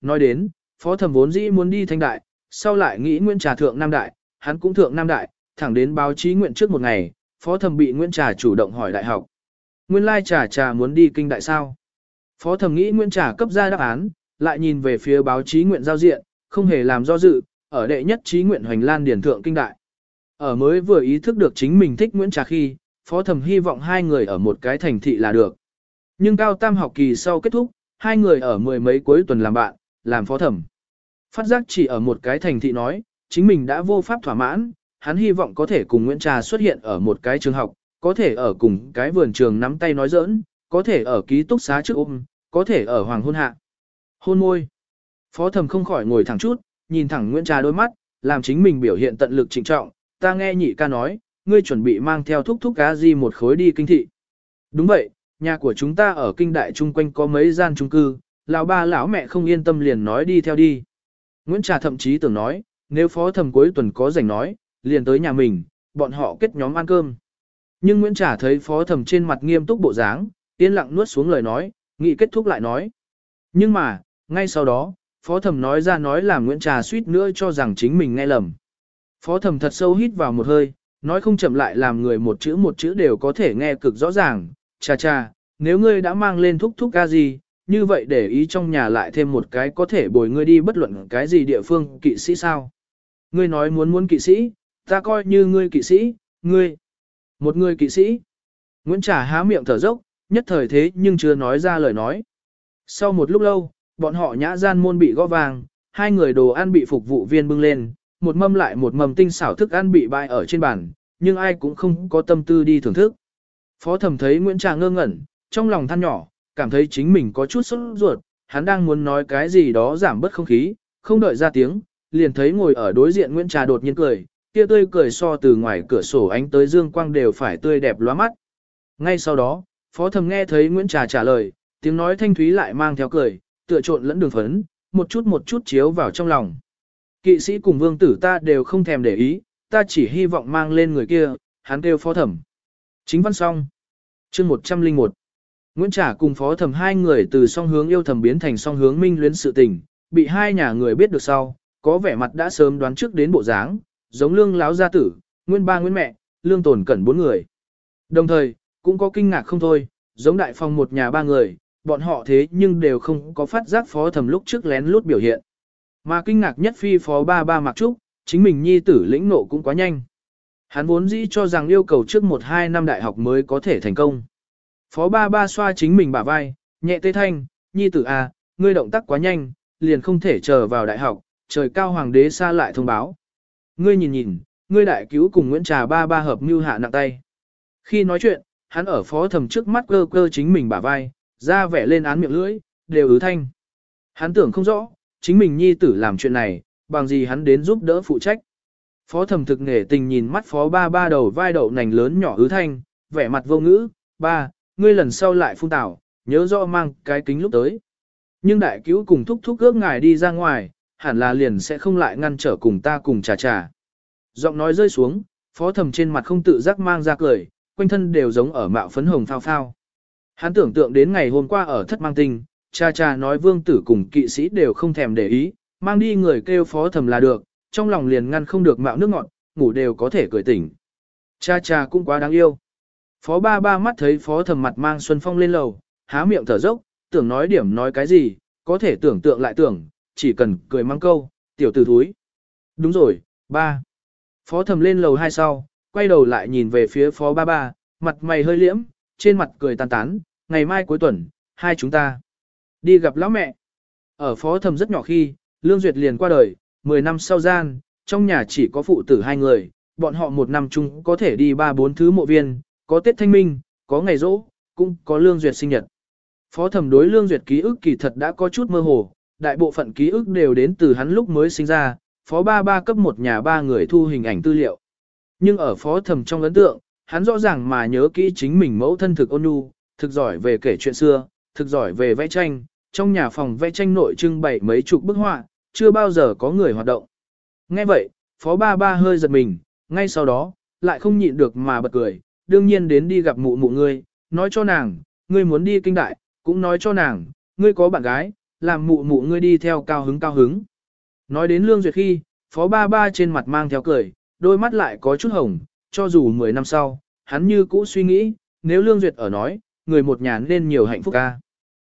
nói đến, phó thẩm vốn dĩ muốn đi thanh đại, sau lại nghĩ Nguyễn Trà thượng Nam Đại, hắn cũng thượng Nam Đại, thẳng đến báo chí nguyện trước một ngày, phó thẩm bị Nguyễn Trà chủ động hỏi đại học. Nguyên lai trà trà muốn đi kinh đại sao? Phó thẩm nghĩ Nguyễn Trà cấp ra đáp án, lại nhìn về phía báo chí nguyện giao diện, không hề làm do dự, ở đệ nhất trí nguyện hoành lan điển thượng kinh đại. Ở mới vừa ý thức được chính mình thích Nguyễn Trà khi, phó thẩm hy vọng hai người ở một cái thành thị là được. Nhưng cao tam học kỳ sau kết thúc, hai người ở mười mấy cuối tuần làm bạn, làm phó thẩm. Phát giác chỉ ở một cái thành thị nói, chính mình đã vô pháp thỏa mãn, hắn hy vọng có thể cùng Nguyễn Trà xuất hiện ở một cái trường học, có thể ở cùng cái vườn trường nắm tay nói giỡn, có thể ở ký túc xá trước ôm, có thể ở hoàng hôn hạ. Hôn môi. Phó thẩm không khỏi ngồi thẳng chút, nhìn thẳng Nguyễn Trà đôi mắt, làm chính mình biểu hiện tận lực trịnh trọng, ta nghe nhị ca nói, ngươi chuẩn bị mang theo thúc thúc cá gì một khối đi kinh thị. Đúng vậy, nhà của chúng ta ở kinh đại chung quanh có mấy gian chung cư, lão ba lão mẹ không yên tâm liền nói đi theo đi. Nguyễn Trà thậm chí tưởng nói, nếu phó thẩm cuối tuần có rảnh nói, liền tới nhà mình, bọn họ kết nhóm ăn cơm. Nhưng Nguyễn Trà thấy phó thẩm trên mặt nghiêm túc bộ dáng, yên lặng nuốt xuống lời nói, nghị kết thúc lại nói. Nhưng mà, ngay sau đó, phó thẩm nói ra nói là Nguyễn Trà suýt nữa cho rằng chính mình nghe lầm. Phó thẩm thật sâu hít vào một hơi, nói không chậm lại làm người một chữ một chữ đều có thể nghe cực rõ ràng. Cha cha, nếu ngươi đã mang lên thúc thúc ca gì, như vậy để ý trong nhà lại thêm một cái có thể bồi ngươi đi bất luận cái gì địa phương kỵ sĩ sao. Ngươi nói muốn muốn kỵ sĩ, ta coi như ngươi kỵ sĩ, ngươi, một người kỵ sĩ. Nguyễn Trà há miệng thở dốc, nhất thời thế nhưng chưa nói ra lời nói. Sau một lúc lâu, bọn họ nhã gian môn bị gõ vàng, hai người đồ ăn bị phục vụ viên bưng lên, một mâm lại một mầm tinh xảo thức ăn bị bày ở trên bàn, nhưng ai cũng không có tâm tư đi thưởng thức. Phó thẩm thấy Nguyễn Trà ngơ ngẩn, trong lòng than nhỏ, cảm thấy chính mình có chút sốt ruột, hắn đang muốn nói cái gì đó giảm bớt không khí, không đợi ra tiếng, liền thấy ngồi ở đối diện Nguyễn Trà đột nhiên cười, kia tươi cười so từ ngoài cửa sổ ánh tới dương quang đều phải tươi đẹp lóa mắt. Ngay sau đó, Phó Thẩm nghe thấy Nguyễn Trà trả lời, tiếng nói thanh thúy lại mang theo cười, tựa trộn lẫn đường phấn, một chút một chút chiếu vào trong lòng. Kỵ sĩ cùng vương tử ta đều không thèm để ý, ta chỉ hy vọng mang lên người kia, hắn kêu Phó Thẩm. Chính văn xong. Chương 101 Nguyễn Trả cùng phó thẩm hai người từ song hướng yêu thầm biến thành song hướng minh luyến sự tình, bị hai nhà người biết được sau, có vẻ mặt đã sớm đoán trước đến bộ dáng, giống lương láo gia tử, nguyên ba nguyên mẹ, lương tồn cẩn bốn người. Đồng thời, cũng có kinh ngạc không thôi, giống đại phong một nhà ba người, bọn họ thế nhưng đều không có phát giác phó thẩm lúc trước lén lút biểu hiện. Mà kinh ngạc nhất phi phó ba ba mặc trúc, chính mình nhi tử lĩnh nộ cũng quá nhanh. Hắn vốn dĩ cho rằng yêu cầu trước một hai năm đại học mới có thể thành công. Phó ba ba xoa chính mình bả vai, nhẹ tê thanh, nhi tử à, ngươi động tác quá nhanh, liền không thể chờ vào đại học, trời cao hoàng đế xa lại thông báo. Ngươi nhìn nhìn, ngươi đại cứu cùng Nguyễn Trà ba ba hợp mưu hạ nặng tay. Khi nói chuyện, hắn ở phó thầm trước mắt cơ cơ chính mình bả vai, ra vẻ lên án miệng lưỡi, đều ứ thanh. Hắn tưởng không rõ, chính mình nhi tử làm chuyện này, bằng gì hắn đến giúp đỡ phụ trách. Phó thầm thực nghề tình nhìn mắt phó ba ba đầu vai đậu nành lớn nhỏ ứ thanh, vẻ mặt vô ngữ, ba, ngươi lần sau lại phun tảo, nhớ rõ mang cái kính lúc tới. Nhưng đại cứu cùng thúc thúc ước ngài đi ra ngoài, hẳn là liền sẽ không lại ngăn trở cùng ta cùng trà trà. Giọng nói rơi xuống, phó thầm trên mặt không tự giác mang ra cười, quanh thân đều giống ở mạo phấn hồng phao phao. Hắn tưởng tượng đến ngày hôm qua ở thất mang tinh, cha cha nói vương tử cùng kỵ sĩ đều không thèm để ý, mang đi người kêu phó thầm là được, trong lòng liền ngăn không được mạo nước ngọt, ngủ đều có thể cười tỉnh. Cha cha cũng quá đáng yêu. Phó ba ba mắt thấy phó thầm mặt mang Xuân Phong lên lầu, há miệng thở dốc, tưởng nói điểm nói cái gì, có thể tưởng tượng lại tưởng, chỉ cần cười mang câu, tiểu tử thúi. Đúng rồi, ba. Phó thầm lên lầu hai sau, quay đầu lại nhìn về phía phó ba ba, mặt mày hơi liễm, trên mặt cười tàn tán, ngày mai cuối tuần, hai chúng ta đi gặp lão mẹ. Ở phó thầm rất nhỏ khi, Lương Duyệt liền qua đời, 10 năm sau gian, trong nhà chỉ có phụ tử hai người, bọn họ một năm chung có thể đi ba bốn thứ mộ viên, có Tết Thanh Minh, có ngày rỗ, cũng có Lương Duyệt sinh nhật. Phó thẩm đối Lương Duyệt ký ức kỳ thật đã có chút mơ hồ, đại bộ phận ký ức đều đến từ hắn lúc mới sinh ra, phó ba ba cấp một nhà ba người thu hình ảnh tư liệu. Nhưng ở phó thẩm trong ấn tượng, hắn rõ ràng mà nhớ kỹ chính mình mẫu thân thực ôn nhu, thực giỏi về kể chuyện xưa, thực giỏi về vẽ tranh, trong nhà phòng vẽ tranh nội trưng bày mấy chục bức họa, chưa bao giờ có người hoạt động. Nghe vậy, phó ba ba hơi giật mình, ngay sau đó, lại không nhịn được mà bật cười, đương nhiên đến đi gặp mụ mụ ngươi, nói cho nàng, ngươi muốn đi kinh đại, cũng nói cho nàng, ngươi có bạn gái, làm mụ mụ ngươi đi theo cao hứng cao hứng. Nói đến Lương Duyệt khi, Phó Ba Ba trên mặt mang theo cười, đôi mắt lại có chút hồng, cho dù 10 năm sau, hắn như cũ suy nghĩ, nếu Lương Duyệt ở nói, người một nhà nên nhiều hạnh phúc ca.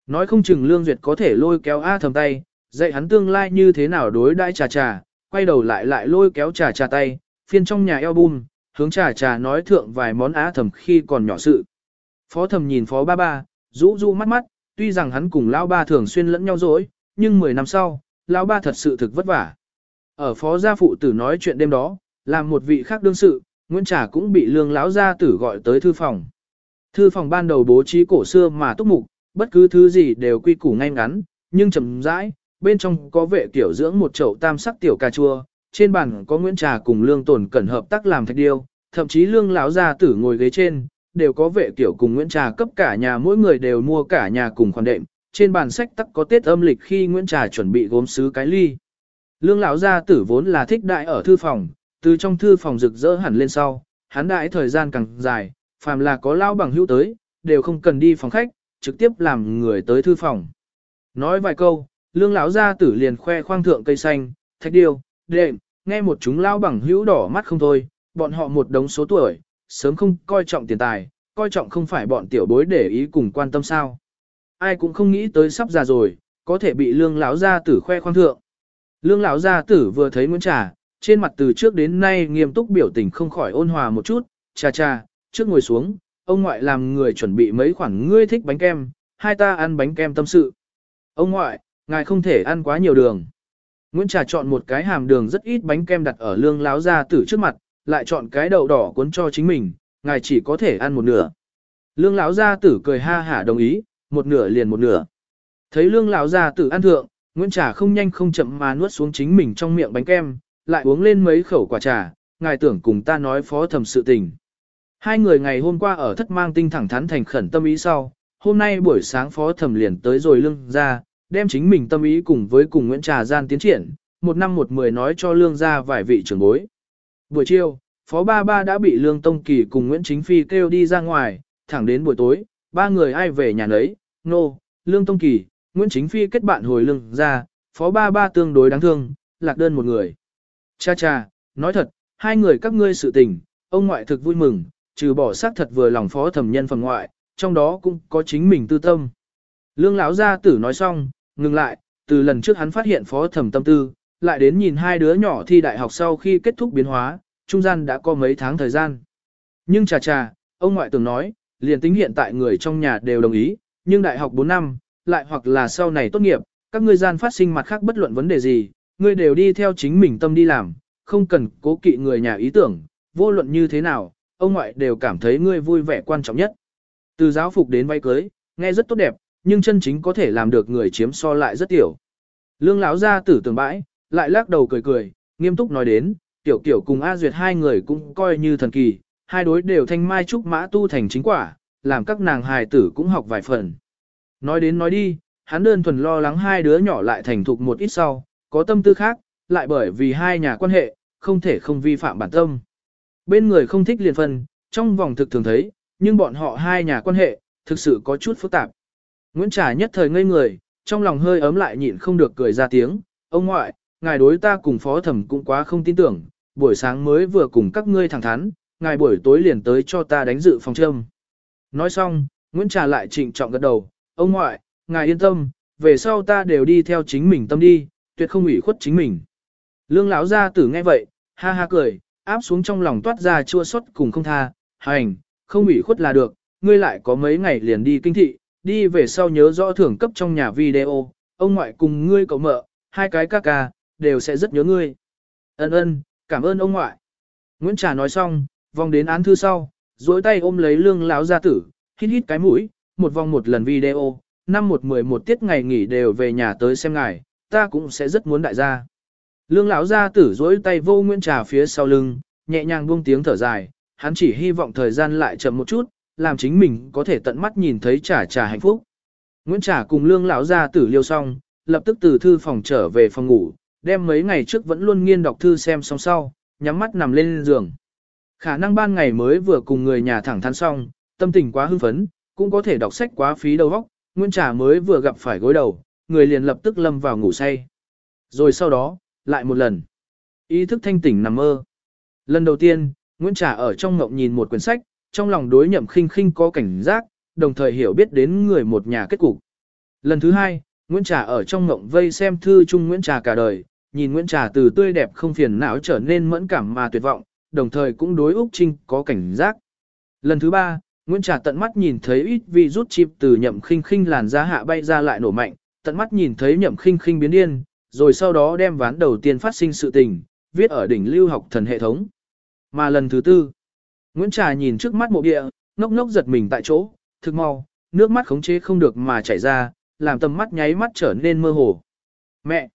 Nói không chừng Lương Duyệt có thể lôi kéo A thầm tay, dạy hắn tương lai như thế nào đối đãi trà trà, quay đầu lại lại lôi kéo trà trà tay, phiên trong nhà album, hướng trà trà nói thượng vài món á thầm khi còn nhỏ sự. Phó thầm nhìn phó ba ba, rũ rũ mắt mắt, tuy rằng hắn cùng lão ba thường xuyên lẫn nhau dối, nhưng 10 năm sau, lão ba thật sự thực vất vả. Ở phó gia phụ tử nói chuyện đêm đó, làm một vị khác đương sự, Nguyễn Trà cũng bị lương lão gia tử gọi tới thư phòng. Thư phòng ban đầu bố trí cổ xưa mà túc mục, bất cứ thứ gì đều quy củ ngay ngắn, nhưng chậm rãi, bên trong có vệ tiểu dưỡng một chậu tam sắc tiểu cà chua, trên bàn có Nguyễn Trà cùng Lương Tồn cẩn hợp tác làm thạch điêu, thậm chí Lương lão gia tử ngồi ghế trên, đều có vệ tiểu cùng Nguyễn Trà cấp cả nhà mỗi người đều mua cả nhà cùng khoản đệm, trên bàn sách tắc có Tết âm lịch khi Nguyễn Trà chuẩn bị gốm sứ cái ly. Lương lão gia tử vốn là thích đại ở thư phòng, từ trong thư phòng rực rỡ hẳn lên sau, hắn đại thời gian càng dài, phàm là có lao bằng hữu tới, đều không cần đi phòng khách, trực tiếp làm người tới thư phòng. Nói vài câu, lương lão gia tử liền khoe khoang thượng cây xanh, thạch điêu, đệm, nghe một chúng lao bằng hữu đỏ mắt không thôi, bọn họ một đống số tuổi, sớm không coi trọng tiền tài, coi trọng không phải bọn tiểu bối để ý cùng quan tâm sao. Ai cũng không nghĩ tới sắp già rồi, có thể bị lương lão gia tử khoe khoang thượng. Lương lão gia tử vừa thấy Nguyễn Trà, trên mặt từ trước đến nay nghiêm túc biểu tình không khỏi ôn hòa một chút, cha cha, trước ngồi xuống, ông ngoại làm người chuẩn bị mấy khoản ngươi thích bánh kem, hai ta ăn bánh kem tâm sự. Ông ngoại, ngài không thể ăn quá nhiều đường. Nguyễn Trà chọn một cái hàm đường rất ít bánh kem đặt ở lương láo gia tử trước mặt, lại chọn cái đậu đỏ cuốn cho chính mình, ngài chỉ có thể ăn một nửa. Lương lão gia tử cười ha hả đồng ý, một nửa liền một nửa. Thấy lương lão gia tử ăn thượng, Nguyễn Trà không nhanh không chậm mà nuốt xuống chính mình trong miệng bánh kem, lại uống lên mấy khẩu quả trà, ngài tưởng cùng ta nói phó thầm sự tình. Hai người ngày hôm qua ở thất mang tinh thẳng thắn thành khẩn tâm ý sau, hôm nay buổi sáng phó thẩm liền tới rồi lương ra, đem chính mình tâm ý cùng với cùng Nguyễn Trà Gian tiến triển, một năm một mười nói cho lương ra vài vị trưởng bối. Buổi chiều, phó ba ba đã bị lương tông kỳ cùng Nguyễn Chính Phi kêu đi ra ngoài, thẳng đến buổi tối, ba người ai về nhà nấy, nô, no, lương tông kỳ, Nguyễn Chính Phi kết bạn hồi lương ra, phó ba ba tương đối đáng thương, lạc đơn một người. Cha cha, nói thật, hai người các ngươi sự tình, ông ngoại thực vui mừng, trừ bỏ xác thật vừa lòng phó thẩm nhân phần ngoại, trong đó cũng có chính mình tư tâm. Lương lão gia tử nói xong, ngừng lại, từ lần trước hắn phát hiện phó thẩm tâm tư, lại đến nhìn hai đứa nhỏ thi đại học sau khi kết thúc biến hóa, trung gian đã có mấy tháng thời gian. Nhưng chà chà, ông ngoại tưởng nói, liền tính hiện tại người trong nhà đều đồng ý, nhưng đại học 4 năm, lại hoặc là sau này tốt nghiệp, các ngươi gian phát sinh mặt khác bất luận vấn đề gì, ngươi đều đi theo chính mình tâm đi làm, không cần cố kỵ người nhà ý tưởng, vô luận như thế nào, ông ngoại đều cảm thấy ngươi vui vẻ quan trọng nhất. Từ giáo phục đến váy cưới, nghe rất tốt đẹp, nhưng chân chính có thể làm được người chiếm so lại rất tiểu. Lương lão ra tử tường bãi, lại lắc đầu cười cười, nghiêm túc nói đến, tiểu kiểu cùng A Duyệt hai người cũng coi như thần kỳ, hai đối đều thanh mai trúc mã tu thành chính quả, làm các nàng hài tử cũng học vài phần. Nói đến nói đi, hắn đơn thuần lo lắng hai đứa nhỏ lại thành thục một ít sau, có tâm tư khác, lại bởi vì hai nhà quan hệ, không thể không vi phạm bản tâm. Bên người không thích liền phân, trong vòng thực thường thấy, nhưng bọn họ hai nhà quan hệ, thực sự có chút phức tạp. Nguyễn Trà nhất thời ngây người, trong lòng hơi ấm lại nhịn không được cười ra tiếng, ông ngoại, ngài đối ta cùng phó thẩm cũng quá không tin tưởng, buổi sáng mới vừa cùng các ngươi thẳng thắn, ngài buổi tối liền tới cho ta đánh dự phòng châm. Nói xong, Nguyễn Trà lại trịnh trọng gật đầu, ông ngoại, ngài yên tâm, về sau ta đều đi theo chính mình tâm đi, tuyệt không ủy khuất chính mình. Lương lão gia tử nghe vậy, ha ha cười, áp xuống trong lòng toát ra chua xót cùng không tha, hành, không ủy khuất là được, ngươi lại có mấy ngày liền đi kinh thị, đi về sau nhớ rõ thưởng cấp trong nhà video, ông ngoại cùng ngươi cậu mợ, hai cái ca ca, đều sẽ rất nhớ ngươi. Ân ân, cảm ơn ông ngoại. Nguyễn Trà nói xong, vòng đến án thư sau, duỗi tay ôm lấy lương lão gia tử, hít hít cái mũi, một vòng một lần video, năm một mười một tiết ngày nghỉ đều về nhà tới xem ngài, ta cũng sẽ rất muốn đại gia. Lương lão gia tử duỗi tay vô Nguyễn Trà phía sau lưng, nhẹ nhàng buông tiếng thở dài, hắn chỉ hy vọng thời gian lại chậm một chút, làm chính mình có thể tận mắt nhìn thấy Trà Trà hạnh phúc. Nguyễn Trà cùng Lương lão gia tử liêu xong, lập tức từ thư phòng trở về phòng ngủ, đem mấy ngày trước vẫn luôn nghiên đọc thư xem xong sau, nhắm mắt nằm lên giường. Khả năng ban ngày mới vừa cùng người nhà thẳng thắn xong, tâm tình quá hưng phấn, cũng có thể đọc sách quá phí đầu óc, Nguyễn Trà mới vừa gặp phải gối đầu, người liền lập tức lâm vào ngủ say. Rồi sau đó, lại một lần. Ý thức thanh tỉnh nằm mơ. Lần đầu tiên, Nguyễn Trà ở trong ngộng nhìn một quyển sách, trong lòng đối nhậm khinh khinh có cảnh giác, đồng thời hiểu biết đến người một nhà kết cục. Lần thứ hai, Nguyễn Trà ở trong ngộng vây xem thư chung Nguyễn Trà cả đời, nhìn Nguyễn Trà từ tươi đẹp không phiền não trở nên mẫn cảm mà tuyệt vọng, đồng thời cũng đối Úc Trinh có cảnh giác. Lần thứ ba, Nguyễn Trà tận mắt nhìn thấy ít vi rút chip từ nhậm khinh khinh làn ra hạ bay ra lại nổ mạnh, tận mắt nhìn thấy nhậm khinh khinh biến điên, rồi sau đó đem ván đầu tiên phát sinh sự tình, viết ở đỉnh lưu học thần hệ thống. Mà lần thứ tư, Nguyễn Trà nhìn trước mắt mộ địa, ngốc ngốc giật mình tại chỗ, thực mau, nước mắt khống chế không được mà chảy ra, làm tầm mắt nháy mắt trở nên mơ hồ. Mẹ!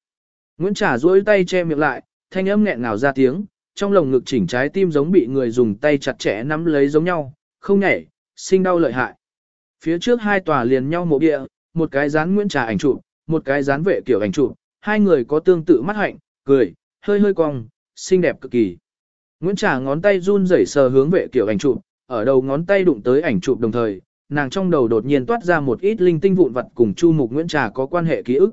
Nguyễn Trà duỗi tay che miệng lại, thanh âm nghẹn ngào ra tiếng, trong lồng ngực chỉnh trái tim giống bị người dùng tay chặt chẽ nắm lấy giống nhau, không nhảy, sinh đau lợi hại. Phía trước hai tòa liền nhau mộ địa, một cái dán Nguyễn Trà ảnh chụp, một cái dán vệ kiểu ảnh chụp, hai người có tương tự mắt hạnh, cười, hơi hơi cong, xinh đẹp cực kỳ. Nguyễn Trà ngón tay run rẩy sờ hướng vệ kiểu ảnh chụp, ở đầu ngón tay đụng tới ảnh chụp đồng thời, nàng trong đầu đột nhiên toát ra một ít linh tinh vụn vặt cùng Chu Mục Nguyễn Trà có quan hệ ký ức.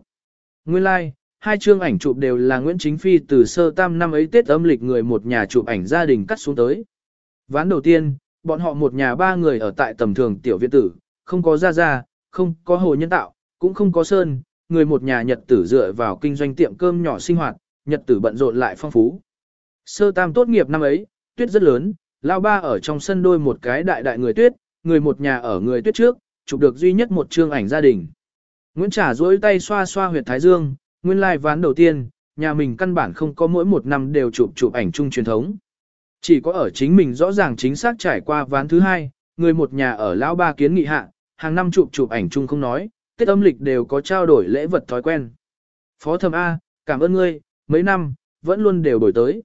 Nguyên lai, like, hai chương ảnh chụp đều là Nguyễn Chính Phi từ sơ tam năm ấy Tết âm lịch người một nhà chụp ảnh gia đình cắt xuống tới. Ván đầu tiên, bọn họ một nhà ba người ở tại tầm thường tiểu viện tử, không có gia gia, không có hồ nhân tạo, cũng không có sơn, người một nhà nhật tử dựa vào kinh doanh tiệm cơm nhỏ sinh hoạt, nhật tử bận rộn lại phong phú. Sơ tam tốt nghiệp năm ấy, tuyết rất lớn, lao ba ở trong sân đôi một cái đại đại người tuyết, người một nhà ở người tuyết trước, chụp được duy nhất một chương ảnh gia đình. Nguyễn Trả duỗi tay xoa xoa huyệt thái dương, nguyên lai ván đầu tiên, nhà mình căn bản không có mỗi một năm đều chụp chụp ảnh chung truyền thống. Chỉ có ở chính mình rõ ràng chính xác trải qua ván thứ hai, người một nhà ở lão ba kiến nghị hạ, hàng năm chụp chụp ảnh chung không nói, Tết âm lịch đều có trao đổi lễ vật thói quen. Phó thầm A, cảm ơn ngươi, mấy năm, vẫn luôn đều đổi tới.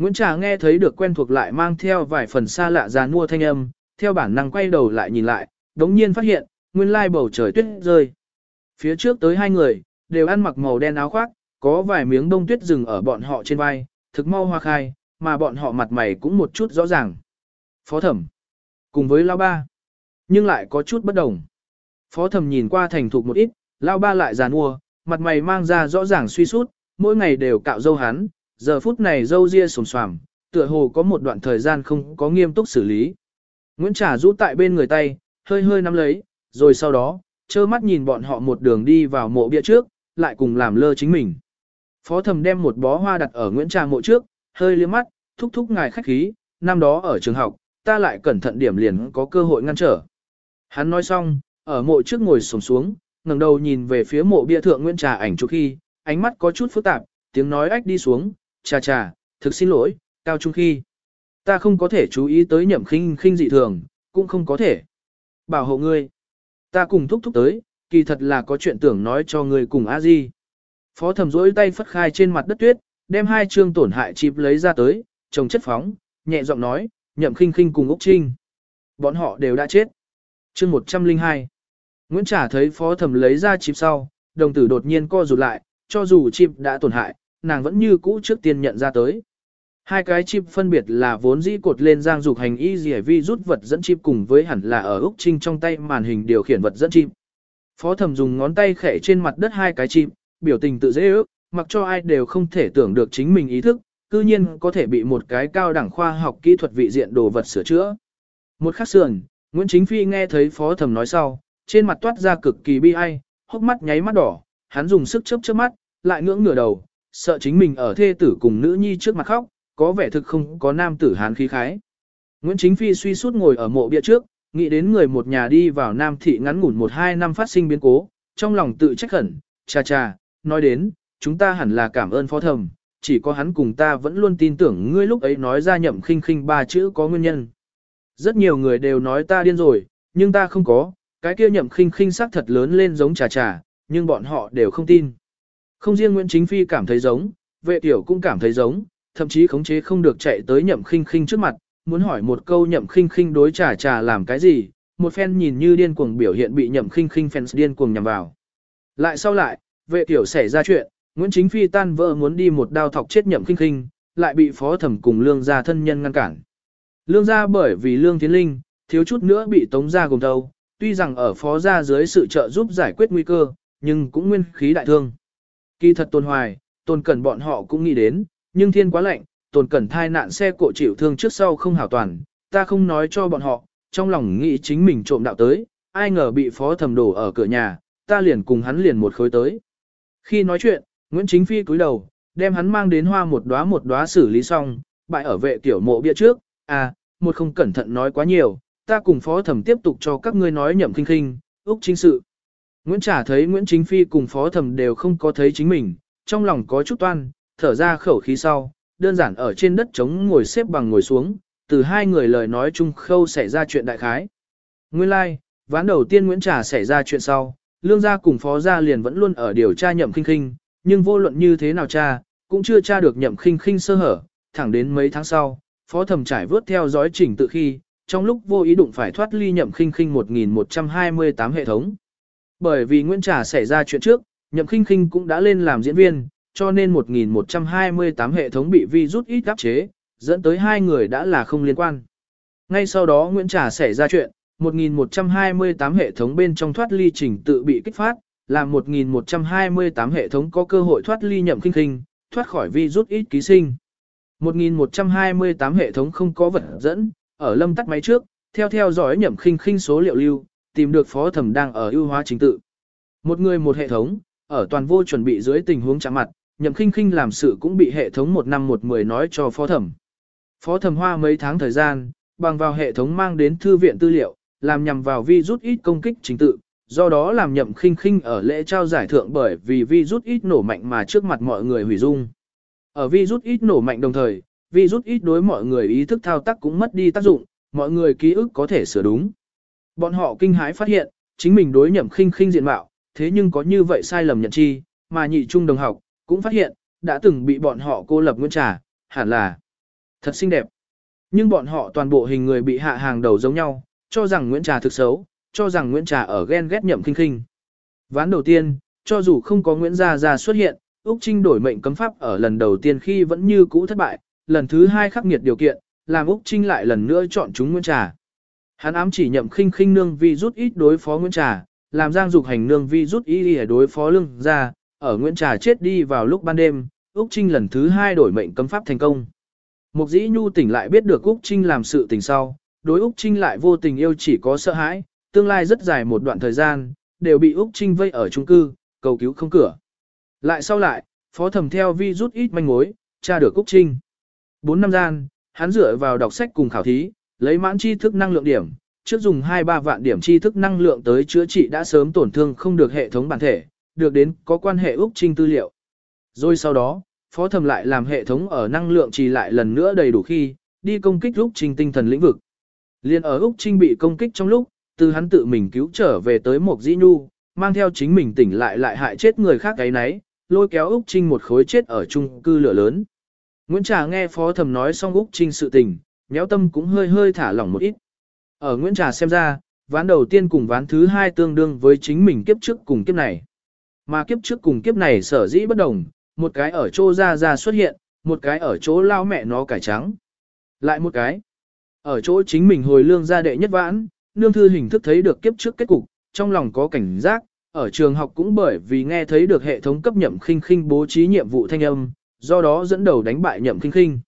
Nguyễn Trà nghe thấy được quen thuộc lại mang theo vài phần xa lạ giàn mua thanh âm, theo bản năng quay đầu lại nhìn lại, đống nhiên phát hiện, nguyên lai bầu trời tuyết rơi. Phía trước tới hai người, đều ăn mặc màu đen áo khoác, có vài miếng đông tuyết rừng ở bọn họ trên vai, thực mau hoa khai, mà bọn họ mặt mày cũng một chút rõ ràng. Phó thẩm, cùng với lao ba, nhưng lại có chút bất đồng. Phó thẩm nhìn qua thành thục một ít, lao ba lại giàn mua, mặt mày mang ra rõ ràng suy sút, mỗi ngày đều cạo dâu hắn, giờ phút này dâu ria sồm xoàm, tựa hồ có một đoạn thời gian không có nghiêm túc xử lý. Nguyễn Trà rũ tại bên người tay, hơi hơi nắm lấy, rồi sau đó, trơ mắt nhìn bọn họ một đường đi vào mộ bia trước, lại cùng làm lơ chính mình. Phó thầm đem một bó hoa đặt ở Nguyễn Trà mộ trước, hơi liếc mắt, thúc thúc ngài khách khí, năm đó ở trường học, ta lại cẩn thận điểm liền có cơ hội ngăn trở. Hắn nói xong, ở mộ trước ngồi sổng xuống, ngẩng đầu nhìn về phía mộ bia thượng Nguyễn Trà ảnh chụp khi, ánh mắt có chút phức tạp, tiếng nói ách đi xuống, cha cha, thực xin lỗi, cao trung khi. Ta không có thể chú ý tới nhậm khinh khinh dị thường, cũng không có thể. Bảo hộ ngươi. Ta cùng thúc thúc tới, kỳ thật là có chuyện tưởng nói cho ngươi cùng a di. Phó thẩm rỗi tay phất khai trên mặt đất tuyết, đem hai chương tổn hại chịp lấy ra tới, trồng chất phóng, nhẹ giọng nói, nhậm khinh khinh cùng Úc Trinh. Bọn họ đều đã chết. Chương 102 Nguyễn Trả thấy phó thẩm lấy ra chịp sau, đồng tử đột nhiên co rụt lại, cho dù chịp đã tổn hại, nàng vẫn như cũ trước tiên nhận ra tới. Hai cái chip phân biệt là vốn dĩ cột lên giang dục hành y dì vi rút vật dẫn chip cùng với hẳn là ở Úc Trinh trong tay màn hình điều khiển vật dẫn chip. Phó thẩm dùng ngón tay khẽ trên mặt đất hai cái chip, biểu tình tự dễ ước, mặc cho ai đều không thể tưởng được chính mình ý thức, cư nhiên có thể bị một cái cao đẳng khoa học kỹ thuật vị diện đồ vật sửa chữa. Một khắc sườn, Nguyễn Chính Phi nghe thấy phó thẩm nói sau, trên mặt toát ra cực kỳ bi ai, hốc mắt nháy mắt đỏ, hắn dùng sức chớp chớp mắt, lại ngưỡng ngửa đầu, sợ chính mình ở thê tử cùng nữ nhi trước mặt khóc, có vẻ thực không có nam tử hán khí khái. Nguyễn Chính Phi suy sút ngồi ở mộ bia trước, nghĩ đến người một nhà đi vào nam thị ngắn ngủn một hai năm phát sinh biến cố, trong lòng tự trách khẩn, cha cha, nói đến, chúng ta hẳn là cảm ơn phó thầm, chỉ có hắn cùng ta vẫn luôn tin tưởng ngươi lúc ấy nói ra nhậm khinh khinh ba chữ có nguyên nhân. Rất nhiều người đều nói ta điên rồi, nhưng ta không có, cái kia nhậm khinh khinh sắc thật lớn lên giống trà trà, nhưng bọn họ đều không tin. Không riêng Nguyễn Chính Phi cảm thấy giống, vệ tiểu cũng cảm thấy giống, thậm chí khống chế không được chạy tới nhậm khinh khinh trước mặt, muốn hỏi một câu nhậm khinh khinh đối trả trà làm cái gì, một phen nhìn như điên cuồng biểu hiện bị nhậm khinh khinh fans điên cuồng nhằm vào. Lại sau lại, vệ tiểu xảy ra chuyện, Nguyễn Chính Phi tan vỡ muốn đi một đao thọc chết nhậm khinh khinh, lại bị phó thẩm cùng lương gia thân nhân ngăn cản. Lương gia bởi vì lương tiến linh, thiếu chút nữa bị tống gia gồm đầu, tuy rằng ở phó gia dưới sự trợ giúp giải quyết nguy cơ, nhưng cũng nguyên khí đại thương. Kỳ thật tôn hoài, tôn cẩn bọn họ cũng nghĩ đến, nhưng thiên quá lạnh, tôn cẩn thai nạn xe cộ chịu thương trước sau không hảo toàn, ta không nói cho bọn họ, trong lòng nghĩ chính mình trộm đạo tới, ai ngờ bị phó thẩm đổ ở cửa nhà, ta liền cùng hắn liền một khối tới. Khi nói chuyện, Nguyễn Chính Phi cúi đầu, đem hắn mang đến hoa một đóa một đóa xử lý xong, bại ở vệ tiểu mộ bia trước, à, một không cẩn thận nói quá nhiều, ta cùng phó thẩm tiếp tục cho các ngươi nói nhậm kinh kinh, úc chính sự. Nguyễn Trả thấy Nguyễn Chính Phi cùng phó thẩm đều không có thấy chính mình, trong lòng có chút toan, thở ra khẩu khí sau, đơn giản ở trên đất trống ngồi xếp bằng ngồi xuống, từ hai người lời nói chung khâu xảy ra chuyện đại khái. Nguyên lai, like, ván đầu tiên Nguyễn Trà xảy ra chuyện sau, lương gia cùng phó gia liền vẫn luôn ở điều tra nhậm khinh khinh, nhưng vô luận như thế nào cha, cũng chưa tra được nhậm khinh khinh sơ hở, thẳng đến mấy tháng sau, phó thẩm trải vớt theo dõi trình tự khi, trong lúc vô ý đụng phải thoát ly nhậm khinh khinh 1128 hệ thống. Bởi vì Nguyễn Trà xảy ra chuyện trước, nhậm khinh khinh cũng đã lên làm diễn viên, cho nên 1128 hệ thống bị virus ít áp chế, dẫn tới hai người đã là không liên quan. Ngay sau đó Nguyễn Trà xảy ra chuyện, 1128 hệ thống bên trong thoát ly trình tự bị kích phát, làm 1128 hệ thống có cơ hội thoát ly nhậm kinh kinh, thoát khỏi virus ít ký sinh. 1128 hệ thống không có vật dẫn, ở lâm tắt máy trước, theo theo dõi nhậm khinh khinh số liệu lưu, tìm được phó thẩm đang ở ưu hóa chính tự. Một người một hệ thống, ở toàn vô chuẩn bị dưới tình huống chạm mặt, nhậm khinh khinh làm sự cũng bị hệ thống một năm một mười nói cho phó thẩm. Phó thẩm hoa mấy tháng thời gian, bằng vào hệ thống mang đến thư viện tư liệu, làm nhằm vào vi rút ít công kích chính tự, do đó làm nhậm khinh khinh ở lễ trao giải thượng bởi vì vi rút ít nổ mạnh mà trước mặt mọi người hủy dung. Ở vi rút ít nổ mạnh đồng thời, vi rút ít đối mọi người ý thức thao tác cũng mất đi tác dụng, mọi người ký ức có thể sửa đúng. Bọn họ kinh hãi phát hiện, chính mình đối nhậm khinh khinh diện mạo, thế nhưng có như vậy sai lầm nhận chi, mà nhị trung đồng học, cũng phát hiện, đã từng bị bọn họ cô lập nguyên trà, hẳn là thật xinh đẹp. Nhưng bọn họ toàn bộ hình người bị hạ hàng đầu giống nhau, cho rằng Nguyễn Trà thực xấu, cho rằng Nguyễn Trà ở ghen ghét nhậm khinh khinh. Ván đầu tiên, cho dù không có Nguyễn Gia Gia xuất hiện, Úc Trinh đổi mệnh cấm pháp ở lần đầu tiên khi vẫn như cũ thất bại, lần thứ hai khắc nghiệt điều kiện, làm Úc Trinh lại lần nữa chọn chúng Nguyễn Trà. Hắn ám chỉ nhậm khinh khinh nương vi rút ít đối phó Nguyễn Trà, làm Giang Dục hành nương vi rút ít để đối phó lương gia, ở Nguyễn Trà chết đi vào lúc ban đêm, Úc Trinh lần thứ hai đổi mệnh cấm pháp thành công. Mục dĩ nhu tỉnh lại biết được Úc Trinh làm sự tình sau, đối Úc Trinh lại vô tình yêu chỉ có sợ hãi, tương lai rất dài một đoạn thời gian, đều bị Úc Trinh vây ở trung cư, cầu cứu không cửa. Lại sau lại, phó thẩm theo vi rút ít manh mối, tra được Úc Trinh. Bốn năm gian, hắn dựa vào đọc sách cùng khảo thí, lấy mãn tri thức năng lượng điểm, trước dùng 2-3 vạn điểm tri thức năng lượng tới chữa trị đã sớm tổn thương không được hệ thống bản thể, được đến có quan hệ Úc Trinh tư liệu. Rồi sau đó, phó thẩm lại làm hệ thống ở năng lượng trì lại lần nữa đầy đủ khi, đi công kích Úc Trinh tinh thần lĩnh vực. Liên ở Úc Trinh bị công kích trong lúc, từ hắn tự mình cứu trở về tới một dĩ nhu, mang theo chính mình tỉnh lại lại hại chết người khác cái nấy, lôi kéo Úc Trinh một khối chết ở chung cư lửa lớn. Nguyễn Trà nghe phó thầm nói xong Úc Trinh sự tình, méo tâm cũng hơi hơi thả lỏng một ít. Ở Nguyễn Trà xem ra, ván đầu tiên cùng ván thứ hai tương đương với chính mình kiếp trước cùng kiếp này. Mà kiếp trước cùng kiếp này sở dĩ bất đồng, một cái ở chỗ ra ra xuất hiện, một cái ở chỗ lao mẹ nó cải trắng. Lại một cái. Ở chỗ chính mình hồi lương gia đệ nhất vãn, nương thư hình thức thấy được kiếp trước kết cục, trong lòng có cảnh giác, ở trường học cũng bởi vì nghe thấy được hệ thống cấp nhậm khinh khinh bố trí nhiệm vụ thanh âm, do đó dẫn đầu đánh bại nhậm khinh khinh.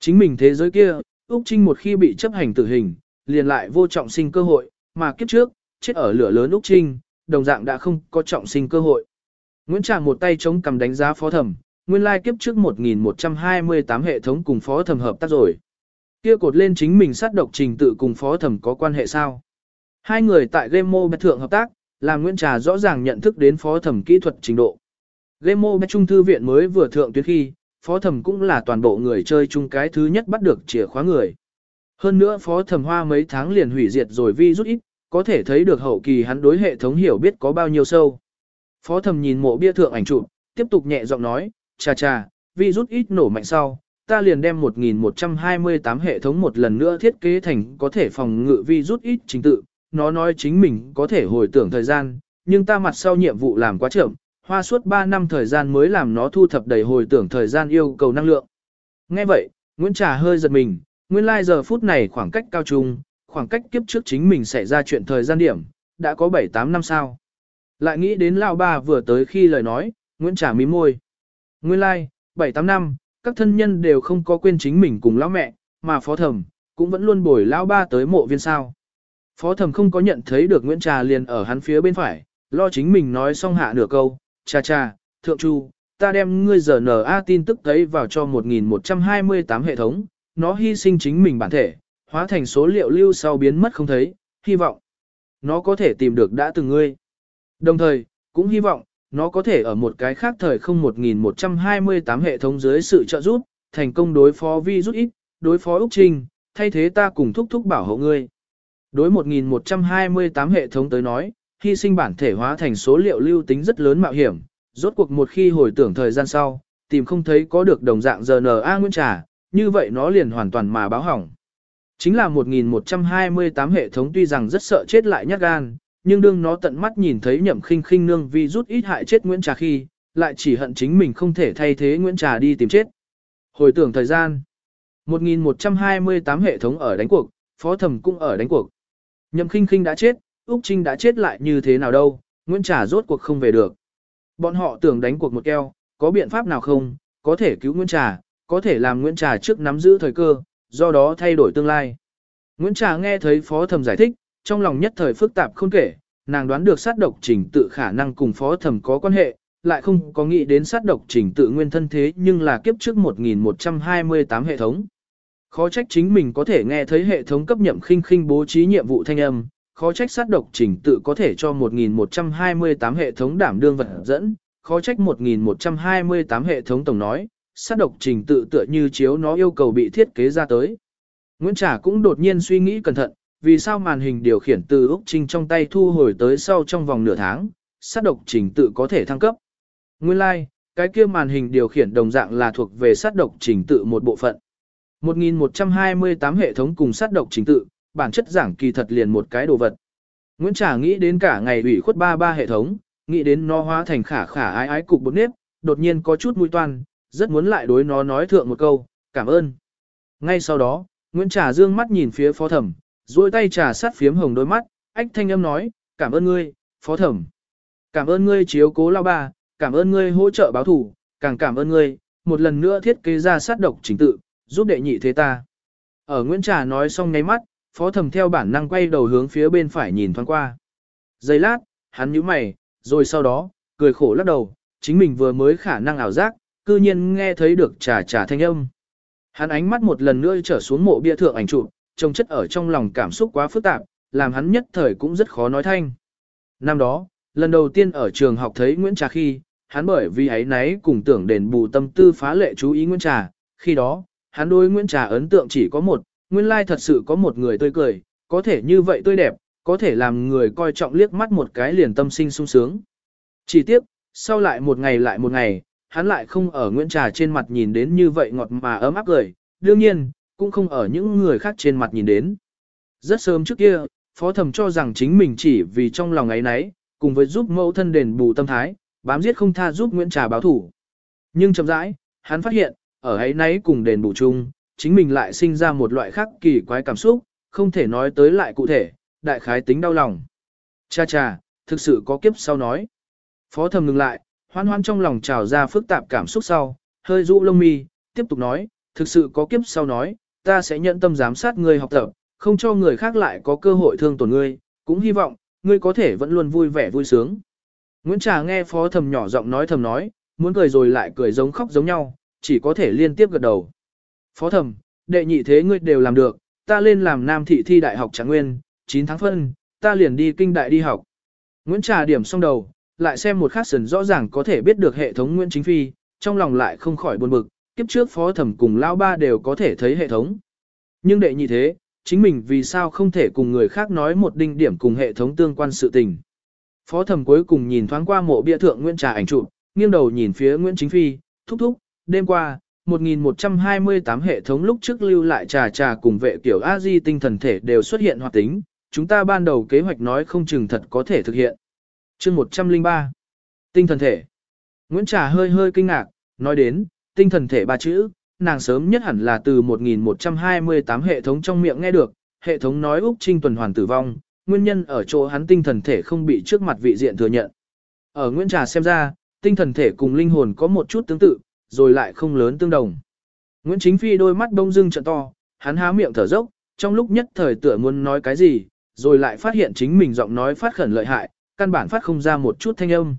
Chính mình thế giới kia, Úc Trinh một khi bị chấp hành tử hình, liền lại vô trọng sinh cơ hội, mà kiếp trước, chết ở lửa lớn Úc Trinh, đồng dạng đã không có trọng sinh cơ hội. Nguyễn Tràng một tay chống cầm đánh giá phó thẩm, nguyên lai kiếp trước 1128 hệ thống cùng phó thẩm hợp tác rồi. Kia cột lên chính mình sát độc trình tự cùng phó thẩm có quan hệ sao? Hai người tại game mobile thượng hợp tác, làm Nguyễn Trà rõ ràng nhận thức đến phó thẩm kỹ thuật trình độ. Game mobile trung thư viện mới vừa thượng tuyến khi, phó thẩm cũng là toàn bộ người chơi chung cái thứ nhất bắt được chìa khóa người. Hơn nữa phó thẩm hoa mấy tháng liền hủy diệt rồi vi rút ít, có thể thấy được hậu kỳ hắn đối hệ thống hiểu biết có bao nhiêu sâu. Phó thẩm nhìn mộ bia thượng ảnh chụp, tiếp tục nhẹ giọng nói, cha cha, vi rút ít nổ mạnh sau, ta liền đem 1128 hệ thống một lần nữa thiết kế thành có thể phòng ngự vi rút ít trình tự, nó nói chính mình có thể hồi tưởng thời gian, nhưng ta mặt sau nhiệm vụ làm quá chậm, hoa suốt 3 năm thời gian mới làm nó thu thập đầy hồi tưởng thời gian yêu cầu năng lượng. Nghe vậy, Nguyễn Trà hơi giật mình, nguyên lai like giờ phút này khoảng cách cao trung, khoảng cách kiếp trước chính mình xảy ra chuyện thời gian điểm, đã có 7-8 năm sao. Lại nghĩ đến Lao Ba vừa tới khi lời nói, Nguyễn Trà mím môi. Nguyên lai, like, 7-8 năm, các thân nhân đều không có quên chính mình cùng lão mẹ, mà phó thẩm cũng vẫn luôn bồi Lao Ba tới mộ viên sao. Phó thẩm không có nhận thấy được Nguyễn Trà liền ở hắn phía bên phải, lo chính mình nói xong hạ nửa câu, cha cha, thượng chu, ta đem ngươi giờ NA tin tức thấy vào cho 1128 hệ thống, nó hy sinh chính mình bản thể, hóa thành số liệu lưu sau biến mất không thấy, hy vọng nó có thể tìm được đã từng ngươi. Đồng thời, cũng hy vọng nó có thể ở một cái khác thời không 1128 hệ thống dưới sự trợ giúp, thành công đối phó vi rút ít, đối phó Úc Trinh, thay thế ta cùng thúc thúc bảo hộ ngươi. Đối 1128 hệ thống tới nói, hy sinh bản thể hóa thành số liệu lưu tính rất lớn mạo hiểm, rốt cuộc một khi hồi tưởng thời gian sau, tìm không thấy có được đồng dạng RNA nguyên Trà, như vậy nó liền hoàn toàn mà báo hỏng. Chính là 1128 hệ thống tuy rằng rất sợ chết lại nhát gan, nhưng đương nó tận mắt nhìn thấy nhậm khinh khinh nương vi rút ít hại chết Nguyễn Trà khi, lại chỉ hận chính mình không thể thay thế Nguyễn Trà đi tìm chết. Hồi tưởng thời gian, 1128 hệ thống ở đánh cuộc, phó thẩm cũng ở đánh cuộc. Nhậm khinh khinh đã chết, Úc Trinh đã chết lại như thế nào đâu, Nguyễn Trà rốt cuộc không về được. Bọn họ tưởng đánh cuộc một keo, có biện pháp nào không, có thể cứu Nguyễn Trà, có thể làm Nguyễn Trà trước nắm giữ thời cơ, do đó thay đổi tương lai. Nguyễn Trà nghe thấy phó thẩm giải thích, trong lòng nhất thời phức tạp không kể, nàng đoán được sát độc trình tự khả năng cùng phó thẩm có quan hệ, lại không có nghĩ đến sát độc trình tự nguyên thân thế nhưng là kiếp trước 1128 hệ thống. Khó trách chính mình có thể nghe thấy hệ thống cấp nhậm khinh khinh bố trí nhiệm vụ thanh âm, khó trách sát độc trình tự có thể cho 1128 hệ thống đảm đương vật dẫn, khó trách 1128 hệ thống tổng nói, sát độc trình tự tựa như chiếu nó yêu cầu bị thiết kế ra tới. Nguyễn Trà cũng đột nhiên suy nghĩ cẩn thận, vì sao màn hình điều khiển từ Úc Trinh trong tay thu hồi tới sau trong vòng nửa tháng, sát độc trình tự có thể thăng cấp. Nguyên lai, like, cái kia màn hình điều khiển đồng dạng là thuộc về sát độc trình tự một bộ phận. 1128 hệ thống cùng sát độc trình tự, bản chất giảng kỳ thật liền một cái đồ vật. Nguyễn Trà nghĩ đến cả ngày ủy khuất ba ba hệ thống, nghĩ đến nó hóa thành khả khả ái ái cục bột nếp, đột nhiên có chút mũi toan, rất muốn lại đối nó nói thượng một câu, cảm ơn. Ngay sau đó, Nguyễn Trà dương mắt nhìn phía phó thẩm, duỗi tay trà sát phiếm hồng đôi mắt, ách thanh âm nói, cảm ơn ngươi, phó thẩm. Cảm ơn ngươi chiếu cố lao ba, cảm ơn ngươi hỗ trợ báo thủ, càng cảm ơn ngươi, một lần nữa thiết kế ra sát độc chính tự, giúp đệ nhị thế ta. Ở Nguyễn Trà nói xong ngay mắt, phó thẩm theo bản năng quay đầu hướng phía bên phải nhìn thoáng qua. Giây lát, hắn nhíu mày, rồi sau đó, cười khổ lắc đầu, chính mình vừa mới khả năng ảo giác, cư nhiên nghe thấy được trà trà thanh âm. Hắn ánh mắt một lần nữa trở xuống mộ bia thượng ảnh chụp, trông chất ở trong lòng cảm xúc quá phức tạp, làm hắn nhất thời cũng rất khó nói thanh. Năm đó, lần đầu tiên ở trường học thấy Nguyễn Trà khi, hắn bởi vì ấy nấy cùng tưởng đền bù tâm tư phá lệ chú ý Nguyễn Trà, khi đó, hắn đối Nguyễn Trà ấn tượng chỉ có một, nguyên lai thật sự có một người tươi cười, có thể như vậy tươi đẹp, có thể làm người coi trọng liếc mắt một cái liền tâm sinh sung sướng. Chỉ tiếc, sau lại một ngày lại một ngày, hắn lại không ở Nguyễn Trà trên mặt nhìn đến như vậy ngọt mà ấm áp cười, đương nhiên, cũng không ở những người khác trên mặt nhìn đến. Rất sớm trước kia, phó Thầm cho rằng chính mình chỉ vì trong lòng ấy nấy, cùng với giúp mẫu thân đền bù tâm thái, bám giết không tha giúp Nguyễn Trà báo thủ. Nhưng chậm rãi, hắn phát hiện, ở ấy nấy cùng đền bù chung, chính mình lại sinh ra một loại khác kỳ quái cảm xúc, không thể nói tới lại cụ thể, đại khái tính đau lòng. Cha cha, thực sự có kiếp sau nói. Phó thầm ngừng lại, hoan hoan trong lòng trào ra phức tạp cảm xúc sau, hơi rũ lông mi, tiếp tục nói, thực sự có kiếp sau nói, ta sẽ nhận tâm giám sát ngươi học tập, không cho người khác lại có cơ hội thương tổn ngươi, cũng hy vọng, ngươi có thể vẫn luôn vui vẻ vui sướng. Nguyễn Trà nghe phó thầm nhỏ giọng nói thầm nói, muốn cười rồi lại cười giống khóc giống nhau, chỉ có thể liên tiếp gật đầu. Phó thẩm đệ nhị thế ngươi đều làm được, ta lên làm nam thị thi đại học trạng nguyên, 9 tháng phân, ta liền đi kinh đại đi học. Nguyễn Trà điểm xong đầu, lại xem một khắc sần rõ ràng có thể biết được hệ thống Nguyễn Chính Phi, trong lòng lại không khỏi buồn bực, kiếp trước phó thẩm cùng lao ba đều có thể thấy hệ thống. Nhưng đệ nhị thế, chính mình vì sao không thể cùng người khác nói một đinh điểm cùng hệ thống tương quan sự tình. Phó thẩm cuối cùng nhìn thoáng qua mộ bia thượng Nguyễn Trà ảnh chụp, nghiêng đầu nhìn phía Nguyễn Chính Phi, thúc thúc, đêm qua, 1128 hệ thống lúc trước lưu lại trà trà cùng vệ kiểu a di tinh thần thể đều xuất hiện hoạt tính, chúng ta ban đầu kế hoạch nói không chừng thật có thể thực hiện. chương 103 Tinh thần thể Nguyễn Trà hơi hơi kinh ngạc, nói đến, tinh thần thể ba chữ, nàng sớm nhất hẳn là từ 1128 hệ thống trong miệng nghe được, hệ thống nói Úc Trinh tuần hoàn tử vong, nguyên nhân ở chỗ hắn tinh thần thể không bị trước mặt vị diện thừa nhận, Ở Nguyễn Trà xem ra, tinh thần thể cùng linh hồn có một chút tương tự, rồi lại không lớn tương đồng. Nguyễn Chính Phi đôi mắt đông dưng trận to, hắn há miệng thở dốc, trong lúc nhất thời tựa muốn nói cái gì, rồi lại phát hiện chính mình giọng nói phát khẩn lợi hại, căn bản phát không ra một chút thanh âm.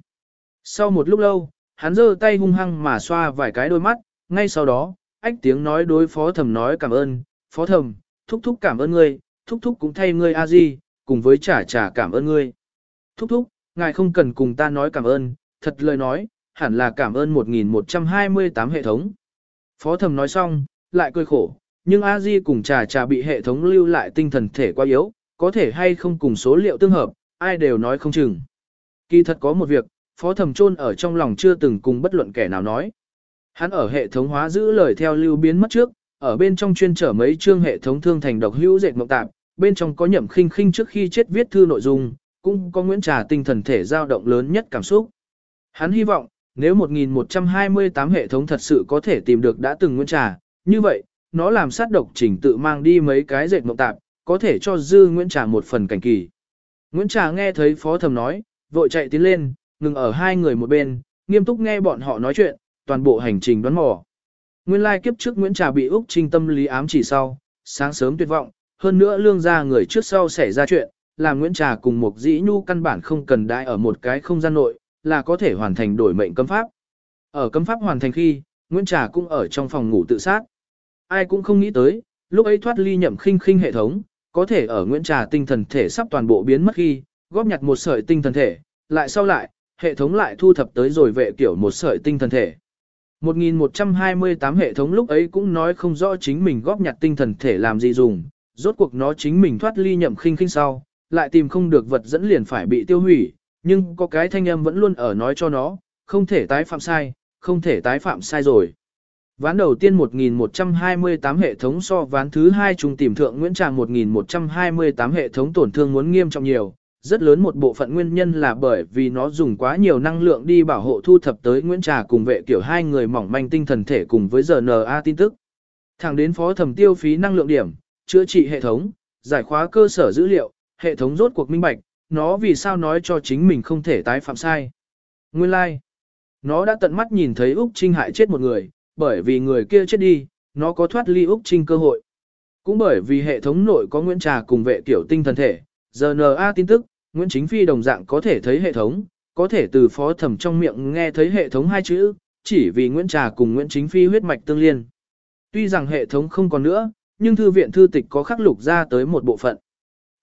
Sau một lúc lâu, hắn giơ tay hung hăng mà xoa vài cái đôi mắt, ngay sau đó, ách tiếng nói đối phó thầm nói cảm ơn, phó thầm, thúc thúc cảm ơn ngươi, thúc thúc cũng thay ngươi a di, cùng với trả trả cảm ơn ngươi. Thúc thúc, ngài không cần cùng ta nói cảm ơn, thật lời nói, hẳn là cảm ơn 1128 hệ thống. Phó thầm nói xong, lại cười khổ, nhưng a di cùng trà trà bị hệ thống lưu lại tinh thần thể quá yếu, có thể hay không cùng số liệu tương hợp, ai đều nói không chừng. Kỳ thật có một việc, phó thầm chôn ở trong lòng chưa từng cùng bất luận kẻ nào nói. Hắn ở hệ thống hóa giữ lời theo lưu biến mất trước, ở bên trong chuyên trở mấy chương hệ thống thương thành độc hữu dệt mộng tạp, bên trong có nhậm khinh khinh trước khi chết viết thư nội dung, cũng có Nguyễn Trà tinh thần thể dao động lớn nhất cảm xúc. Hắn hy vọng, nếu 1128 hệ thống thật sự có thể tìm được đã từng Nguyễn Trà, như vậy, nó làm sát độc chỉnh tự mang đi mấy cái dệt mộng tạp, có thể cho dư Nguyễn Trà một phần cảnh kỳ. Nguyễn Trà nghe thấy phó thầm nói, vội chạy tiến lên, ngừng ở hai người một bên, nghiêm túc nghe bọn họ nói chuyện, toàn bộ hành trình đoán mò. Nguyên lai kiếp trước Nguyễn Trà bị Úc Trinh tâm lý ám chỉ sau, sáng sớm tuyệt vọng, hơn nữa lương ra người trước sau xảy ra chuyện, làm Nguyễn Trà cùng một dĩ nhu căn bản không cần đại ở một cái không gian nội, là có thể hoàn thành đổi mệnh cấm pháp. Ở cấm pháp hoàn thành khi, Nguyễn Trà cũng ở trong phòng ngủ tự sát. Ai cũng không nghĩ tới, lúc ấy thoát ly nhậm khinh khinh hệ thống, có thể ở Nguyễn Trà tinh thần thể sắp toàn bộ biến mất khi, góp nhặt một sợi tinh thần thể, lại sau lại, hệ thống lại thu thập tới rồi vệ kiểu một sợi tinh thần thể. 1128 hệ thống lúc ấy cũng nói không rõ chính mình góp nhặt tinh thần thể làm gì dùng, rốt cuộc nó chính mình thoát ly nhậm khinh khinh sau, lại tìm không được vật dẫn liền phải bị tiêu hủy, nhưng có cái thanh âm vẫn luôn ở nói cho nó, không thể tái phạm sai, không thể tái phạm sai rồi. Ván đầu tiên 1128 hệ thống so ván thứ hai trùng tìm thượng Nguyễn Tràng 1128 hệ thống tổn thương muốn nghiêm trọng nhiều, rất lớn một bộ phận nguyên nhân là bởi vì nó dùng quá nhiều năng lượng đi bảo hộ thu thập tới Nguyễn Trà cùng vệ kiểu hai người mỏng manh tinh thần thể cùng với GNA tin tức. Thẳng đến phó thẩm tiêu phí năng lượng điểm, chữa trị hệ thống, giải khóa cơ sở dữ liệu, hệ thống rốt cuộc minh bạch, nó vì sao nói cho chính mình không thể tái phạm sai. Nguyên lai, like. nó đã tận mắt nhìn thấy Úc Trinh hại chết một người, bởi vì người kia chết đi, nó có thoát ly Úc Trinh cơ hội. Cũng bởi vì hệ thống nội có Nguyễn Trà cùng vệ tiểu tinh thần thể, GNA tin tức, Nguyễn Chính Phi đồng dạng có thể thấy hệ thống, có thể từ phó thẩm trong miệng nghe thấy hệ thống hai chữ, chỉ vì Nguyễn Trà cùng Nguyễn Chính Phi huyết mạch tương liên. Tuy rằng hệ thống không còn nữa, nhưng thư viện thư tịch có khắc lục ra tới một bộ phận.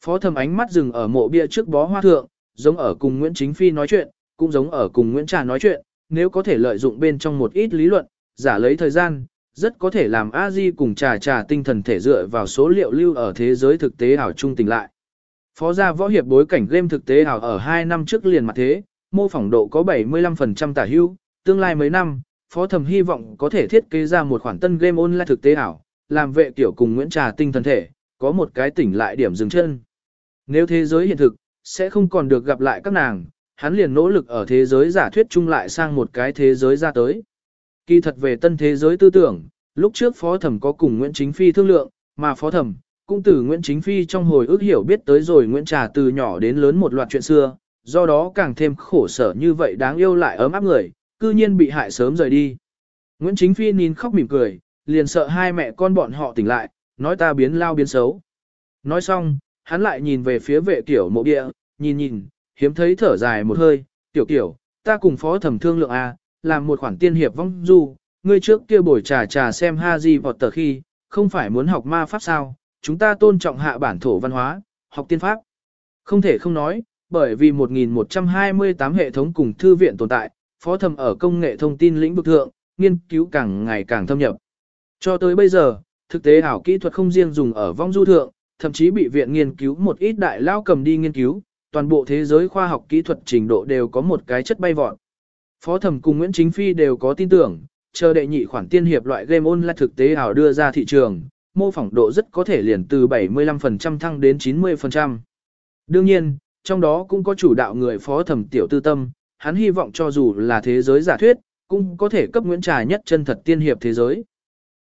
Phó thầm ánh mắt dừng ở mộ bia trước bó hoa thượng, giống ở cùng Nguyễn Chính Phi nói chuyện, cũng giống ở cùng Nguyễn Trà nói chuyện, nếu có thể lợi dụng bên trong một ít lý luận, giả lấy thời gian, rất có thể làm a di cùng trà trà tinh thần thể dựa vào số liệu lưu ở thế giới thực tế ảo trung tình lại. Phó gia võ hiệp bối cảnh game thực tế ảo ở 2 năm trước liền mặt thế, mô phỏng độ có 75% tả hữu, tương lai mấy năm, phó thầm hy vọng có thể thiết kế ra một khoản tân game online thực tế ảo, làm vệ tiểu cùng Nguyễn Trà tinh thần thể, có một cái tỉnh lại điểm dừng chân. Nếu thế giới hiện thực, sẽ không còn được gặp lại các nàng, hắn liền nỗ lực ở thế giới giả thuyết chung lại sang một cái thế giới ra tới. Kỳ thật về tân thế giới tư tưởng, lúc trước phó thẩm có cùng Nguyễn Chính Phi thương lượng, mà phó thẩm cũng từ Nguyễn Chính Phi trong hồi ức hiểu biết tới rồi Nguyễn Trà từ nhỏ đến lớn một loạt chuyện xưa, do đó càng thêm khổ sở như vậy đáng yêu lại ấm áp người, cư nhiên bị hại sớm rời đi. Nguyễn Chính Phi nhìn khóc mỉm cười, liền sợ hai mẹ con bọn họ tỉnh lại, nói ta biến lao biến xấu. Nói xong, hắn lại nhìn về phía vệ tiểu mộ địa, nhìn nhìn, hiếm thấy thở dài một hơi, tiểu tiểu, ta cùng phó thẩm thương lượng A, làm một khoản tiên hiệp vong du, ngươi trước kia buổi trà trà xem ha gì vọt tờ khi, không phải muốn học ma pháp sao, chúng ta tôn trọng hạ bản thổ văn hóa, học tiên pháp. Không thể không nói, bởi vì 1128 hệ thống cùng thư viện tồn tại, phó thẩm ở công nghệ thông tin lĩnh vực thượng, nghiên cứu càng ngày càng thâm nhập. Cho tới bây giờ, thực tế ảo kỹ thuật không riêng dùng ở vong du thượng, thậm chí bị viện nghiên cứu một ít đại lao cầm đi nghiên cứu, toàn bộ thế giới khoa học kỹ thuật trình độ đều có một cái chất bay vọt. Phó thẩm cùng Nguyễn Chính Phi đều có tin tưởng, chờ đệ nhị khoản tiên hiệp loại game online thực tế ảo đưa ra thị trường, mô phỏng độ rất có thể liền từ 75% thăng đến 90%. Đương nhiên, trong đó cũng có chủ đạo người phó thẩm tiểu tư tâm, hắn hy vọng cho dù là thế giới giả thuyết, cũng có thể cấp Nguyễn Trà nhất chân thật tiên hiệp thế giới.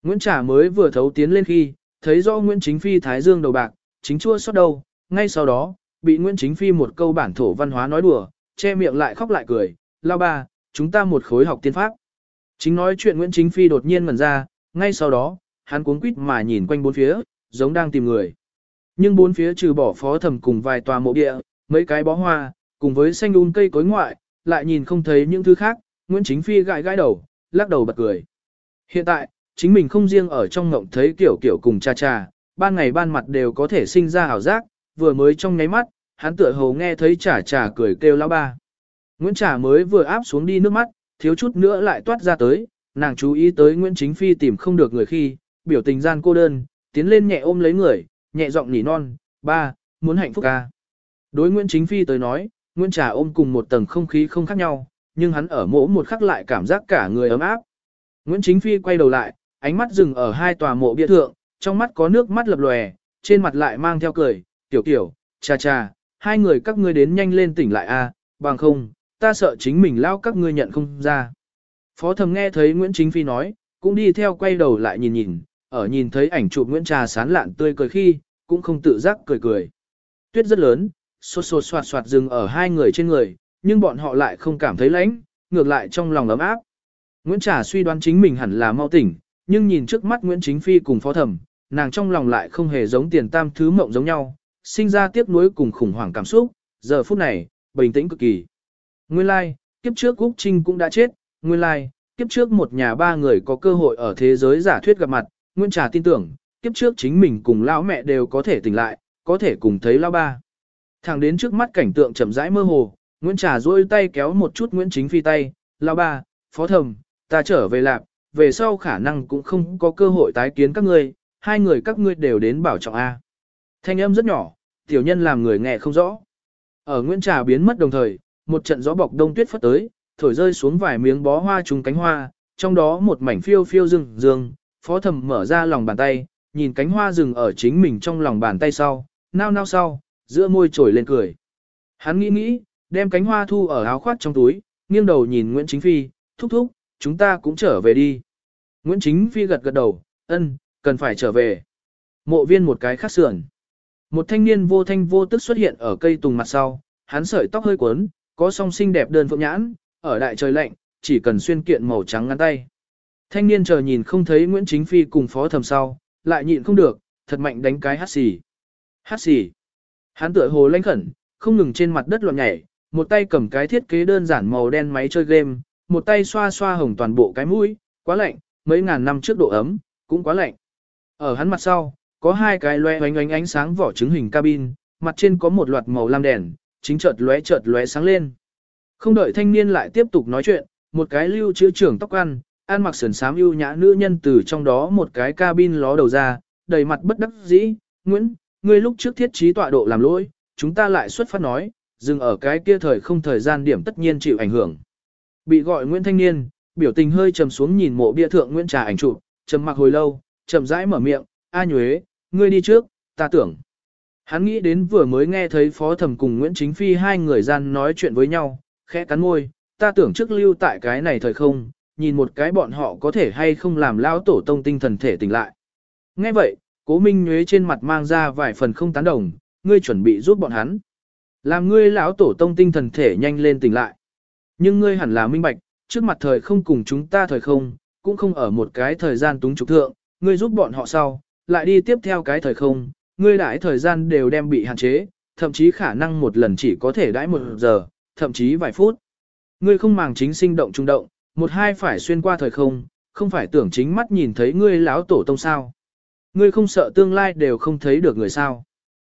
Nguyễn Trà mới vừa thấu tiến lên khi, thấy do Nguyễn Chính Phi thái dương đầu bạc, chính chua xót đầu, ngay sau đó, bị Nguyễn Chính Phi một câu bản thổ văn hóa nói đùa, che miệng lại khóc lại cười, lao ba, chúng ta một khối học tiên pháp. Chính nói chuyện Nguyễn Chính Phi đột nhiên ngẩn ra, ngay sau đó, hắn cuống quýt mà nhìn quanh bốn phía, giống đang tìm người. Nhưng bốn phía trừ bỏ phó thầm cùng vài tòa mộ địa, mấy cái bó hoa, cùng với xanh un cây cối ngoại, lại nhìn không thấy những thứ khác, Nguyễn Chính Phi gãi gãi đầu, lắc đầu bật cười. Hiện tại, chính mình không riêng ở trong ngộng thấy kiểu kiểu cùng cha cha, ban ngày ban mặt đều có thể sinh ra ảo giác, vừa mới trong nháy mắt, hắn tựa hồ nghe thấy chả chả cười kêu lão ba. Nguyễn Trà mới vừa áp xuống đi nước mắt, thiếu chút nữa lại toát ra tới, nàng chú ý tới Nguyễn Chính Phi tìm không được người khi, biểu tình gian cô đơn, tiến lên nhẹ ôm lấy người, nhẹ giọng nỉ non, ba, muốn hạnh phúc ca. Đối Nguyễn Chính Phi tới nói, Nguyễn Trà ôm cùng một tầng không khí không khác nhau, nhưng hắn ở mỗ một khắc lại cảm giác cả người ấm áp. Nguyễn Chính Phi quay đầu lại, ánh mắt dừng ở hai tòa mộ bia thượng, trong mắt có nước mắt lập lòe, trên mặt lại mang theo cười, tiểu tiểu, cha cha, hai người các ngươi đến nhanh lên tỉnh lại a, bằng không, ta sợ chính mình lao các ngươi nhận không ra. Phó thầm nghe thấy Nguyễn Chính Phi nói, cũng đi theo quay đầu lại nhìn nhìn, ở nhìn thấy ảnh chụp Nguyễn Trà sán lạn tươi cười khi, cũng không tự giác cười cười. Tuyết rất lớn, xô xô soạt soạt dừng ở hai người trên người, nhưng bọn họ lại không cảm thấy lạnh, ngược lại trong lòng ấm áp. Nguyễn Trà suy đoán chính mình hẳn là mau tỉnh, nhưng nhìn trước mắt Nguyễn Chính Phi cùng phó thẩm, nàng trong lòng lại không hề giống tiền tam thứ mộng giống nhau, sinh ra tiếc nuối cùng khủng hoảng cảm xúc, giờ phút này, bình tĩnh cực kỳ. Nguyên lai, like, kiếp trước Úc Trinh cũng đã chết, nguyên lai, like, kiếp trước một nhà ba người có cơ hội ở thế giới giả thuyết gặp mặt, Nguyễn Trà tin tưởng, kiếp trước chính mình cùng lão mẹ đều có thể tỉnh lại, có thể cùng thấy lão ba. Thẳng đến trước mắt cảnh tượng chậm rãi mơ hồ, Nguyễn Trà duỗi tay kéo một chút Nguyễn Chính Phi tay, lão ba, phó thầm, ta trở về lạc, về sau khả năng cũng không có cơ hội tái kiến các ngươi, hai người các ngươi đều đến bảo trọng A. Thanh âm rất nhỏ, tiểu nhân làm người nghe không rõ. Ở Nguyễn Trà biến mất đồng thời, một trận gió bọc đông tuyết phất tới, thổi rơi xuống vài miếng bó hoa trùng cánh hoa, trong đó một mảnh phiêu phiêu rừng rừng, phó thầm mở ra lòng bàn tay, nhìn cánh hoa rừng ở chính mình trong lòng bàn tay sau, nao nao sau, giữa môi trồi lên cười. Hắn nghĩ nghĩ, đem cánh hoa thu ở áo khoác trong túi, nghiêng đầu nhìn Nguyễn Chính Phi, thúc thúc, chúng ta cũng trở về đi. Nguyễn Chính Phi gật gật đầu, ân, cần phải trở về. Mộ viên một cái khác sườn. Một thanh niên vô thanh vô tức xuất hiện ở cây tùng mặt sau, hắn sợi tóc hơi cuốn, có song xinh đẹp đơn phượng nhãn, ở đại trời lạnh, chỉ cần xuyên kiện màu trắng ngắn tay. Thanh niên chờ nhìn không thấy Nguyễn Chính Phi cùng phó thầm sau, lại nhịn không được, thật mạnh đánh cái hát xì. Hát xì. Hắn tựa hồ lanh khẩn, không ngừng trên mặt đất loạn nhảy, một tay cầm cái thiết kế đơn giản màu đen máy chơi game, một tay xoa xoa hồng toàn bộ cái mũi, quá lạnh, mấy ngàn năm trước độ ấm, cũng quá lạnh. Ở hắn mặt sau, có hai cái loe ánh ánh ánh sáng vỏ trứng hình cabin, mặt trên có một loạt màu lam đèn, chính chợt lóe chợt lóe sáng lên. Không đợi thanh niên lại tiếp tục nói chuyện, một cái lưu chữ trưởng tóc ăn, ăn mặc sườn xám ưu nhã nữ nhân từ trong đó một cái cabin ló đầu ra, đầy mặt bất đắc dĩ, Nguyễn, ngươi lúc trước thiết trí tọa độ làm lỗi, chúng ta lại xuất phát nói, dừng ở cái kia thời không thời gian điểm tất nhiên chịu ảnh hưởng. Bị gọi Nguyễn Thanh Niên, biểu tình hơi trầm xuống nhìn mộ bia thượng Nguyễn Trà ảnh chụp, trầm mặc hồi lâu, chậm rãi mở miệng, "A Nhuế, ngươi đi trước, ta tưởng." Hắn nghĩ đến vừa mới nghe thấy Phó Thẩm cùng Nguyễn Chính Phi hai người gian nói chuyện với nhau, khẽ cắn môi, "Ta tưởng trước lưu tại cái này thời không, nhìn một cái bọn họ có thể hay không làm lão tổ tông tinh thần thể tỉnh lại." Nghe vậy, Cố Minh Nhuế trên mặt mang ra vài phần không tán đồng, "Ngươi chuẩn bị giúp bọn hắn, làm ngươi lão tổ tông tinh thần thể nhanh lên tỉnh lại." Nhưng ngươi hẳn là minh bạch, trước mặt thời không cùng chúng ta thời không, cũng không ở một cái thời gian túng trục thượng, ngươi giúp bọn họ sau, lại đi tiếp theo cái thời không, ngươi đãi thời gian đều đem bị hạn chế, thậm chí khả năng một lần chỉ có thể đãi một giờ, thậm chí vài phút. Ngươi không màng chính sinh động trung động, một hai phải xuyên qua thời không, không phải tưởng chính mắt nhìn thấy ngươi lão tổ tông sao. Ngươi không sợ tương lai đều không thấy được người sao.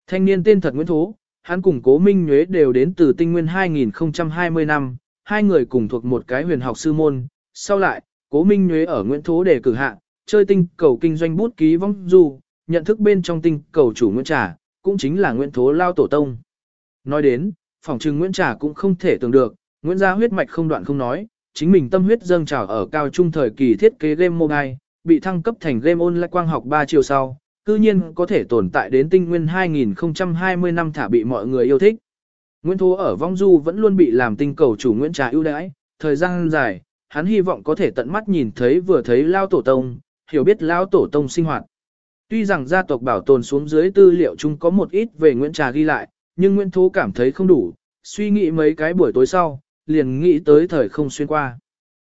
Thanh niên tên thật Nguyễn Thố, hắn cùng cố Minh Nhuế đều đến từ tinh nguyên 2020 năm, hai người cùng thuộc một cái huyền học sư môn, sau lại, cố minh nhuế ở Nguyễn Thố để cử hạ, chơi tinh cầu kinh doanh bút ký vong du, nhận thức bên trong tinh cầu chủ Nguyễn Trà, cũng chính là Nguyễn Thố Lao Tổ Tông. Nói đến, phòng trừng Nguyễn Trà cũng không thể tưởng được, Nguyễn gia huyết mạch không đoạn không nói, chính mình tâm huyết dâng trào ở cao trung thời kỳ thiết kế game mobile, bị thăng cấp thành game online quang học 3 chiều sau, cư nhiên có thể tồn tại đến tinh nguyên 2020 năm thả bị mọi người yêu thích. Nguyễn Thố ở vong du vẫn luôn bị làm tinh cầu chủ Nguyễn Trà ưu đãi, thời gian dài, hắn hy vọng có thể tận mắt nhìn thấy vừa thấy Lao Tổ Tông, hiểu biết Lao Tổ Tông sinh hoạt. Tuy rằng gia tộc bảo tồn xuống dưới tư liệu chung có một ít về Nguyễn Trà ghi lại, nhưng Nguyễn Thố cảm thấy không đủ, suy nghĩ mấy cái buổi tối sau, liền nghĩ tới thời không xuyên qua.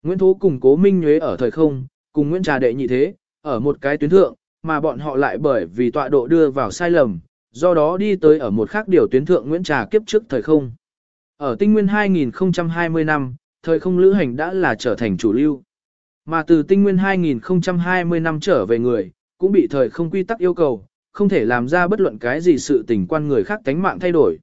Nguyễn Thú cùng Cố Minh Nhuế ở thời không, cùng Nguyễn Trà đệ nhị thế, ở một cái tuyến thượng, mà bọn họ lại bởi vì tọa độ đưa vào sai lầm, do đó đi tới ở một khác điều tuyến thượng Nguyễn Trà kiếp trước thời không. Ở tinh nguyên 2020 năm, thời không lữ hành đã là trở thành chủ lưu. Mà từ tinh nguyên 2020 năm trở về người, cũng bị thời không quy tắc yêu cầu, không thể làm ra bất luận cái gì sự tình quan người khác tánh mạng thay đổi.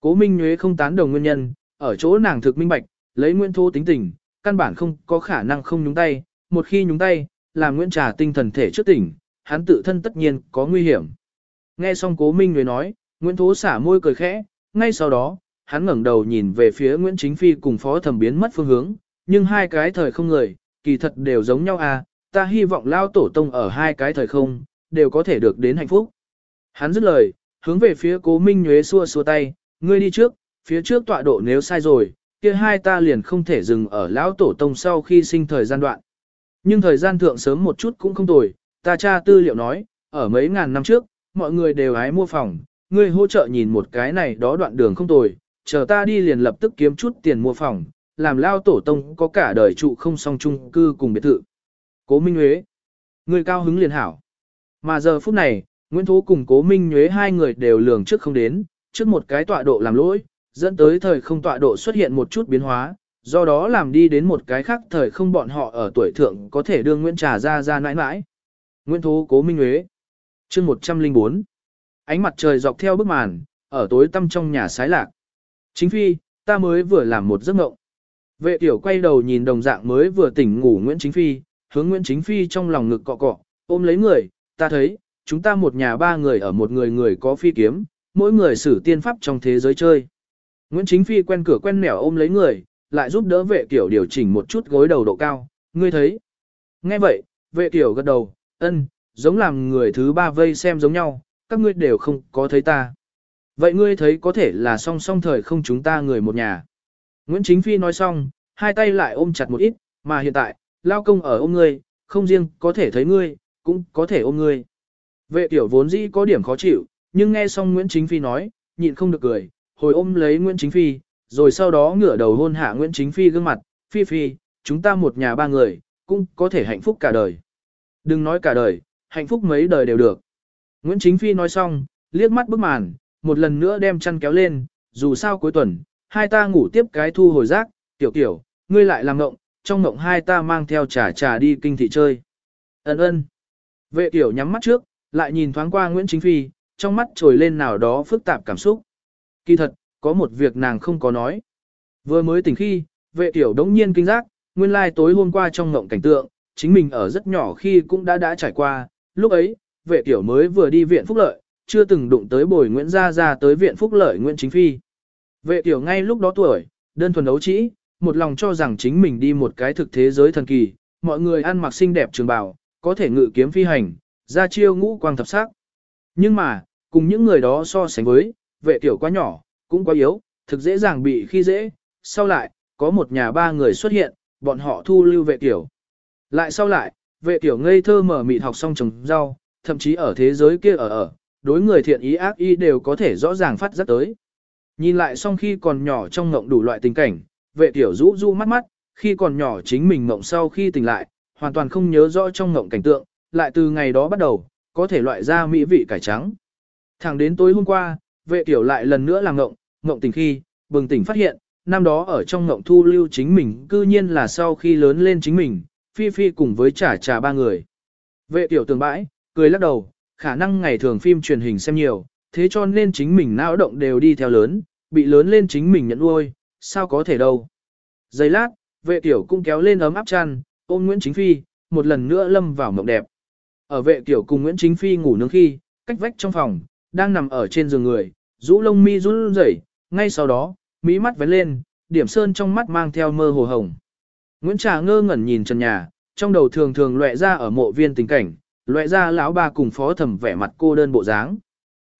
Cố Minh Nhuế không tán đồng nguyên nhân, ở chỗ nàng thực minh bạch, lấy Nguyễn Thô tính tình, căn bản không có khả năng không nhúng tay, một khi nhúng tay, làm Nguyễn Trà tinh thần thể trước tỉnh, hắn tự thân tất nhiên có nguy hiểm. Nghe xong Cố Minh người nói, Nguyễn Thố xả môi cười khẽ, ngay sau đó, hắn ngẩng đầu nhìn về phía Nguyễn Chính Phi cùng Phó Thẩm biến mất phương hướng, nhưng hai cái thời không người, kỳ thật đều giống nhau à, ta hy vọng lao tổ tông ở hai cái thời không, đều có thể được đến hạnh phúc. Hắn dứt lời, hướng về phía cố minh nhuế xua xua tay, ngươi đi trước, phía trước tọa độ nếu sai rồi, kia hai ta liền không thể dừng ở lão tổ tông sau khi sinh thời gian đoạn. Nhưng thời gian thượng sớm một chút cũng không tồi, ta tra tư liệu nói, ở mấy ngàn năm trước, mọi người đều hái mua phòng, ngươi hỗ trợ nhìn một cái này đó đoạn đường không tồi, chờ ta đi liền lập tức kiếm chút tiền mua phòng, làm lao tổ tông có cả đời trụ không song chung cư cùng biệt thự. Cố Minh Huế, người cao hứng liền hảo. Mà giờ phút này, Nguyễn Thú cùng Cố Minh Huế hai người đều lường trước không đến, trước một cái tọa độ làm lỗi, dẫn tới thời không tọa độ xuất hiện một chút biến hóa, do đó làm đi đến một cái khác thời không bọn họ ở tuổi thượng có thể đưa Nguyễn Trà ra ra nãi nãi. Nguyễn Thú Cố Minh Huế chương 104 Ánh mặt trời dọc theo bức màn, ở tối tăm trong nhà sái lạc. Chính phi, ta mới vừa làm một giấc mộng. Vệ tiểu quay đầu nhìn đồng dạng mới vừa tỉnh ngủ Nguyễn Chính Phi, hướng Nguyễn Chính Phi trong lòng ngực cọ cọ, ôm lấy người, ta thấy, chúng ta một nhà ba người ở một người người có phi kiếm, mỗi người xử tiên pháp trong thế giới chơi. Nguyễn Chính Phi quen cửa quen nẻo ôm lấy người, lại giúp đỡ vệ tiểu điều chỉnh một chút gối đầu độ cao, ngươi thấy. Nghe vậy, vệ tiểu gật đầu, ân, giống làm người thứ ba vây xem giống nhau, các ngươi đều không có thấy ta. Vậy ngươi thấy có thể là song song thời không chúng ta người một nhà. Nguyễn Chính Phi nói xong, hai tay lại ôm chặt một ít, mà hiện tại, lao công ở ôm ngươi, không riêng có thể thấy ngươi, cũng có thể ôm ngươi. Vệ tiểu vốn dĩ có điểm khó chịu, nhưng nghe xong Nguyễn Chính Phi nói, nhịn không được cười, hồi ôm lấy Nguyễn Chính Phi, rồi sau đó ngửa đầu hôn hạ Nguyễn Chính Phi gương mặt, Phi Phi, chúng ta một nhà ba người, cũng có thể hạnh phúc cả đời. Đừng nói cả đời, hạnh phúc mấy đời đều được. Nguyễn Chính Phi nói xong, liếc mắt bức màn, một lần nữa đem chăn kéo lên, dù sao cuối tuần, hai ta ngủ tiếp cái thu hồi rác, tiểu tiểu, ngươi lại làm ngộng, trong ngộng hai ta mang theo trà trà đi kinh thị chơi. Ấn ơn. Vệ tiểu nhắm mắt trước, lại nhìn thoáng qua Nguyễn Chính Phi, trong mắt trồi lên nào đó phức tạp cảm xúc. Kỳ thật, có một việc nàng không có nói. Vừa mới tỉnh khi, vệ tiểu đống nhiên kinh giác, nguyên lai tối hôm qua trong ngộng cảnh tượng, chính mình ở rất nhỏ khi cũng đã đã trải qua, lúc ấy, vệ tiểu mới vừa đi viện phúc lợi, chưa từng đụng tới bồi Nguyễn Gia Gia tới viện phúc lợi Nguyễn Chính Phi. Vệ tiểu ngay lúc đó tuổi, đơn thuần đấu trĩ, một lòng cho rằng chính mình đi một cái thực thế giới thần kỳ, mọi người ăn mặc xinh đẹp trường bào, có thể ngự kiếm phi hành, ra chiêu ngũ quang thập sắc. Nhưng mà, cùng những người đó so sánh với, vệ tiểu quá nhỏ, cũng quá yếu, thực dễ dàng bị khi dễ, sau lại, có một nhà ba người xuất hiện, bọn họ thu lưu vệ tiểu. Lại sau lại, vệ tiểu ngây thơ mở mịt học xong trồng rau, thậm chí ở thế giới kia ở ở, đối người thiện ý ác ý đều có thể rõ ràng phát giác tới. Nhìn lại xong khi còn nhỏ trong ngộng đủ loại tình cảnh, vệ tiểu rũ rũ mắt mắt, khi còn nhỏ chính mình ngộng sau khi tỉnh lại, hoàn toàn không nhớ rõ trong ngộng cảnh tượng, lại từ ngày đó bắt đầu, có thể loại ra mỹ vị cải trắng. Thẳng đến tối hôm qua, vệ tiểu lại lần nữa làm ngộng, ngộng tỉnh khi, bừng tỉnh phát hiện, năm đó ở trong ngộng thu lưu chính mình cư nhiên là sau khi lớn lên chính mình, phi phi cùng với trả Trả ba người. Vệ tiểu tường bãi, cười lắc đầu, khả năng ngày thường phim truyền hình xem nhiều, thế cho nên chính mình não động đều đi theo lớn, bị lớn lên chính mình nhận nuôi, sao có thể đâu. Giây lát, vệ tiểu cũng kéo lên ấm áp chăn, ôm Nguyễn Chính Phi, một lần nữa lâm vào mộng đẹp. Ở vệ tiểu cùng Nguyễn Chính Phi ngủ nướng khi, cách vách trong phòng, đang nằm ở trên giường người, rũ lông mi run rẩy, ngay sau đó, mỹ mắt vén lên, điểm sơn trong mắt mang theo mơ hồ hồng. Nguyễn Trà ngơ ngẩn nhìn trần nhà, trong đầu thường thường lóe ra ở mộ viên tình cảnh, lóe ra lão ba cùng phó thẩm vẻ mặt cô đơn bộ dáng.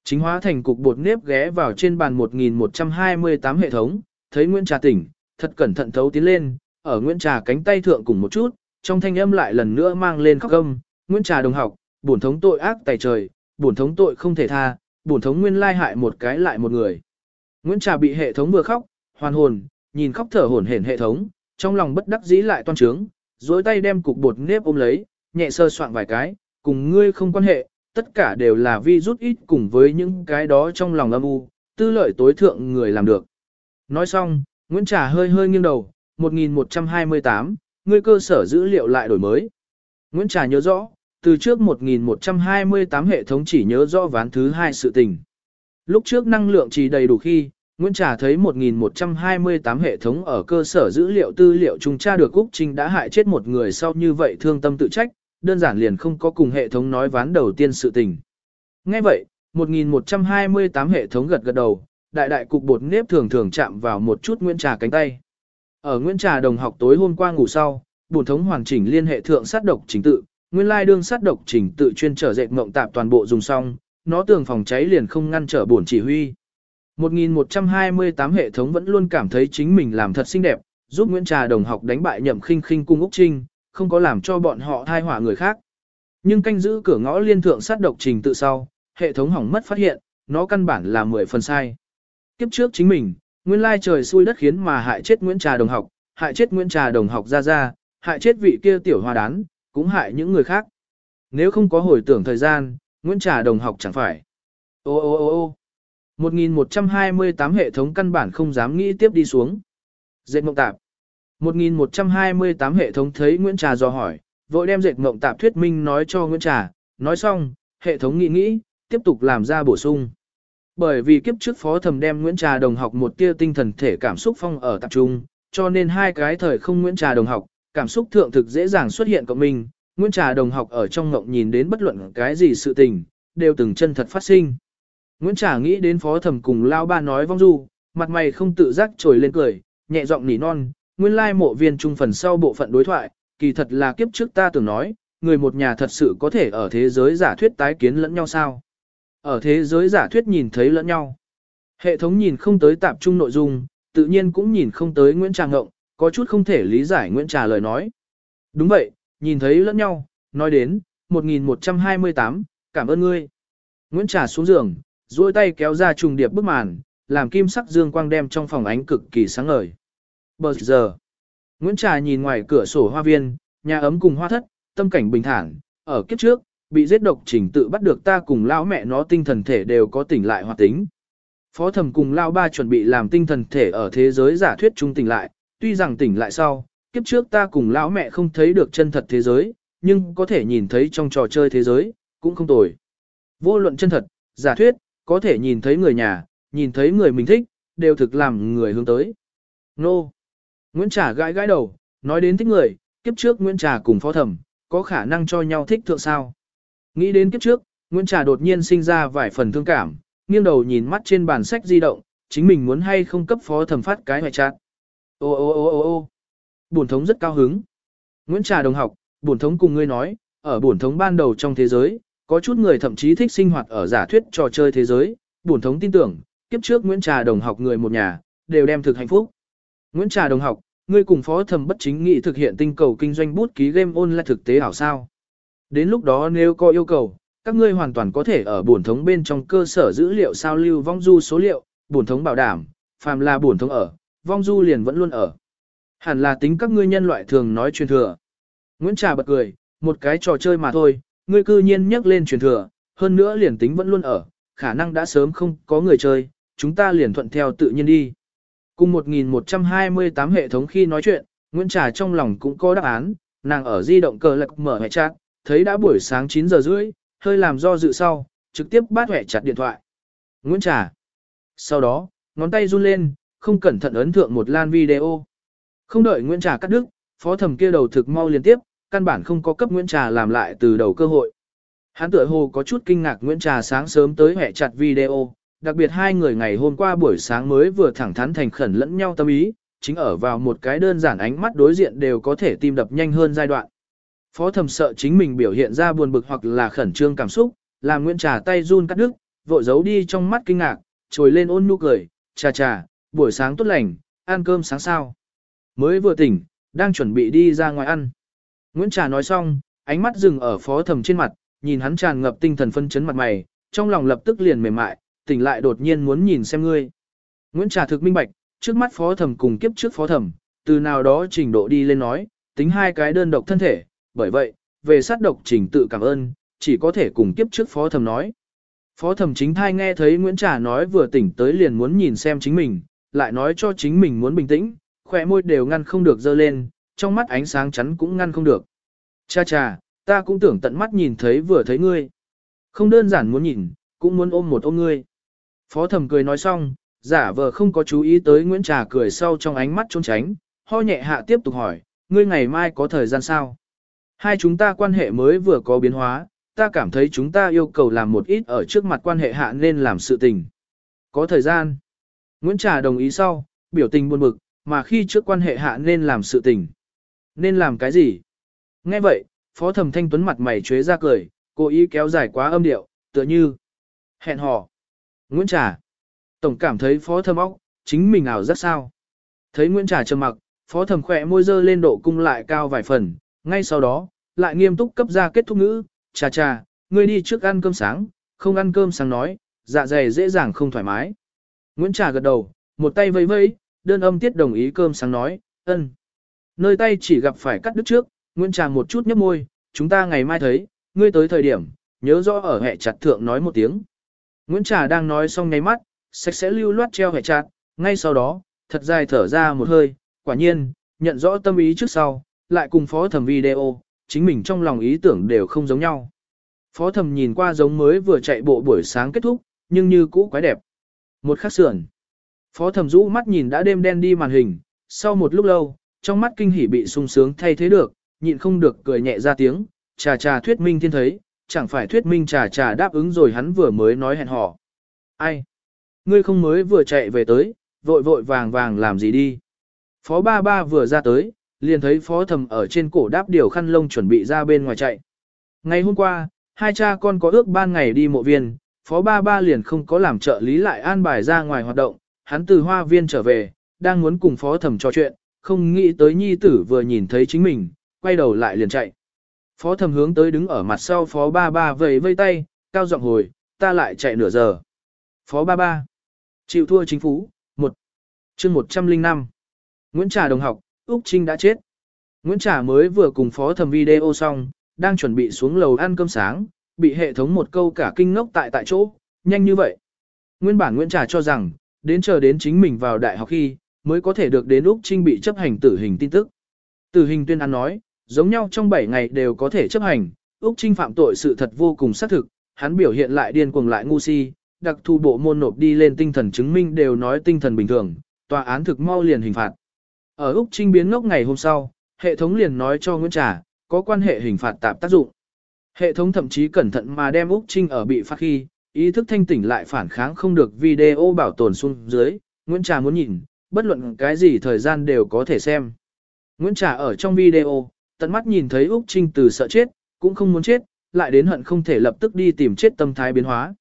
Chính hóa thành cục bột nếp ghé vào trên bàn 1128 hệ thống, thấy Nguyễn Trà tỉnh, thật cẩn thận thấu tiến lên, ở Nguyễn Trà cánh tay thượng cùng một chút, trong thanh âm lại lần nữa mang lên khóc âm, Nguyễn Trà đồng học, bổn thống tội ác tài trời, bổn thống tội không thể tha, bổn thống nguyên lai hại một cái lại một người. Nguyễn Trà bị hệ thống vừa khóc, hoàn hồn, nhìn khóc thở hổn hển hệ thống, trong lòng bất đắc dĩ lại toan trướng, dối tay đem cục bột nếp ôm lấy, nhẹ sơ soạn vài cái, cùng ngươi không quan hệ, tất cả đều là vi rút ít cùng với những cái đó trong lòng âm u, tư lợi tối thượng người làm được. Nói xong, Nguyễn Trà hơi hơi nghiêng đầu, 1128, ngươi cơ sở dữ liệu lại đổi mới. Nguyễn Trà nhớ rõ, từ trước 1128 hệ thống chỉ nhớ rõ ván thứ hai sự tình. Lúc trước năng lượng chỉ đầy đủ khi, Nguyễn Trà thấy 1128 hệ thống ở cơ sở dữ liệu tư liệu trung tra được Úc Trinh đã hại chết một người sau như vậy thương tâm tự trách, đơn giản liền không có cùng hệ thống nói ván đầu tiên sự tình. Ngay vậy, 1128 hệ thống gật gật đầu, đại đại cục bột nếp thường thường chạm vào một chút Nguyễn Trà cánh tay. Ở Nguyễn Trà đồng học tối hôm qua ngủ sau, bổn thống hoàn chỉnh liên hệ thượng sát độc trình tự, nguyên lai đương sát độc trình tự chuyên trở dệt mộng tạp toàn bộ dùng xong, nó tường phòng cháy liền không ngăn trở bổn chỉ huy. 1128 hệ thống vẫn luôn cảm thấy chính mình làm thật xinh đẹp, giúp Nguyễn Trà đồng học đánh bại nhậm khinh khinh cung Úc Trinh, không có làm cho bọn họ thai hỏa người khác. Nhưng canh giữ cửa ngõ liên thượng sát độc trình tự sau, hệ thống hỏng mất phát hiện, nó căn bản là 10 phần sai. Kiếp trước chính mình, nguyên lai trời xui đất khiến mà hại chết Nguyễn Trà đồng học, hại chết Nguyễn Trà đồng học ra ra, hại chết vị kia tiểu hoa đán, cũng hại những người khác. Nếu không có hồi tưởng thời gian, Nguyễn Trà đồng học chẳng phải. Ô ô ô ô 1128 hệ thống căn bản không dám nghĩ tiếp đi xuống. Dệt mộng tạp. 1128 hệ thống thấy Nguyễn Trà do hỏi, vội đem dệt mộng tạp thuyết minh nói cho Nguyễn Trà, nói xong, hệ thống nghĩ nghĩ, tiếp tục làm ra bổ sung. Bởi vì kiếp trước phó thầm đem Nguyễn Trà đồng học một tia tinh thần thể cảm xúc phong ở tập trung, cho nên hai cái thời không Nguyễn Trà đồng học, cảm xúc thượng thực dễ dàng xuất hiện cộng mình, Nguyễn Trà đồng học ở trong ngộng nhìn đến bất luận cái gì sự tình, đều từng chân thật phát sinh. Nguyễn Trà nghĩ đến phó thẩm cùng lao ba nói vong du, mặt mày không tự giác trồi lên cười, nhẹ giọng nỉ non, nguyên lai mộ viên trung phần sau bộ phận đối thoại, kỳ thật là kiếp trước ta từng nói, người một nhà thật sự có thể ở thế giới giả thuyết tái kiến lẫn nhau sao? Ở thế giới giả thuyết nhìn thấy lẫn nhau. Hệ thống nhìn không tới tạp trung nội dung, tự nhiên cũng nhìn không tới Nguyễn Trà ngộng, có chút không thể lý giải Nguyễn Trà lời nói. Đúng vậy, nhìn thấy lẫn nhau, nói đến, 1128, cảm ơn ngươi. Nguyễn Trà xuống giường, duỗi tay kéo ra trùng điệp bức màn, làm kim sắc dương quang đem trong phòng ánh cực kỳ sáng ngời. Bờ giờ, Nguyễn Trà nhìn ngoài cửa sổ hoa viên, nhà ấm cùng hoa thất, tâm cảnh bình thản, ở kiếp trước, bị giết độc trình tự bắt được ta cùng lão mẹ nó tinh thần thể đều có tỉnh lại hoạt tính. Phó thẩm cùng lao ba chuẩn bị làm tinh thần thể ở thế giới giả thuyết trung tỉnh lại, tuy rằng tỉnh lại sau, kiếp trước ta cùng lão mẹ không thấy được chân thật thế giới, nhưng có thể nhìn thấy trong trò chơi thế giới, cũng không tồi. Vô luận chân thật, giả thuyết, có thể nhìn thấy người nhà, nhìn thấy người mình thích, đều thực làm người hướng tới. Nô! Nguyễn Trà gãi gãi đầu, nói đến thích người, kiếp trước Nguyễn Trà cùng phó thẩm, có khả năng cho nhau thích thượng sao. Nghĩ đến kiếp trước, Nguyễn Trà đột nhiên sinh ra vài phần thương cảm, nghiêng đầu nhìn mắt trên bản sách di động, chính mình muốn hay không cấp phó thẩm phát cái hoài chát. Ô ô ô ô ô bổn thống rất cao hứng. Nguyễn Trà đồng học, bổn thống cùng ngươi nói, ở bổn thống ban đầu trong thế giới, có chút người thậm chí thích sinh hoạt ở giả thuyết trò chơi thế giới, bổn thống tin tưởng, kiếp trước Nguyễn Trà đồng học người một nhà, đều đem thực hạnh phúc. Nguyễn Trà đồng học, ngươi cùng phó thẩm bất chính nghị thực hiện tinh cầu kinh doanh bút ký game online thực tế hảo sao. Đến lúc đó nếu có yêu cầu, các ngươi hoàn toàn có thể ở bổn thống bên trong cơ sở dữ liệu sao lưu vong du số liệu, bổn thống bảo đảm, phàm là bổn thống ở, vong du liền vẫn luôn ở. Hẳn là tính các ngươi nhân loại thường nói truyền thừa. Nguyễn Trà bật cười, một cái trò chơi mà thôi, ngươi cư nhiên nhắc lên truyền thừa, hơn nữa liền tính vẫn luôn ở, khả năng đã sớm không có người chơi, chúng ta liền thuận theo tự nhiên đi. Cùng 1128 hệ thống khi nói chuyện, Nguyễn Trà trong lòng cũng có đáp án, nàng ở di động cờ lạc mở hệ chat, thấy đã buổi sáng 9 giờ rưỡi, hơi làm do dự sau, trực tiếp bắt hệ chặt điện thoại. Nguyễn Trà. Sau đó, ngón tay run lên, không cẩn thận ấn thượng một lan video. Không đợi Nguyễn Trà cắt đứt, phó thẩm kia đầu thực mau liên tiếp, căn bản không có cấp Nguyễn Trà làm lại từ đầu cơ hội. Hắn tựa hồ có chút kinh ngạc Nguyễn Trà sáng sớm tới hẹ chặt video, đặc biệt hai người ngày hôm qua buổi sáng mới vừa thẳng thắn thành khẩn lẫn nhau tâm ý, chính ở vào một cái đơn giản ánh mắt đối diện đều có thể tim đập nhanh hơn giai đoạn. Phó thẩm sợ chính mình biểu hiện ra buồn bực hoặc là khẩn trương cảm xúc, làm Nguyễn Trà tay run cắt đứt, vội giấu đi trong mắt kinh ngạc, trồi lên ôn nhu cười, trà trà, buổi sáng tốt lành, ăn cơm sáng sao. Mới vừa tỉnh, đang chuẩn bị đi ra ngoài ăn. Nguyễn Trà nói xong, ánh mắt dừng ở phó thẩm trên mặt, nhìn hắn tràn ngập tinh thần phân chấn mặt mày, trong lòng lập tức liền mềm mại, tỉnh lại đột nhiên muốn nhìn xem ngươi. Nguyễn Trà thực minh bạch, trước mắt phó thẩm cùng kiếp trước phó thẩm, từ nào đó trình độ đi lên nói, tính hai cái đơn độc thân thể, bởi vậy, về sát độc trình tự cảm ơn, chỉ có thể cùng kiếp trước phó thẩm nói. Phó thẩm chính thai nghe thấy Nguyễn Trà nói vừa tỉnh tới liền muốn nhìn xem chính mình, lại nói cho chính mình muốn bình tĩnh, khỏe môi đều ngăn không được dơ lên, trong mắt ánh sáng chắn cũng ngăn không được. Cha cha, ta cũng tưởng tận mắt nhìn thấy vừa thấy ngươi. Không đơn giản muốn nhìn, cũng muốn ôm một ôm ngươi. Phó thẩm cười nói xong, giả vờ không có chú ý tới Nguyễn Trà cười sau trong ánh mắt trốn tránh, ho nhẹ hạ tiếp tục hỏi, ngươi ngày mai có thời gian sao? Hai chúng ta quan hệ mới vừa có biến hóa, ta cảm thấy chúng ta yêu cầu làm một ít ở trước mặt quan hệ hạ nên làm sự tình. Có thời gian. Nguyễn Trà đồng ý sau, biểu tình buồn bực, mà khi trước quan hệ hạ nên làm sự tình. Nên làm cái gì? Nghe vậy, Phó Thẩm Thanh Tuấn mặt mày chế ra cười, cố ý kéo dài quá âm điệu, tựa như hẹn hò. Nguyễn Trà. Tổng cảm thấy Phó Thẩm óc, chính mình ảo rất sao. Thấy Nguyễn Trà trầm mặc, Phó Thẩm khỏe môi dơ lên độ cung lại cao vài phần, ngay sau đó, lại nghiêm túc cấp ra kết thúc ngữ, trà trà, ngươi đi trước ăn cơm sáng, không ăn cơm sáng nói, dạ dày dễ dàng không thoải mái. Nguyễn Trà gật đầu, một tay vẫy vẫy, đơn âm tiết đồng ý cơm sáng nói, ân. Nơi tay chỉ gặp phải cắt đứt trước, Nguyễn Trà một chút nhấp môi, chúng ta ngày mai thấy, ngươi tới thời điểm, nhớ rõ ở hệ chặt thượng nói một tiếng. Nguyễn Trà đang nói xong ngay mắt, sạch sẽ lưu loát treo hệ chặt, ngay sau đó, thật dài thở ra một hơi, quả nhiên, nhận rõ tâm ý trước sau, lại cùng phó thẩm video, chính mình trong lòng ý tưởng đều không giống nhau. Phó thẩm nhìn qua giống mới vừa chạy bộ buổi sáng kết thúc, nhưng như cũ quái đẹp. Một khắc sườn. Phó thẩm rũ mắt nhìn đã đêm đen đi màn hình, sau một lúc lâu, trong mắt kinh hỉ bị sung sướng thay thế được, nhịn không được cười nhẹ ra tiếng, trà trà thuyết minh thiên thấy, chẳng phải thuyết minh trà trà đáp ứng rồi hắn vừa mới nói hẹn hò. Ai? Ngươi không mới vừa chạy về tới, vội vội vàng vàng làm gì đi? Phó ba ba vừa ra tới, liền thấy phó thầm ở trên cổ đáp điều khăn lông chuẩn bị ra bên ngoài chạy. Ngày hôm qua, hai cha con có ước ban ngày đi mộ viên, phó ba ba liền không có làm trợ lý lại an bài ra ngoài hoạt động, hắn từ hoa viên trở về, đang muốn cùng phó thầm trò chuyện, không nghĩ tới nhi tử vừa nhìn thấy chính mình, quay đầu lại liền chạy. Phó thầm hướng tới đứng ở mặt sau phó ba ba vẫy vây tay, cao giọng hồi, ta lại chạy nửa giờ. Phó ba ba, chịu thua chính phủ, một, chương 105. Nguyễn Trà đồng học, Úc Trinh đã chết. Nguyễn Trà mới vừa cùng phó thầm video xong, đang chuẩn bị xuống lầu ăn cơm sáng, bị hệ thống một câu cả kinh ngốc tại tại chỗ, nhanh như vậy. Nguyên bản Nguyễn Trà cho rằng, đến chờ đến chính mình vào đại học khi, mới có thể được đến Úc Trinh bị chấp hành tử hình tin tức. Tử hình tuyên án nói, giống nhau trong 7 ngày đều có thể chấp hành, Úc Trinh phạm tội sự thật vô cùng xác thực, hắn biểu hiện lại điên cuồng lại ngu si, đặc thu bộ môn nộp đi lên tinh thần chứng minh đều nói tinh thần bình thường, tòa án thực mau liền hình phạt. Ở Úc Trinh biến ngốc ngày hôm sau, hệ thống liền nói cho Nguyễn Trà, có quan hệ hình phạt tạp tác dụng. Hệ thống thậm chí cẩn thận mà đem Úc Trinh ở bị phạt khi, ý thức thanh tỉnh lại phản kháng không được video bảo tồn xuống dưới, Nguyễn Trà muốn nhìn, bất luận cái gì thời gian đều có thể xem. Nguyễn Trà ở trong video, tận mắt nhìn thấy Úc Trinh từ sợ chết, cũng không muốn chết, lại đến hận không thể lập tức đi tìm chết tâm thái biến hóa.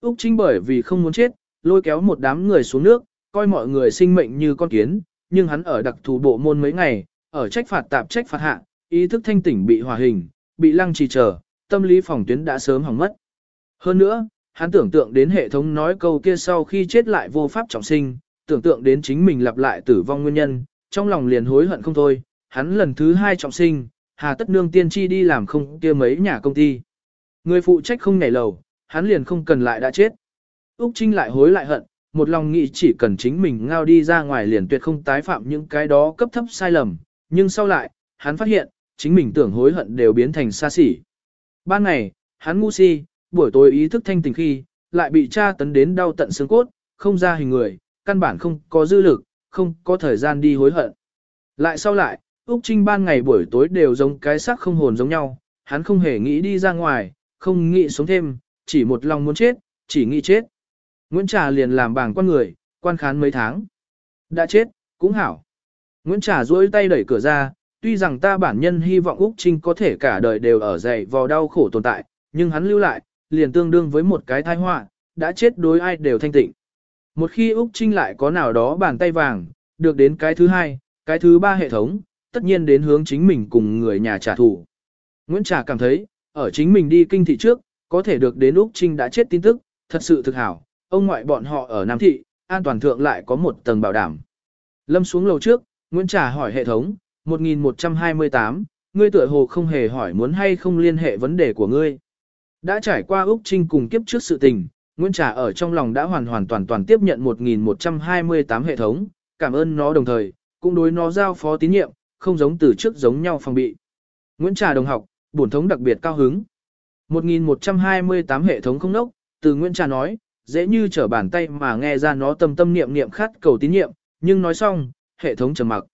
Úc Trinh bởi vì không muốn chết, lôi kéo một đám người xuống nước, coi mọi người sinh mệnh như con kiến, nhưng hắn ở đặc thù bộ môn mấy ngày, ở trách phạt tạp trách phạt hạ, ý thức thanh tỉnh bị hòa hình, bị lăng trì trở, tâm lý phòng tuyến đã sớm hỏng mất. Hơn nữa, hắn tưởng tượng đến hệ thống nói câu kia sau khi chết lại vô pháp trọng sinh, tưởng tượng đến chính mình lặp lại tử vong nguyên nhân, trong lòng liền hối hận không thôi, hắn lần thứ hai trọng sinh, hà tất nương tiên tri đi làm không kia mấy nhà công ty. Người phụ trách không nhảy lầu, hắn liền không cần lại đã chết. Úc Trinh lại hối lại hận, một lòng nghĩ chỉ cần chính mình ngao đi ra ngoài liền tuyệt không tái phạm những cái đó cấp thấp sai lầm, nhưng sau lại, hắn phát hiện, chính mình tưởng hối hận đều biến thành xa xỉ. Ban ngày, hắn ngu si, buổi tối ý thức thanh tình khi, lại bị tra tấn đến đau tận xương cốt, không ra hình người, căn bản không có dư lực, không có thời gian đi hối hận. Lại sau lại, Úc Trinh ban ngày buổi tối đều giống cái xác không hồn giống nhau, hắn không hề nghĩ đi ra ngoài, không nghĩ sống thêm, chỉ một lòng muốn chết, chỉ nghĩ chết. Nguyễn Trà liền làm bảng quan người, quan khán mấy tháng. Đã chết, cũng hảo. Nguyễn Trà duỗi tay đẩy cửa ra, tuy rằng ta bản nhân hy vọng Úc Trinh có thể cả đời đều ở dậy vò đau khổ tồn tại, nhưng hắn lưu lại, liền tương đương với một cái thai họa, đã chết đối ai đều thanh tịnh. Một khi Úc Trinh lại có nào đó bàn tay vàng, được đến cái thứ hai, cái thứ ba hệ thống, tất nhiên đến hướng chính mình cùng người nhà trả thù. Nguyễn Trà cảm thấy, ở chính mình đi kinh thị trước, có thể được đến Úc Trinh đã chết tin tức, thật sự thực hảo, ông ngoại bọn họ ở Nam Thị, an toàn thượng lại có một tầng bảo đảm. Lâm xuống lầu trước, Nguyễn Trà hỏi hệ thống, 1128, ngươi tựa hồ không hề hỏi muốn hay không liên hệ vấn đề của ngươi. Đã trải qua Úc Trinh cùng kiếp trước sự tình, Nguyễn Trà ở trong lòng đã hoàn hoàn toàn toàn tiếp nhận 1128 hệ thống, cảm ơn nó đồng thời, cũng đối nó giao phó tín nhiệm, không giống từ trước giống nhau phòng bị. Nguyễn Trà đồng học, bổn thống đặc biệt cao hứng. 1128 hệ thống không nốc, từ Nguyễn Trà nói, dễ như trở bàn tay mà nghe ra nó tâm tâm niệm niệm khát cầu tín nhiệm, nhưng nói xong, hệ thống trầm mặc.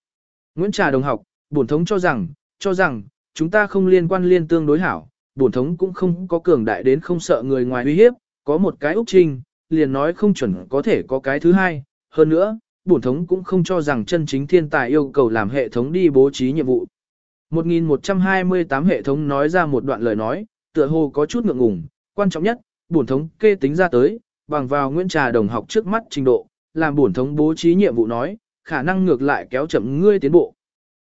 Nguyễn Trà đồng học, bổn thống cho rằng, cho rằng, chúng ta không liên quan liên tương đối hảo, bổn thống cũng không có cường đại đến không sợ người ngoài uy hiếp, có một cái Úc Trinh, liền nói không chuẩn có thể có cái thứ hai, hơn nữa, bổn thống cũng không cho rằng chân chính thiên tài yêu cầu làm hệ thống đi bố trí nhiệm vụ. 1128 hệ thống nói ra một đoạn lời nói, tựa hồ có chút ngượng ngùng, quan trọng nhất, bổn thống kê tính ra tới, bằng vào Nguyễn Trà đồng học trước mắt trình độ, làm bổn thống bố trí nhiệm vụ nói, khả năng ngược lại kéo chậm ngươi tiến bộ.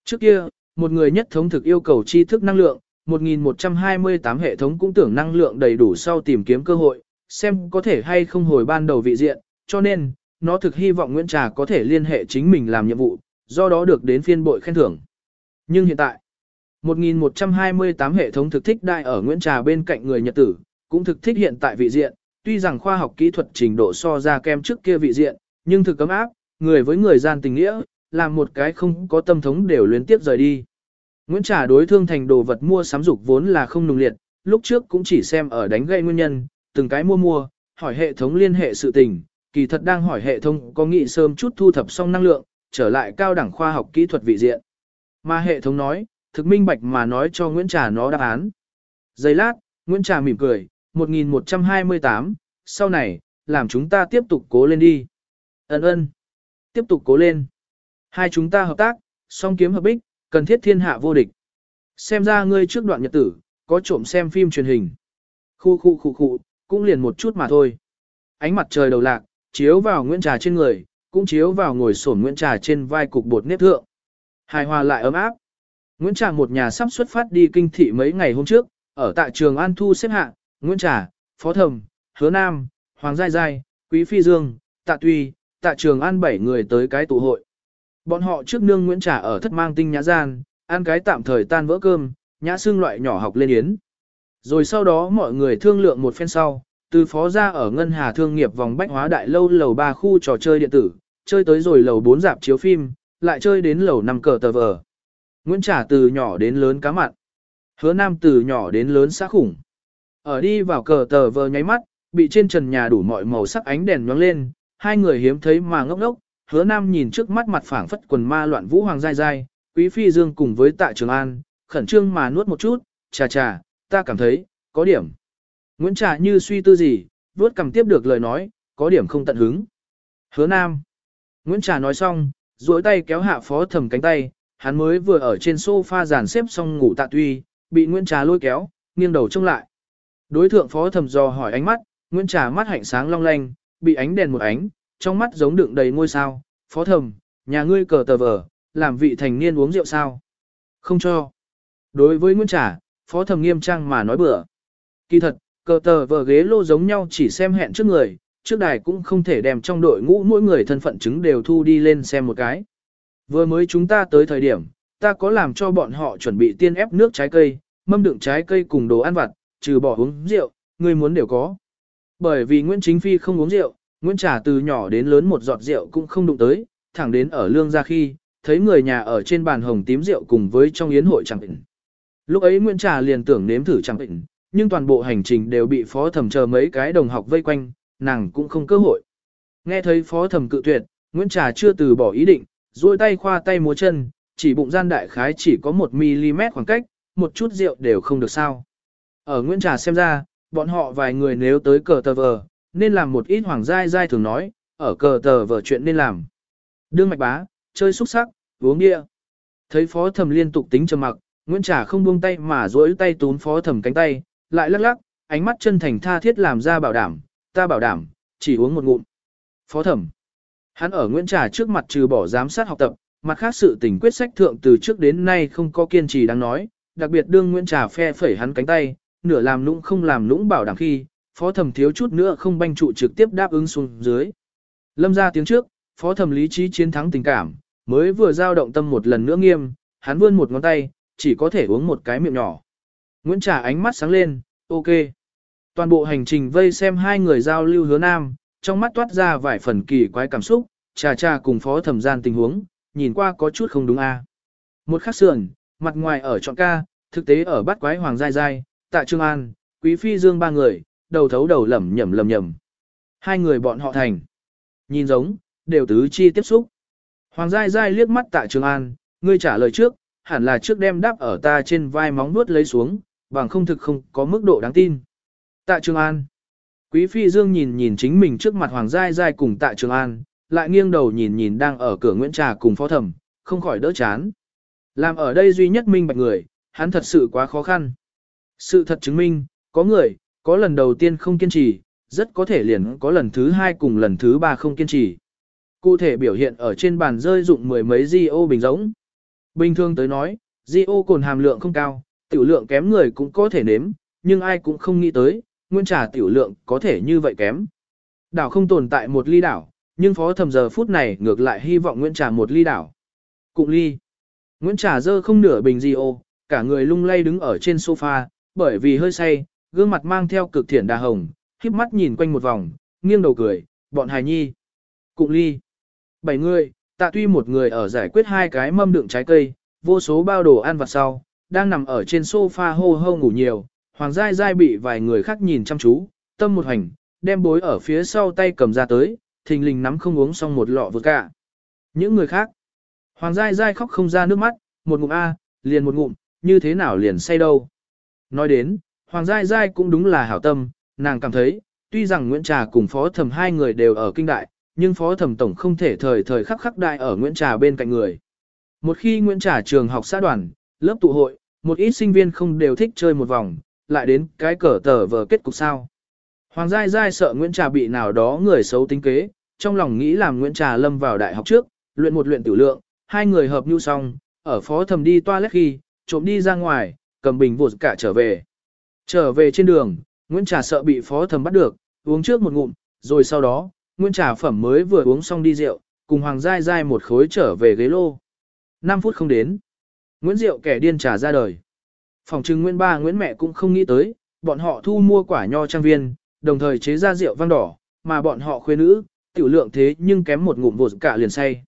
Trước kia, một người nhất thống thực yêu cầu tri thức năng lượng, 1128 hệ thống cũng tưởng năng lượng đầy đủ sau tìm kiếm cơ hội, xem có thể hay không hồi ban đầu vị diện, cho nên, nó thực hy vọng Nguyễn Trà có thể liên hệ chính mình làm nhiệm vụ, do đó được đến phiên bội khen thưởng. Nhưng hiện tại, 1128 hệ thống thực thích đại ở Nguyễn Trà bên cạnh người Nhật tử, cũng thực thích hiện tại vị diện, tuy rằng khoa học kỹ thuật trình độ so ra kem trước kia vị diện, nhưng thực cấm áp, người với người gian tình nghĩa, làm một cái không có tâm thống đều luyến tiếp rời đi. Nguyễn Trà đối thương thành đồ vật mua sắm dục vốn là không nùng liệt, lúc trước cũng chỉ xem ở đánh gây nguyên nhân, từng cái mua mua, hỏi hệ thống liên hệ sự tình, kỳ thật đang hỏi hệ thống có nghị sớm chút thu thập xong năng lượng, trở lại cao đẳng khoa học kỹ thuật vị diện. Mà hệ thống nói, thực minh bạch mà nói cho Nguyễn Trà nó đáp án. Giây lát, Nguyễn Trà mỉm cười, 1128, sau này, làm chúng ta tiếp tục cố lên đi. Ấn ơn. Tiếp tục cố lên. Hai chúng ta hợp tác, song kiếm hợp bích, cần thiết thiên hạ vô địch. Xem ra ngươi trước đoạn nhật tử, có trộm xem phim truyền hình. Khu khu khu khu, cũng liền một chút mà thôi. Ánh mặt trời đầu lạc, chiếu vào Nguyễn Trà trên người, cũng chiếu vào ngồi sổn Nguyễn Trà trên vai cục bột nếp thượng. Hài hòa lại ấm áp. Nguyễn Trà một nhà sắp xuất phát đi kinh thị mấy ngày hôm trước, ở tại trường An Thu xếp hạ, Nguyễn Trà, Phó Thầm, Hứa Nam, Hoàng Giai Giai, Quý Phi Dương, Tạ Tuy, Tạ Trường An bảy người tới cái tụ hội. Bọn họ trước nương Nguyễn Trà ở thất mang tinh nhã gian, ăn cái tạm thời tan vỡ cơm, nhã xương loại nhỏ học lên yến. Rồi sau đó mọi người thương lượng một phen sau, từ phó ra ở ngân hà thương nghiệp vòng bách hóa đại lâu lầu 3 khu trò chơi điện tử, chơi tới rồi lầu 4 dạp chiếu phim, lại chơi đến lầu 5 cờ tờ vờ. Nguyễn Trà từ nhỏ đến lớn cá mặn. Hứa Nam từ nhỏ đến lớn xã khủng. Ở đi vào cờ tờ vờ nháy mắt, bị trên trần nhà đủ mọi màu sắc ánh đèn nhoáng lên, hai người hiếm thấy mà ngốc ngốc, hứa nam nhìn trước mắt mặt phảng phất quần ma loạn vũ hoàng dai dai, quý phi dương cùng với tạ trường an, khẩn trương mà nuốt một chút, chà chà, ta cảm thấy, có điểm. Nguyễn Trà như suy tư gì, vuốt cầm tiếp được lời nói, có điểm không tận hứng. Hứa nam. Nguyễn Trà nói xong, duỗi tay kéo hạ phó thầm cánh tay, hắn mới vừa ở trên sofa dàn xếp xong ngủ tạ tuy, bị Nguyễn Trà lôi kéo, nghiêng đầu trông lại. Đối thượng phó thầm dò hỏi ánh mắt, Nguyễn Trà mắt hạnh sáng long lanh, bị ánh đèn một ánh, trong mắt giống đựng đầy ngôi sao, phó thầm, nhà ngươi cờ tờ vở, làm vị thành niên uống rượu sao? Không cho. Đối với Nguyễn Trà, phó thầm nghiêm trang mà nói bừa. Kỳ thật, cờ tờ vờ ghế lô giống nhau chỉ xem hẹn trước người, trước đài cũng không thể đem trong đội ngũ mỗi người thân phận chứng đều thu đi lên xem một cái. Vừa mới chúng ta tới thời điểm, ta có làm cho bọn họ chuẩn bị tiên ép nước trái cây, mâm đựng trái cây cùng đồ ăn vặt, trừ bỏ uống rượu, người muốn đều có. Bởi vì Nguyễn Chính Phi không uống rượu, Nguyễn Trà từ nhỏ đến lớn một giọt rượu cũng không đụng tới, thẳng đến ở lương gia khi, thấy người nhà ở trên bàn hồng tím rượu cùng với trong yến hội chẳng định. Lúc ấy Nguyễn Trà liền tưởng nếm thử chẳng bệnh, nhưng toàn bộ hành trình đều bị phó thẩm chờ mấy cái đồng học vây quanh, nàng cũng không cơ hội. Nghe thấy phó thẩm cự tuyệt, Nguyễn Trà chưa từ bỏ ý định, duỗi tay khoa tay múa chân, chỉ bụng gian đại khái chỉ có 1mm khoảng cách, một chút rượu đều không được sao. Ở Nguyễn Trà xem ra, bọn họ vài người nếu tới cờ tờ vờ, nên làm một ít hoàng giai giai thường nói, ở cờ tờ vờ chuyện nên làm. Đương mạch bá, chơi xúc sắc, uống địa. Thấy phó thẩm liên tục tính trầm mặc, Nguyễn Trà không buông tay mà duỗi tay tún phó thẩm cánh tay, lại lắc lắc, ánh mắt chân thành tha thiết làm ra bảo đảm, ta bảo đảm, chỉ uống một ngụm. Phó thẩm. Hắn ở Nguyễn Trà trước mặt trừ bỏ giám sát học tập, mặt khác sự tình quyết sách thượng từ trước đến nay không có kiên trì đáng nói, đặc biệt đương Nguyễn Trà phe phẩy hắn cánh tay, nửa làm nũng không làm nũng bảo đảm khi, phó thẩm thiếu chút nữa không banh trụ trực tiếp đáp ứng xuống dưới. Lâm ra tiếng trước, phó thẩm lý trí chiến thắng tình cảm, Mới vừa giao động tâm một lần nữa nghiêm, hắn vươn một ngón tay, chỉ có thể uống một cái miệng nhỏ. Nguyễn Trà ánh mắt sáng lên, ok. Toàn bộ hành trình vây xem hai người giao lưu hứa nam, trong mắt toát ra vài phần kỳ quái cảm xúc, trà trà cùng phó thẩm gian tình huống, nhìn qua có chút không đúng a. Một khắc sườn, mặt ngoài ở trọn ca, thực tế ở bắt quái hoàng giai giai, tạ trương an, quý phi dương ba người, đầu thấu đầu lẩm nhẩm lẩm nhẩm. Hai người bọn họ thành. Nhìn giống, đều tứ chi tiếp xúc. Hoàng giai giai liếc mắt tạ trương an, ngươi trả lời trước, hẳn là trước đem đáp ở ta trên vai móng nuốt lấy xuống, bằng không thực không có mức độ đáng tin. Tạ Trường An. Quý Phi Dương nhìn nhìn chính mình trước mặt Hoàng Giai Giai cùng Tạ Trường An, lại nghiêng đầu nhìn nhìn đang ở cửa Nguyễn Trà cùng phó thẩm, không khỏi đỡ chán. Làm ở đây duy nhất minh bạch người, hắn thật sự quá khó khăn. Sự thật chứng minh, có người, có lần đầu tiên không kiên trì, rất có thể liền có lần thứ hai cùng lần thứ ba không kiên trì. Cụ thể biểu hiện ở trên bàn rơi dụng mười mấy di ô bình giống. Bình thường tới nói, rượu ô cồn hàm lượng không cao, tiểu lượng kém người cũng có thể nếm, nhưng ai cũng không nghĩ tới, nguyên trà tiểu lượng có thể như vậy kém. Đảo không tồn tại một ly đảo, nhưng phó thầm giờ phút này ngược lại hy vọng Nguyễn Trà một ly đảo. Cụng ly. Nguyễn Trà dơ không nửa bình gì ô, cả người lung lay đứng ở trên sofa, bởi vì hơi say, gương mặt mang theo cực thiện đà hồng, khiếp mắt nhìn quanh một vòng, nghiêng đầu cười, bọn hài nhi. Cụng ly. Bảy người, tạ tuy một người ở giải quyết hai cái mâm đựng trái cây, vô số bao đồ ăn vặt sau, đang nằm ở trên sofa hô hô ngủ nhiều, Hoàng Giai Giai bị vài người khác nhìn chăm chú, tâm một hành, đem bối ở phía sau tay cầm ra tới, thình lình nắm không uống xong một lọ vừa cả. Những người khác, Hoàng Giai Giai khóc không ra nước mắt, một ngụm A, liền một ngụm, như thế nào liền say đâu. Nói đến, Hoàng Giai Giai cũng đúng là hảo tâm, nàng cảm thấy, tuy rằng Nguyễn Trà cùng Phó Thẩm hai người đều ở kinh đại, nhưng Phó Thẩm Tổng không thể thời thời khắc khắc đại ở Nguyễn Trà bên cạnh người. Một khi Nguyễn Trà trường học xã đoàn, lớp tụ hội, một ít sinh viên không đều thích chơi một vòng, lại đến cái cờ tờ vờ kết cục sao. Hoàng Giai Giai sợ Nguyễn Trà bị nào đó người xấu tính kế, trong lòng nghĩ làm Nguyễn Trà lâm vào đại học trước, luyện một luyện tử lượng, hai người hợp nhu xong, ở phó thầm đi toilet khi, trộm đi ra ngoài, cầm bình vụt cả trở về. Trở về trên đường, Nguyễn Trà sợ bị phó thầm bắt được, uống trước một ngụm, rồi sau đó, Nguyễn Trà phẩm mới vừa uống xong đi rượu, cùng Hoàng Giai Giai một khối trở về ghế lô. 5 phút không đến. Nguyễn Diệu kẻ điên trà ra đời. Phòng trưng Nguyễn Ba Nguyễn mẹ cũng không nghĩ tới, bọn họ thu mua quả nho trang viên, đồng thời chế ra rượu vang đỏ, mà bọn họ khuê nữ, tiểu lượng thế nhưng kém một ngụm vột cả liền say.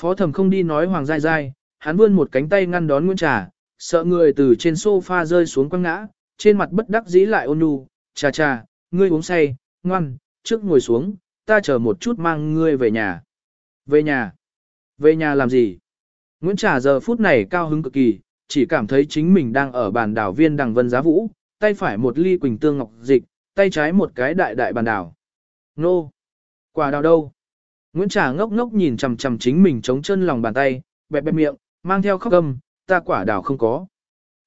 Phó thẩm không đi nói hoàng Giai Giai, hắn vươn một cánh tay ngăn đón Nguyễn Trà, sợ người từ trên sofa rơi xuống quăng ngã, trên mặt bất đắc dĩ lại ôn nhu, trà trà, ngươi uống say, ngoan, trước ngồi xuống, ta chờ một chút mang ngươi về nhà. Về nhà? Về nhà làm gì? Nguyễn Trà giờ phút này cao hứng cực kỳ, chỉ cảm thấy chính mình đang ở bàn đảo viên đằng vân giá vũ, tay phải một ly quỳnh tương ngọc dịch, tay trái một cái đại đại bàn đảo. Nô! Quả đào đâu? Nguyễn Trà ngốc ngốc nhìn chằm chằm chính mình chống chân lòng bàn tay, bẹp bẹp miệng, mang theo khóc gầm, ta quả đào không có.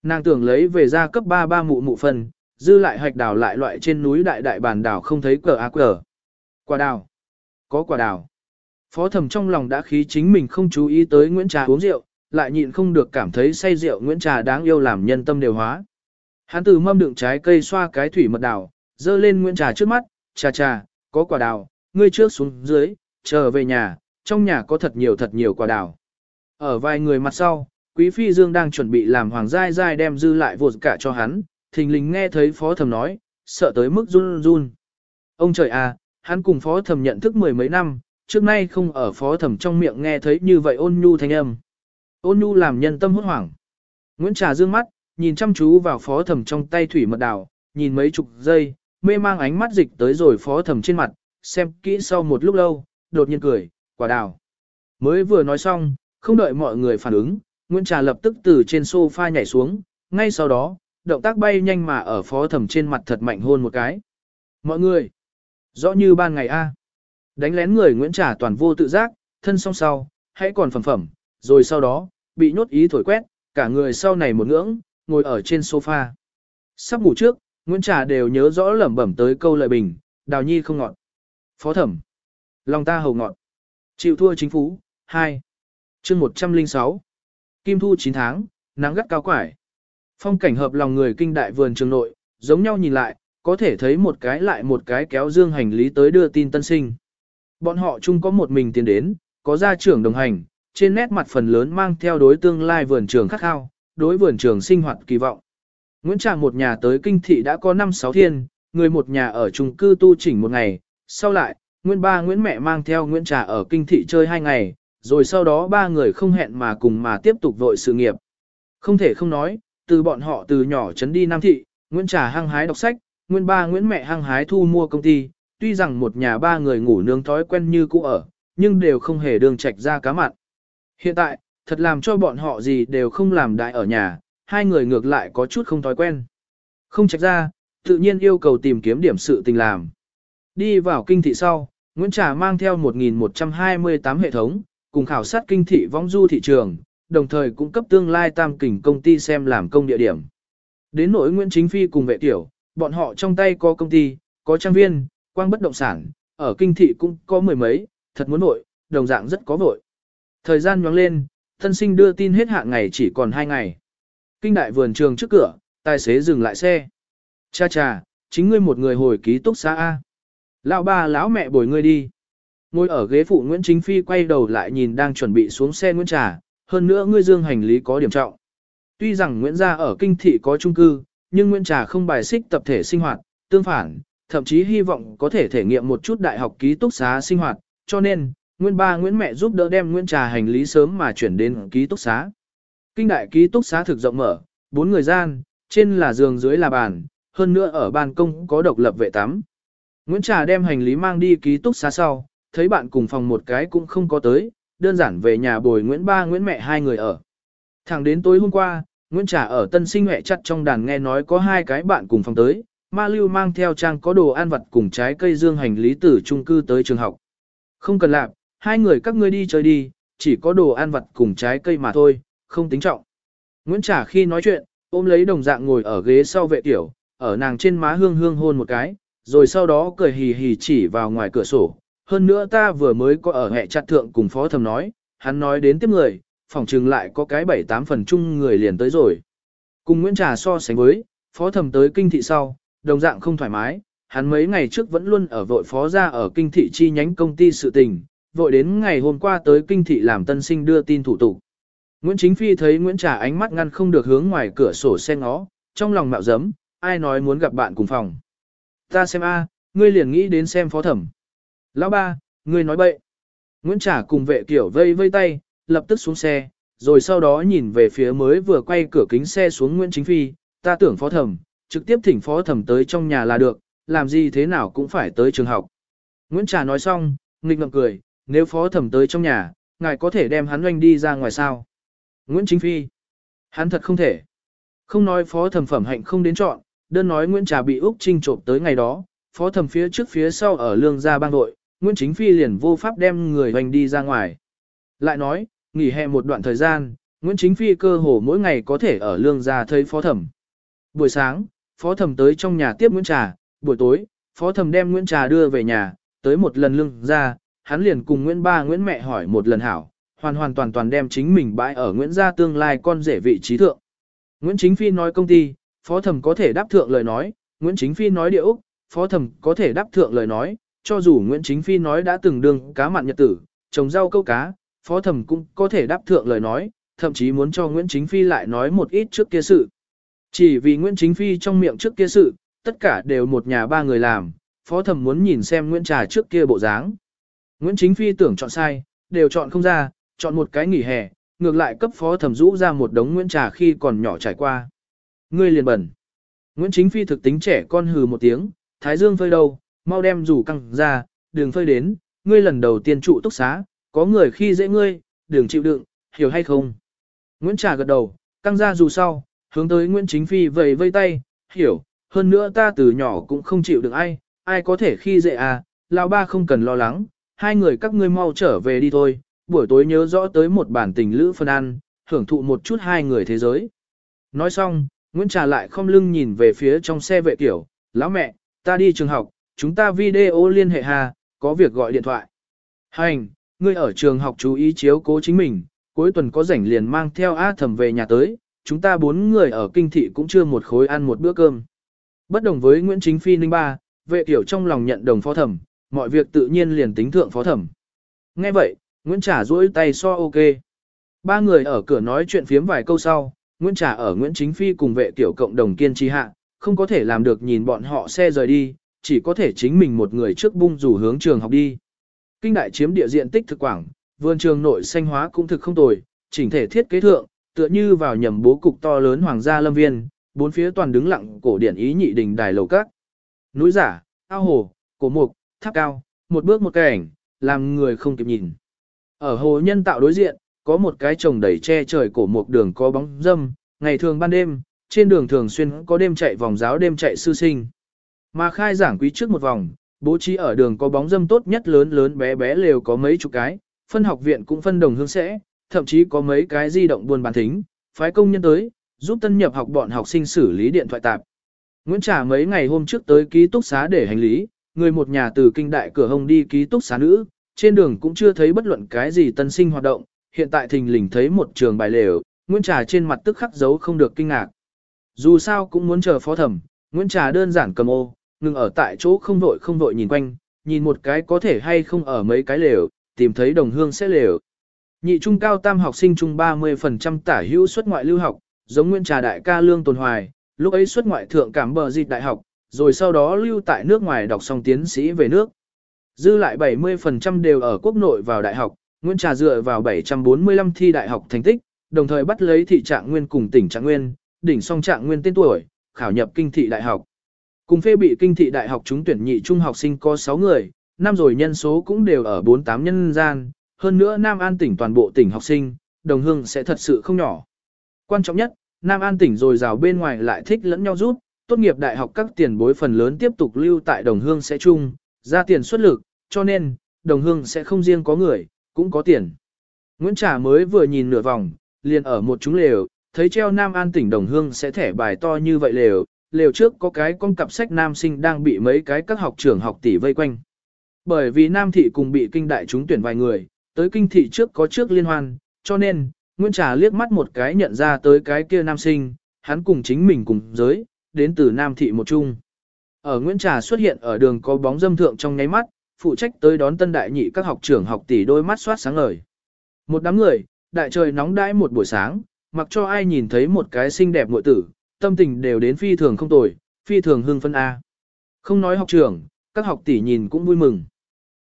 Nàng tưởng lấy về ra cấp 3 ba mụ mụ phần, dư lại hoạch đào lại loại trên núi đại đại bàn đào không thấy cờ á cờ. Quả đào! Có quả đào! Phó thẩm trong lòng đã khí chính mình không chú ý tới Nguyễn Trà uống rượu, lại nhịn không được cảm thấy say rượu Nguyễn Trà đáng yêu làm nhân tâm đều hóa. Hắn từ mâm đựng trái cây xoa cái thủy mật đào, dơ lên Nguyễn Trà trước mắt, trà trà, có quả đào, ngươi trước xuống dưới, chờ về nhà, trong nhà có thật nhiều thật nhiều quả đào. Ở vài người mặt sau, Quý Phi Dương đang chuẩn bị làm Hoàng Giai Giai đem dư lại vột cả cho hắn, thình lình nghe thấy Phó Thầm nói, sợ tới mức run run. Ông trời à, hắn cùng Phó thẩm nhận thức mười mấy năm, trước nay không ở Phó thẩm trong miệng nghe thấy như vậy ôn nhu thanh âm. Ôn nhu làm nhân tâm hốt hoảng. Nguyễn Trà dương mắt, nhìn chăm chú vào phó thẩm trong tay thủy mật đào, nhìn mấy chục giây, mê mang ánh mắt dịch tới rồi phó thẩm trên mặt, xem kỹ sau một lúc lâu, đột nhiên cười, quả đào. Mới vừa nói xong, không đợi mọi người phản ứng, Nguyễn Trà lập tức từ trên sofa nhảy xuống, ngay sau đó, động tác bay nhanh mà ở phó thẩm trên mặt thật mạnh hôn một cái. Mọi người, rõ như ban ngày A. Đánh lén người Nguyễn Trà toàn vô tự giác, thân song sau, hãy còn phẩm phẩm, rồi sau đó, bị nhốt ý thổi quét, cả người sau này một ngưỡng, ngồi ở trên sofa. Sắp ngủ trước, Nguyễn Trà đều nhớ rõ lẩm bẩm tới câu lợi bình, đào nhi không ngọt. Phó thẩm, lòng ta hầu ngọt. Chịu thua chính phủ, 2. chương 106. Kim thu 9 tháng, nắng gắt cao quải. Phong cảnh hợp lòng người kinh đại vườn trường nội, giống nhau nhìn lại, có thể thấy một cái lại một cái kéo dương hành lý tới đưa tin tân sinh. Bọn họ chung có một mình tiến đến, có gia trưởng đồng hành, trên nét mặt phần lớn mang theo đối tương lai vườn trường khắc khao, đối vườn trường sinh hoạt kỳ vọng. Nguyễn Trạng một nhà tới kinh thị đã có 5-6 thiên, người một nhà ở chung cư tu chỉnh một ngày, sau lại, Nguyễn ba Nguyễn mẹ mang theo Nguyễn Trà ở kinh thị chơi hai ngày, rồi sau đó ba người không hẹn mà cùng mà tiếp tục vội sự nghiệp. Không thể không nói, từ bọn họ từ nhỏ chấn đi Nam Thị, Nguyễn Trà hăng hái đọc sách, Nguyên ba Nguyễn mẹ hăng hái thu mua công ty, tuy rằng một nhà ba người ngủ nướng thói quen như cũ ở, nhưng đều không hề đường trạch ra cá mặn. Hiện tại, thật làm cho bọn họ gì đều không làm đại ở nhà, hai người ngược lại có chút không thói quen. Không trạch ra, tự nhiên yêu cầu tìm kiếm điểm sự tình làm. Đi vào kinh thị sau, Nguyễn Trà mang theo 1128 hệ thống, cùng khảo sát kinh thị vong du thị trường, đồng thời cung cấp tương lai tam kình công ty xem làm công địa điểm. Đến nỗi Nguyễn Chính Phi cùng vệ tiểu, bọn họ trong tay có công ty, có trang viên, quang bất động sản, ở kinh thị cũng có mười mấy, thật muốn vội, đồng dạng rất có vội. Thời gian nhoáng lên, thân sinh đưa tin hết hạn ngày chỉ còn hai ngày. Kinh đại vườn trường trước cửa, tài xế dừng lại xe. Cha cha, chính ngươi một người hồi ký túc xá A. Lão ba lão mẹ bồi ngươi đi. Ngồi ở ghế phụ Nguyễn Chính Phi quay đầu lại nhìn đang chuẩn bị xuống xe Nguyễn Trà, hơn nữa ngươi dương hành lý có điểm trọng. Tuy rằng Nguyễn gia ở kinh thị có trung cư, nhưng Nguyễn Trà không bài xích tập thể sinh hoạt, tương phản, thậm chí hy vọng có thể thể nghiệm một chút đại học ký túc xá sinh hoạt, cho nên, Nguyễn ba Nguyễn mẹ giúp đỡ đem Nguyễn Trà hành lý sớm mà chuyển đến ký túc xá. Kinh đại ký túc xá thực rộng mở, bốn người gian, trên là giường dưới là bàn, hơn nữa ở ban công có độc lập vệ tắm. Nguyễn Trà đem hành lý mang đi ký túc xá sau, thấy bạn cùng phòng một cái cũng không có tới, đơn giản về nhà bồi Nguyễn ba Nguyễn mẹ hai người ở. Thẳng đến tối hôm qua, Nguyễn Trà ở tân sinh hệ chặt trong đàn nghe nói có hai cái bạn cùng phòng tới, Ma Lưu mang theo trang có đồ ăn vặt cùng trái cây dương hành lý từ trung cư tới trường học. Không cần làm, hai người các ngươi đi chơi đi, chỉ có đồ ăn vặt cùng trái cây mà thôi, không tính trọng. Nguyễn Trà khi nói chuyện, ôm lấy đồng dạng ngồi ở ghế sau vệ tiểu, ở nàng trên má hương hương hôn một cái, rồi sau đó cười hì hì chỉ vào ngoài cửa sổ. Hơn nữa ta vừa mới có ở hệ chặt thượng cùng phó thầm nói, hắn nói đến tiếp người, phòng trừng lại có cái bảy tám phần chung người liền tới rồi. Cùng Nguyễn Trà so sánh với, phó thầm tới kinh thị sau, đồng dạng không thoải mái, hắn mấy ngày trước vẫn luôn ở vội phó ra ở kinh thị chi nhánh công ty sự tình, vội đến ngày hôm qua tới kinh thị làm tân sinh đưa tin thủ tục. Nguyễn Chính Phi thấy Nguyễn Trà ánh mắt ngăn không được hướng ngoài cửa sổ xe ngó, trong lòng mạo giấm, ai nói muốn gặp bạn cùng phòng. Ta xem a, ngươi liền nghĩ đến xem phó thẩm. Lão ba, ngươi nói bậy. Nguyễn Trà cùng vệ kiểu vây vây tay, lập tức xuống xe, rồi sau đó nhìn về phía mới vừa quay cửa kính xe xuống Nguyễn Chính Phi, ta tưởng phó thẩm, trực tiếp thỉnh phó thẩm tới trong nhà là được, làm gì thế nào cũng phải tới trường học. Nguyễn Trà nói xong, nghịch ngậm cười, nếu phó thẩm tới trong nhà, ngài có thể đem hắn oanh đi ra ngoài sao. Nguyễn Chính Phi, hắn thật không thể. Không nói phó thẩm phẩm hạnh không đến chọn, đơn nói Nguyễn Trà bị Úc Trinh trộm tới ngày đó, phó thẩm phía trước phía sau ở lương gia bang đội, Nguyễn Chính Phi liền vô pháp đem người hoành đi ra ngoài. Lại nói, nghỉ hè một đoạn thời gian, Nguyễn Chính Phi cơ hồ mỗi ngày có thể ở lương gia thấy phó thẩm. Buổi sáng, phó thẩm tới trong nhà tiếp Nguyễn Trà, buổi tối, phó thẩm đem Nguyễn Trà đưa về nhà, tới một lần lương gia, hắn liền cùng Nguyễn ba Nguyễn mẹ hỏi một lần hảo, hoàn hoàn toàn toàn đem chính mình bãi ở Nguyễn gia tương lai con rể vị trí thượng. Nguyễn Chính Phi nói công ty, phó thẩm có thể đáp thượng lời nói, Nguyễn Chính Phi nói điệu, phó thẩm có thể đáp thượng lời nói, cho dù Nguyễn Chính Phi nói đã từng đương cá mặn nhật tử, trồng rau câu cá, phó thẩm cũng có thể đáp thượng lời nói, thậm chí muốn cho Nguyễn Chính Phi lại nói một ít trước kia sự. Chỉ vì Nguyễn Chính Phi trong miệng trước kia sự, tất cả đều một nhà ba người làm, phó thẩm muốn nhìn xem Nguyễn Trà trước kia bộ dáng. Nguyễn Chính Phi tưởng chọn sai, đều chọn không ra, chọn một cái nghỉ hè, ngược lại cấp phó thẩm rũ ra một đống Nguyễn Trà khi còn nhỏ trải qua. Ngươi liền bẩn. Nguyễn Chính Phi thực tính trẻ con hừ một tiếng, Thái Dương phơi đâu, mau đem rủ căng ra, đường phơi đến, ngươi lần đầu tiên trụ túc xá, có người khi dễ ngươi, đừng chịu đựng, hiểu hay không? Nguyễn Trà gật đầu, căng ra dù sau, hướng tới Nguyễn Chính Phi vầy vây tay, hiểu, hơn nữa ta từ nhỏ cũng không chịu được ai, ai có thể khi dễ à, lão ba không cần lo lắng, hai người các ngươi mau trở về đi thôi, buổi tối nhớ rõ tới một bản tình lữ phân ăn, hưởng thụ một chút hai người thế giới. Nói xong, Nguyễn Trà lại không lưng nhìn về phía trong xe vệ tiểu, lão mẹ, ta đi trường học, chúng ta video liên hệ hà, có việc gọi điện thoại. Hành, ngươi ở trường học chú ý chiếu cố chính mình, cuối tuần có rảnh liền mang theo A thẩm về nhà tới, chúng ta bốn người ở kinh thị cũng chưa một khối ăn một bữa cơm. Bất đồng với Nguyễn Chính Phi Ninh Ba, vệ tiểu trong lòng nhận đồng phó thẩm, mọi việc tự nhiên liền tính thượng phó thẩm. Nghe vậy, Nguyễn Trả duỗi tay so ok. Ba người ở cửa nói chuyện phiếm vài câu sau, Nguyễn Trả ở Nguyễn Chính Phi cùng vệ tiểu cộng đồng kiên trì hạ, không có thể làm được nhìn bọn họ xe rời đi, chỉ có thể chính mình một người trước bung rủ hướng trường học đi. Kinh đại chiếm địa diện tích thực quảng, vườn trường nội xanh hóa cũng thực không tồi, chỉnh thể thiết kế thượng, tựa như vào nhầm bố cục to lớn hoàng gia lâm viên, bốn phía toàn đứng lặng cổ điển ý nhị đình đài lầu các. Núi giả, ao hồ, cổ mục, tháp cao, một bước một cảnh, làm người không kịp nhìn. Ở hồ nhân tạo đối diện, có một cái trồng đầy che trời cổ mục đường có bóng dâm, ngày thường ban đêm, trên đường thường xuyên có đêm chạy vòng giáo đêm chạy sư sinh. Mà khai giảng quý trước một vòng, bố trí ở đường có bóng dâm tốt nhất lớn lớn bé bé lều có mấy chục cái, phân học viện cũng phân đồng hướng sẽ, thậm chí có mấy cái di động buôn bán thính, phái công nhân tới, giúp tân nhập học bọn học sinh xử lý điện thoại tạp. Nguyễn Trà mấy ngày hôm trước tới ký túc xá để hành lý, người một nhà từ kinh đại cửa hồng đi ký túc xá nữ, trên đường cũng chưa thấy bất luận cái gì tân sinh hoạt động, hiện tại thình lình thấy một trường bài lều, Nguyễn Trà trên mặt tức khắc giấu không được kinh ngạc. Dù sao cũng muốn chờ phó thẩm, Nguyễn Trà đơn giản cầm ô, ngừng ở tại chỗ không vội không vội nhìn quanh, nhìn một cái có thể hay không ở mấy cái lều, tìm thấy đồng hương sẽ lều. Nhị trung cao tam học sinh trung 30% tả hữu xuất ngoại lưu học, giống Nguyễn Trà đại ca Lương Tồn Hoài, lúc ấy xuất ngoại thượng cảm bờ dịch đại học, rồi sau đó lưu tại nước ngoài đọc xong tiến sĩ về nước. Dư lại 70% đều ở quốc nội vào đại học, Nguyễn Trà dựa vào 745 thi đại học thành tích, đồng thời bắt lấy thị trạng nguyên cùng tỉnh trạng nguyên, đỉnh song trạng nguyên tên tuổi, khảo nhập kinh thị đại học. Cùng phê bị kinh thị đại học trúng tuyển nhị trung học sinh có 6 người, năm rồi nhân số cũng đều ở 48 nhân gian, hơn nữa Nam An tỉnh toàn bộ tỉnh học sinh, đồng hương sẽ thật sự không nhỏ. Quan trọng nhất, Nam An tỉnh rồi rào bên ngoài lại thích lẫn nhau rút, tốt nghiệp đại học các tiền bối phần lớn tiếp tục lưu tại đồng hương sẽ chung, ra tiền xuất lực, cho nên, đồng hương sẽ không riêng có người, cũng có tiền. Nguyễn Trà mới vừa nhìn nửa vòng, liền ở một chúng lều, thấy treo Nam An tỉnh đồng hương sẽ thẻ bài to như vậy lều, lều trước có cái con cặp sách nam sinh đang bị mấy cái các học trưởng học tỷ vây quanh. Bởi vì Nam thị cùng bị kinh đại chúng tuyển vài người, tới kinh thị trước có trước liên hoan, cho nên, Nguyễn Trà liếc mắt một cái nhận ra tới cái kia nam sinh, hắn cùng chính mình cùng giới, đến từ Nam thị một chung. Ở Nguyễn Trà xuất hiện ở đường có bóng dâm thượng trong nháy mắt, phụ trách tới đón tân đại nhị các học trưởng học tỷ đôi mắt soát sáng ngời. Một đám người, đại trời nóng đãi một buổi sáng, mặc cho ai nhìn thấy một cái xinh đẹp muội tử, tâm tình đều đến phi thường không tồi, phi thường hưng phân A. Không nói học trưởng, các học tỷ nhìn cũng vui mừng.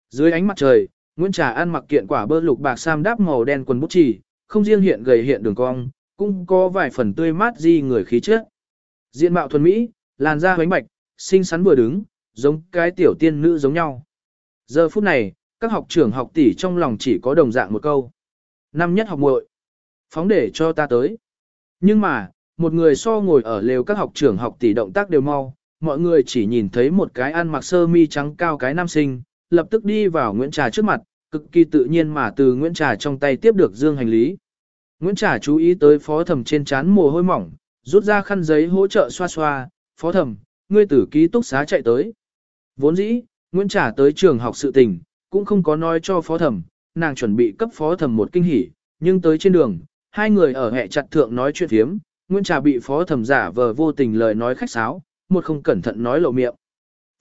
Dưới ánh mặt trời, Nguyễn Trà ăn mặc kiện quả bơ lục bạc sam đáp màu đen quần bút chỉ, không riêng hiện gầy hiện đường cong, cũng có vài phần tươi mát di người khí chất. Diện mạo thuần mỹ, làn da hoánh bạch, xinh xắn vừa đứng, giống cái tiểu tiên nữ giống nhau. Giờ phút này, các học trưởng học tỷ trong lòng chỉ có đồng dạng một câu. Năm nhất học muội Phóng để cho ta tới. Nhưng mà, một người so ngồi ở lều các học trưởng học tỷ động tác đều mau, mọi người chỉ nhìn thấy một cái ăn mặc sơ mi trắng cao cái nam sinh, lập tức đi vào Nguyễn Trà trước mặt, cực kỳ tự nhiên mà từ Nguyễn Trà trong tay tiếp được dương hành lý. Nguyễn Trà chú ý tới phó thẩm trên trán mồ hôi mỏng, rút ra khăn giấy hỗ trợ xoa xoa, phó thẩm, ngươi tử ký túc xá chạy tới. Vốn dĩ, Nguyễn Trà tới trường học sự tình, cũng không có nói cho phó thẩm, nàng chuẩn bị cấp phó thẩm một kinh hỉ, nhưng tới trên đường, hai người ở hẹ chặt thượng nói chuyện thiếm, Nguyễn Trà bị phó thẩm giả vờ vô tình lời nói khách sáo, một không cẩn thận nói lộ miệng.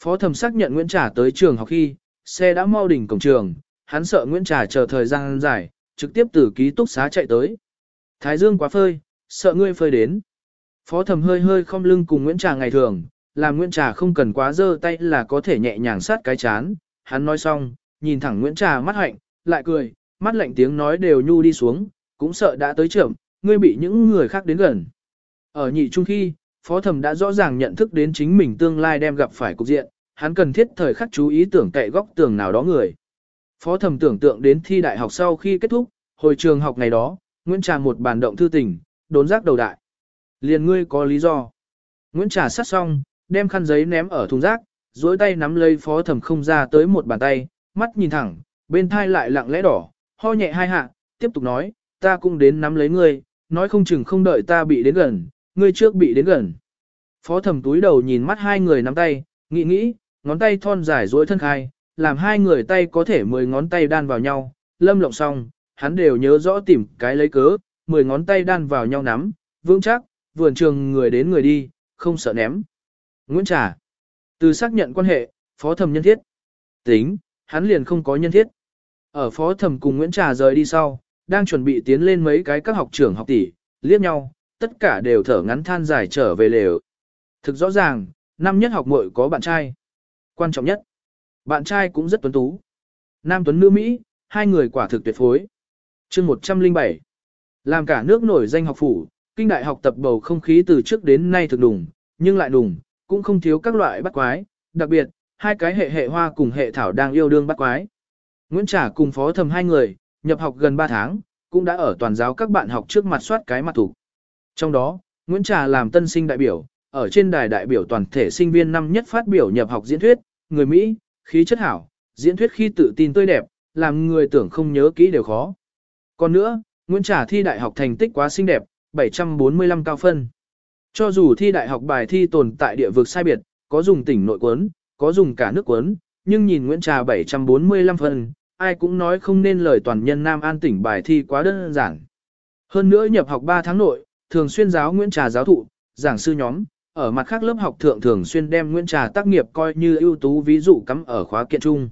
Phó thẩm xác nhận Nguyễn Trà tới trường học khi, xe đã mau đỉnh cổng trường, hắn sợ Nguyễn Trà chờ thời gian dài, trực tiếp từ ký túc xá chạy tới. Thái dương quá phơi, sợ ngươi phơi đến. Phó thẩm hơi hơi không lưng cùng Nguyễn Trà ngày thường, làm Nguyễn Trà không cần quá dơ tay là có thể nhẹ nhàng sát cái chán. Hắn nói xong, nhìn thẳng Nguyễn Trà mắt hạnh, lại cười, mắt lạnh tiếng nói đều nhu đi xuống, cũng sợ đã tới trưởng, ngươi bị những người khác đến gần. Ở nhị trung khi, phó thẩm đã rõ ràng nhận thức đến chính mình tương lai đem gặp phải cục diện, hắn cần thiết thời khắc chú ý tưởng cậy góc tường nào đó người. Phó thẩm tưởng tượng đến thi đại học sau khi kết thúc, hồi trường học ngày đó, Nguyễn Trà một bàn động thư tình, đốn rác đầu đại. Liền ngươi có lý do. Nguyễn Trà sát xong, đem khăn giấy ném ở thùng rác, dối tay nắm lấy phó thẩm không ra tới một bàn tay, mắt nhìn thẳng, bên thai lại lặng lẽ đỏ, ho nhẹ hai hạ, tiếp tục nói, ta cũng đến nắm lấy ngươi, nói không chừng không đợi ta bị đến gần, ngươi trước bị đến gần. Phó thẩm túi đầu nhìn mắt hai người nắm tay, nghĩ nghĩ, ngón tay thon dài dối thân khai, làm hai người tay có thể mười ngón tay đan vào nhau, lâm lộng xong, hắn đều nhớ rõ tìm cái lấy cớ, mười ngón tay đan vào nhau nắm, vững chắc, vườn trường người đến người đi, không sợ ném. Nguyễn Trà. Từ xác nhận quan hệ, phó thẩm nhân thiết. Tính, hắn liền không có nhân thiết. Ở phó thẩm cùng Nguyễn Trà rời đi sau, đang chuẩn bị tiến lên mấy cái các học trưởng học tỷ, liếc nhau, tất cả đều thở ngắn than dài trở về lều. Thực rõ ràng, năm nhất học muội có bạn trai. Quan trọng nhất, bạn trai cũng rất tuấn tú. Nam tuấn nữ Mỹ, hai người quả thực tuyệt phối. chương 107 Làm cả nước nổi danh học phủ, kinh đại học tập bầu không khí từ trước đến nay thực đùng, nhưng lại đùng, cũng không thiếu các loại bắt quái, đặc biệt, hai cái hệ hệ hoa cùng hệ thảo đang yêu đương bắt quái. Nguyễn trả cùng phó thầm hai người, nhập học gần 3 tháng, cũng đã ở toàn giáo các bạn học trước mặt soát cái mặt thủ. Trong đó, Nguyễn Trà làm tân sinh đại biểu, ở trên đài đại biểu toàn thể sinh viên năm nhất phát biểu nhập học diễn thuyết, người Mỹ, khí chất hảo, diễn thuyết khi tự tin tươi đẹp, làm người tưởng không nhớ kỹ đều khó. Còn nữa, Nguyễn Trà thi đại học thành tích quá xinh đẹp, 745 cao phân. Cho dù thi đại học bài thi tồn tại địa vực sai biệt, có dùng tỉnh nội quấn, có dùng cả nước quấn, nhưng nhìn Nguyễn Trà 745 phân, ai cũng nói không nên lời toàn nhân Nam An tỉnh bài thi quá đơn giản. Hơn nữa nhập học 3 tháng nội, thường xuyên giáo Nguyễn Trà giáo thụ, giảng sư nhóm, ở mặt khác lớp học thượng thường xuyên đem Nguyễn Trà tác nghiệp coi như ưu tú ví dụ cắm ở khóa kiện chung.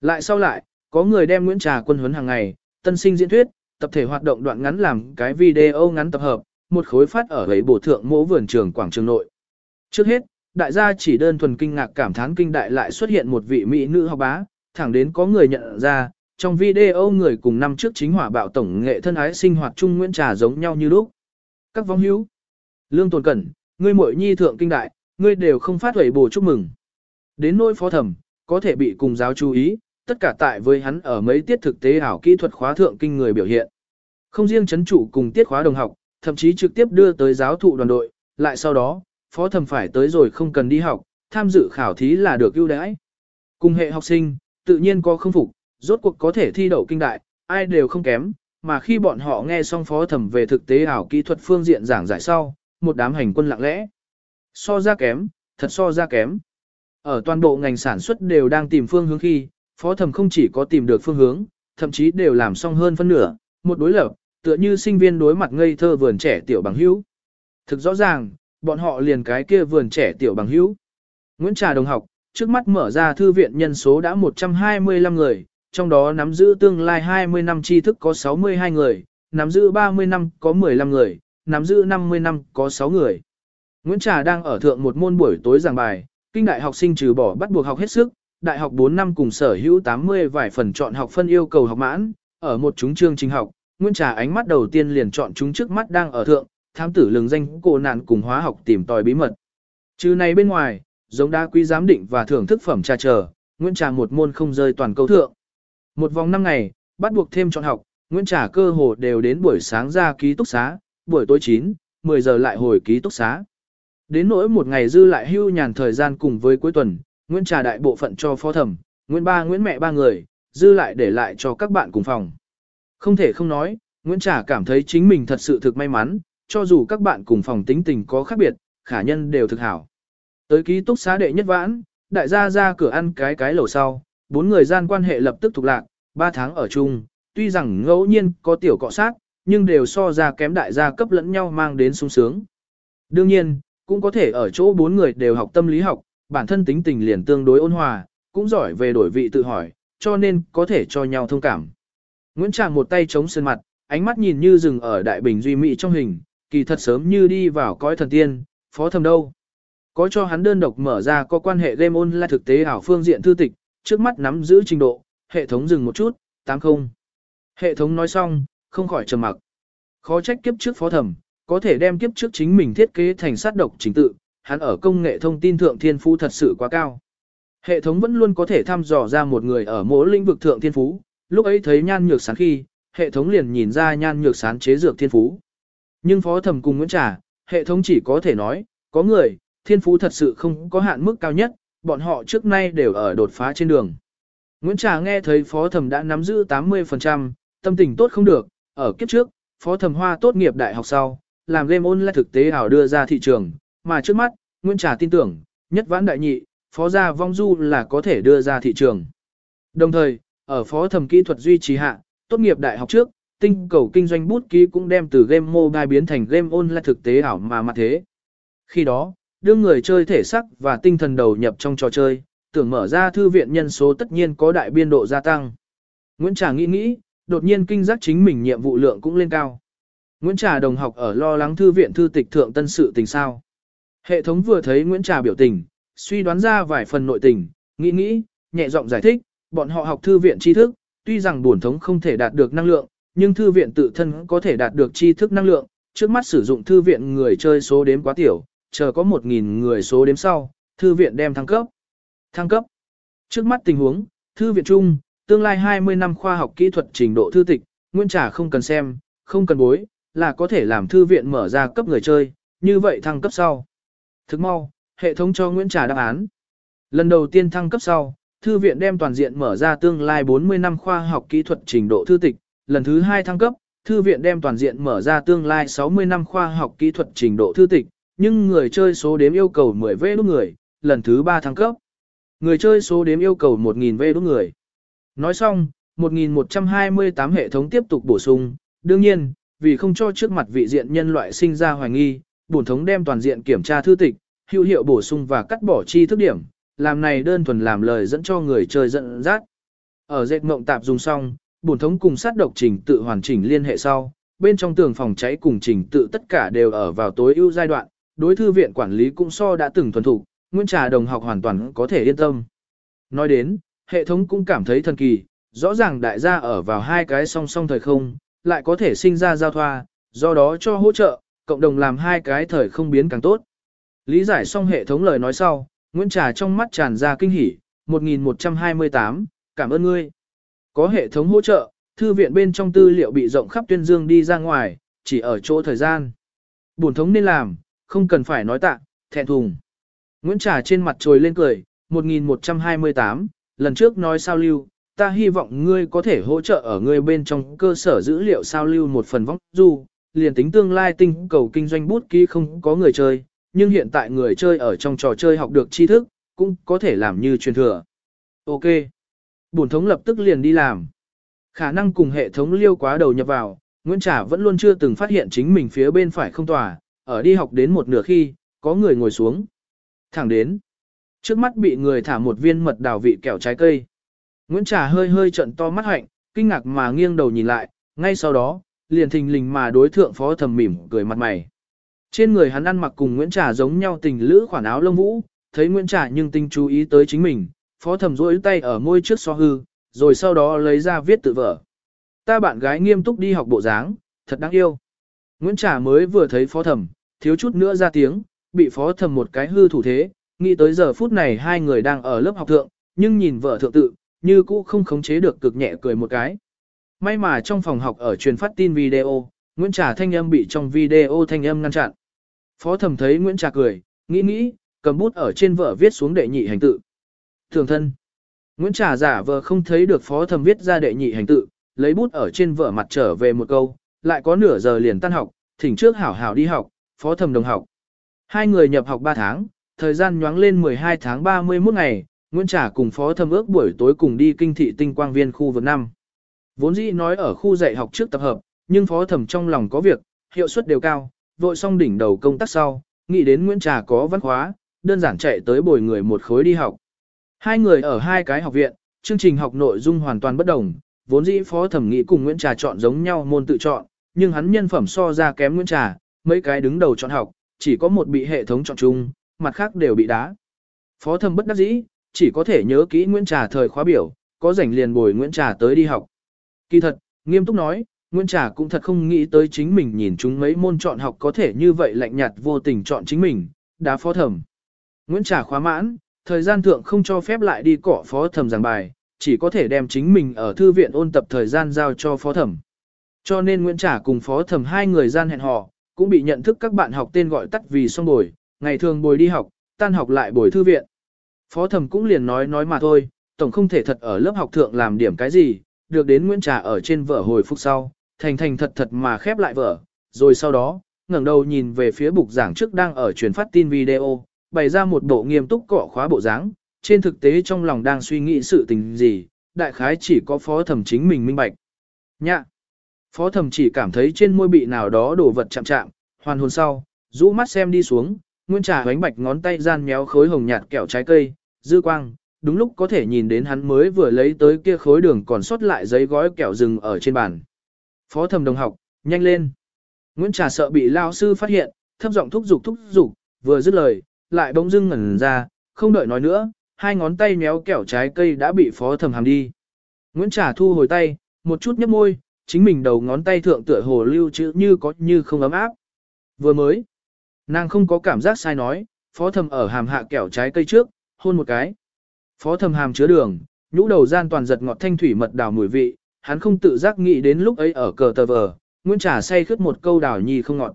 Lại sau lại, có người đem Nguyễn Trà quân huấn hàng ngày, tân sinh diễn thuyết, tập thể hoạt động đoạn ngắn làm cái video ngắn tập hợp, một khối phát ở ấy bổ thượng mỗ vườn trường quảng trường nội. Trước hết, đại gia chỉ đơn thuần kinh ngạc cảm thán kinh đại lại xuất hiện một vị mỹ nữ học bá, thẳng đến có người nhận ra, trong video người cùng năm trước chính hỏa bạo tổng nghệ thân ái sinh hoạt chung Nguyễn Trà giống nhau như lúc. Các vong hữu, lương tồn cẩn, ngươi muội nhi thượng kinh đại, ngươi đều không phát huẩy bổ chúc mừng. Đến nỗi phó thẩm, có thể bị cùng giáo chú ý, tất cả tại với hắn ở mấy tiết thực tế ảo kỹ thuật khóa thượng kinh người biểu hiện. Không riêng chấn chủ cùng tiết khóa đồng học, thậm chí trực tiếp đưa tới giáo thụ đoàn đội, lại sau đó, phó thẩm phải tới rồi không cần đi học, tham dự khảo thí là được ưu đãi. Cùng hệ học sinh, tự nhiên có không phục, rốt cuộc có thể thi đậu kinh đại, ai đều không kém, mà khi bọn họ nghe xong phó thẩm về thực tế ảo kỹ thuật phương diện giảng giải sau, một đám hành quân lặng lẽ. So ra kém, thật so ra kém. Ở toàn bộ ngành sản xuất đều đang tìm phương hướng khi, phó thẩm không chỉ có tìm được phương hướng, thậm chí đều làm xong hơn phân nửa, một đối lập, tựa như sinh viên đối mặt ngây thơ vườn trẻ tiểu bằng hữu. Thực rõ ràng, bọn họ liền cái kia vườn trẻ tiểu bằng hữu. Nguyễn Trà đồng học, trước mắt mở ra thư viện nhân số đã 125 người, trong đó nắm giữ tương lai 20 năm tri thức có 62 người, nắm giữ 30 năm có 15 người, nắm giữ 50 năm có 6 người. Nguyễn Trà đang ở thượng một môn buổi tối giảng bài, kinh đại học sinh trừ bỏ bắt buộc học hết sức, đại học 4 năm cùng sở hữu 80 vài phần chọn học phân yêu cầu học mãn, ở một chúng chương trình học, Nguyễn Trà ánh mắt đầu tiên liền chọn chúng trước mắt đang ở thượng, thám tử lường danh cô nạn cùng hóa học tìm tòi bí mật. Trừ này bên ngoài, giống đa quý giám định và thưởng thức phẩm trà chờ, Nguyễn Trà một môn không rơi toàn câu thượng. Một vòng năm ngày, bắt buộc thêm chọn học, Nguyễn Trà cơ hồ đều đến buổi sáng ra ký túc xá, buổi tối 9, 10 giờ lại hồi ký túc xá. Đến nỗi một ngày dư lại hưu nhàn thời gian cùng với cuối tuần, Nguyễn Trà đại bộ phận cho phó thẩm, Nguyễn ba Nguyễn mẹ ba người, dư lại để lại cho các bạn cùng phòng. Không thể không nói, Nguyễn Trà cảm thấy chính mình thật sự thực may mắn, cho dù các bạn cùng phòng tính tình có khác biệt, khả nhân đều thực hảo. Tới ký túc xá đệ nhất vãn, đại gia ra cửa ăn cái cái lẩu sau, bốn người gian quan hệ lập tức thuộc lạc, ba tháng ở chung, tuy rằng ngẫu nhiên có tiểu cọ sát, nhưng đều so ra kém đại gia cấp lẫn nhau mang đến sung sướng. Đương nhiên, cũng có thể ở chỗ bốn người đều học tâm lý học, bản thân tính tình liền tương đối ôn hòa, cũng giỏi về đổi vị tự hỏi, cho nên có thể cho nhau thông cảm. Nguyễn Tràng một tay chống sơn mặt, ánh mắt nhìn như rừng ở đại bình duy mỹ trong hình, kỳ thật sớm như đi vào cõi thần tiên, phó thầm đâu. Có cho hắn đơn độc mở ra có quan hệ game online thực tế ảo phương diện thư tịch, trước mắt nắm giữ trình độ, hệ thống dừng một chút, 80. Hệ thống nói xong, không khỏi trầm mặc. Khó trách kiếp trước phó thẩm, có thể đem kiếp trước chính mình thiết kế thành sát độc chính tự, hắn ở công nghệ thông tin thượng thiên phú thật sự quá cao. Hệ thống vẫn luôn có thể thăm dò ra một người ở mỗi lĩnh vực thượng thiên phú, lúc ấy thấy nhan nhược sáng khi, hệ thống liền nhìn ra nhan nhược sáng chế dược thiên phú. Nhưng phó thẩm cùng Nguyễn Trà, hệ thống chỉ có thể nói, có người, thiên phú thật sự không có hạn mức cao nhất, bọn họ trước nay đều ở đột phá trên đường. Nguyễn Trà nghe thấy phó thẩm đã nắm giữ 80%, tâm tình tốt không được, ở kiếp trước, phó thẩm hoa tốt nghiệp đại học sau, làm game online thực tế ảo đưa ra thị trường, mà trước mắt, Nguyễn Trà tin tưởng, nhất vãn đại nhị, phó gia vong du là có thể đưa ra thị trường. Đồng thời, ở phó thẩm kỹ thuật duy trì hạ, tốt nghiệp đại học trước, tinh cầu kinh doanh bút ký cũng đem từ game mobile biến thành game online thực tế ảo mà mặt thế. Khi đó, đưa người chơi thể sắc và tinh thần đầu nhập trong trò chơi, tưởng mở ra thư viện nhân số tất nhiên có đại biên độ gia tăng. Nguyễn Trà nghĩ nghĩ, đột nhiên kinh giác chính mình nhiệm vụ lượng cũng lên cao. Nguyễn Trà đồng học ở lo lắng thư viện thư tịch thượng tân sự tình sao. Hệ thống vừa thấy Nguyễn Trà biểu tình, suy đoán ra vài phần nội tình, nghĩ nghĩ, nhẹ giọng giải thích, bọn họ học thư viện tri thức, tuy rằng bổn thống không thể đạt được năng lượng, nhưng thư viện tự thân có thể đạt được tri thức năng lượng, trước mắt sử dụng thư viện người chơi số đếm quá tiểu, chờ có 1.000 người số đếm sau, thư viện đem thăng cấp. Thăng cấp. Trước mắt tình huống, thư viện chung, tương lai 20 năm khoa học kỹ thuật trình độ thư tịch, nguyên trả không cần xem, không cần bối, là có thể làm thư viện mở ra cấp người chơi, như vậy thăng cấp sau. Thức mau, hệ thống cho Nguyễn Trà đáp án. Lần đầu tiên thăng cấp sau, thư viện đem toàn diện mở ra tương lai 40 năm khoa học kỹ thuật trình độ thư tịch, lần thứ hai thăng cấp, thư viện đem toàn diện mở ra tương lai 60 năm khoa học kỹ thuật trình độ thư tịch, nhưng người chơi số đếm yêu cầu 10 V đúng người, lần thứ 3 thăng cấp. Người chơi số đếm yêu cầu 1.000 V đúc người. Nói xong, 1128 hệ thống tiếp tục bổ sung, đương nhiên, vì không cho trước mặt vị diện nhân loại sinh ra hoài nghi, bổn thống đem toàn diện kiểm tra thư tịch, hữu hiệu bổ sung và cắt bỏ chi thức điểm, làm này đơn thuần làm lời dẫn cho người chơi giận dắt. Ở dệt mộng tạp dùng xong, bổn thống cùng sát độc trình tự hoàn chỉnh liên hệ sau, bên trong tường phòng cháy cùng trình tự tất cả đều ở vào tối ưu giai đoạn, đối thư viện quản lý cũng so đã từng thuần thục, nguyên trà đồng học hoàn toàn có thể yên tâm. Nói đến, hệ thống cũng cảm thấy thần kỳ, rõ ràng đại gia ở vào hai cái song song thời không, lại có thể sinh ra giao thoa, do đó cho hỗ trợ, cộng đồng làm hai cái thời không biến càng tốt. Lý giải xong hệ thống lời nói sau, Nguyễn Trà trong mắt tràn ra kinh hỉ, 1128, cảm ơn ngươi. Có hệ thống hỗ trợ, thư viện bên trong tư liệu bị rộng khắp tuyên dương đi ra ngoài, chỉ ở chỗ thời gian. Bổn thống nên làm, không cần phải nói tạ, thẹn thùng. Nguyễn Trà trên mặt trồi lên cười, 1128, lần trước nói sao lưu, ta hy vọng ngươi có thể hỗ trợ ở ngươi bên trong cơ sở dữ liệu sao lưu một phần vong du, liền tính tương lai tinh cầu kinh doanh bút ký không có người chơi, nhưng hiện tại người chơi ở trong trò chơi học được tri thức, cũng có thể làm như truyền thừa. Ok. Bổn thống lập tức liền đi làm. Khả năng cùng hệ thống liêu quá đầu nhập vào, Nguyễn Trà vẫn luôn chưa từng phát hiện chính mình phía bên phải không tòa, ở đi học đến một nửa khi, có người ngồi xuống. Thẳng đến. Trước mắt bị người thả một viên mật đào vị kẹo trái cây. Nguyễn Trà hơi hơi trận to mắt hạnh, kinh ngạc mà nghiêng đầu nhìn lại, ngay sau đó, liền thình lình mà đối thượng phó thầm mỉm cười mặt mày. Trên người hắn ăn mặc cùng Nguyễn Trà giống nhau tình lữ khoản áo lông vũ, thấy Nguyễn Trà nhưng tinh chú ý tới chính mình, phó thầm rỗi tay ở môi trước so hư, rồi sau đó lấy ra viết tự vở. Ta bạn gái nghiêm túc đi học bộ dáng, thật đáng yêu. Nguyễn Trà mới vừa thấy phó Thẩm thiếu chút nữa ra tiếng, bị phó Thẩm một cái hư thủ thế, nghĩ tới giờ phút này hai người đang ở lớp học thượng, nhưng nhìn vợ thượng tự, như cũ không khống chế được cực nhẹ cười một cái. May mà trong phòng học ở truyền phát tin video, Nguyễn Trà thanh âm bị trong video thanh âm ngăn chặn. Phó thẩm thấy Nguyễn Trà cười, nghĩ nghĩ, cầm bút ở trên vợ viết xuống đệ nhị hành tự. Thường thân. Nguyễn Trà giả vờ không thấy được phó thẩm viết ra đệ nhị hành tự, lấy bút ở trên vợ mặt trở về một câu, lại có nửa giờ liền tan học, thỉnh trước hảo hảo đi học, phó thẩm đồng học. Hai người nhập học 3 tháng, thời gian nhoáng lên 12 tháng 31 ngày, Nguyễn Trà cùng phó thẩm ước buổi tối cùng đi kinh thị tinh quang viên khu vực 5. Vốn dĩ nói ở khu dạy học trước tập hợp, nhưng phó thẩm trong lòng có việc, hiệu suất đều cao, vội xong đỉnh đầu công tác sau, nghĩ đến Nguyễn Trà có văn khóa, đơn giản chạy tới bồi người một khối đi học. Hai người ở hai cái học viện, chương trình học nội dung hoàn toàn bất đồng, vốn dĩ phó thẩm nghĩ cùng Nguyễn Trà chọn giống nhau môn tự chọn, nhưng hắn nhân phẩm so ra kém Nguyễn Trà, mấy cái đứng đầu chọn học, chỉ có một bị hệ thống chọn chung, mặt khác đều bị đá. Phó thẩm bất đắc dĩ, chỉ có thể nhớ kỹ Nguyễn Trà thời khóa biểu, có rảnh liền bồi Nguyễn Trà tới đi học. Kỳ thật, nghiêm túc nói, Nguyễn Trà cũng thật không nghĩ tới chính mình nhìn chúng mấy môn chọn học có thể như vậy lạnh nhạt vô tình chọn chính mình, đá phó thẩm. Nguyễn Trà khóa mãn, thời gian thượng không cho phép lại đi cỏ phó thẩm giảng bài, chỉ có thể đem chính mình ở thư viện ôn tập thời gian giao cho phó thẩm. Cho nên Nguyễn Trà cùng phó thẩm hai người gian hẹn hò, cũng bị nhận thức các bạn học tên gọi tắt vì song bồi, ngày thường bồi đi học, tan học lại bồi thư viện. Phó thẩm cũng liền nói nói mà thôi, tổng không thể thật ở lớp học thượng làm điểm cái gì, được đến Nguyễn Trà ở trên vở hồi phục sau, thành thành thật thật mà khép lại vở, rồi sau đó, ngẩng đầu nhìn về phía bục giảng trước đang ở truyền phát tin video, bày ra một bộ nghiêm túc cọ khóa bộ dáng, trên thực tế trong lòng đang suy nghĩ sự tình gì, đại khái chỉ có phó thẩm chính mình minh bạch. Nhạ! Phó thẩm chỉ cảm thấy trên môi bị nào đó đổ vật chạm chạm, hoàn hồn sau, rũ mắt xem đi xuống, Nguyễn Trà bánh bạch ngón tay gian méo khối hồng nhạt kẹo trái cây, dư quang, đúng lúc có thể nhìn đến hắn mới vừa lấy tới kia khối đường còn sót lại giấy gói kẹo rừng ở trên bàn. Phó thẩm đồng học, nhanh lên. Nguyễn Trà sợ bị lao sư phát hiện, thấp giọng thúc giục thúc giục, vừa dứt lời, lại bỗng dưng ngẩn ra, không đợi nói nữa, hai ngón tay méo kẹo trái cây đã bị phó thẩm hàm đi. Nguyễn Trà thu hồi tay, một chút nhấp môi, chính mình đầu ngón tay thượng tựa hồ lưu chữ như có như không ấm áp. Vừa mới, nàng không có cảm giác sai nói, phó thẩm ở hàm hạ kẹo trái cây trước, hôn một cái. Phó thẩm hàm chứa đường, nhũ đầu gian toàn giật ngọt thanh thủy mật đào mùi vị, hắn không tự giác nghĩ đến lúc ấy ở cờ tờ vờ, Nguyễn Trà say khướt một câu đào nhì không ngọt.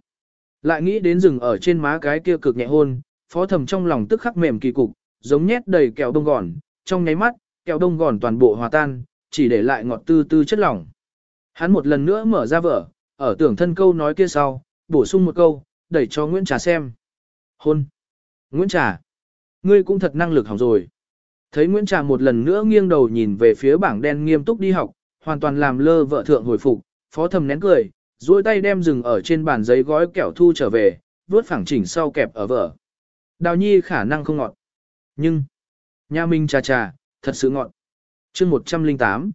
Lại nghĩ đến rừng ở trên má cái kia cực nhẹ hôn, phó thẩm trong lòng tức khắc mềm kỳ cục, giống nhét đầy kẹo đông gòn, trong nháy mắt, kẹo đông gòn toàn bộ hòa tan, chỉ để lại ngọt tư tư chất lỏng. Hắn một lần nữa mở ra vở, ở tưởng thân câu nói kia sau, bổ sung một câu, đẩy cho Nguyễn Trà xem. Hôn! Nguyễn Trà! Ngươi cũng thật năng lực hỏng rồi. Thấy Nguyễn Trà một lần nữa nghiêng đầu nhìn về phía bảng đen nghiêm túc đi học, hoàn toàn làm lơ vợ thượng hồi phục, phó thầm nén cười, duỗi tay đem rừng ở trên bàn giấy gói kẹo thu trở về, vuốt phẳng chỉnh sau kẹp ở vở. Đào nhi khả năng không ngọt. Nhưng, nhà minh trà trà, thật sự ngọt. chương 108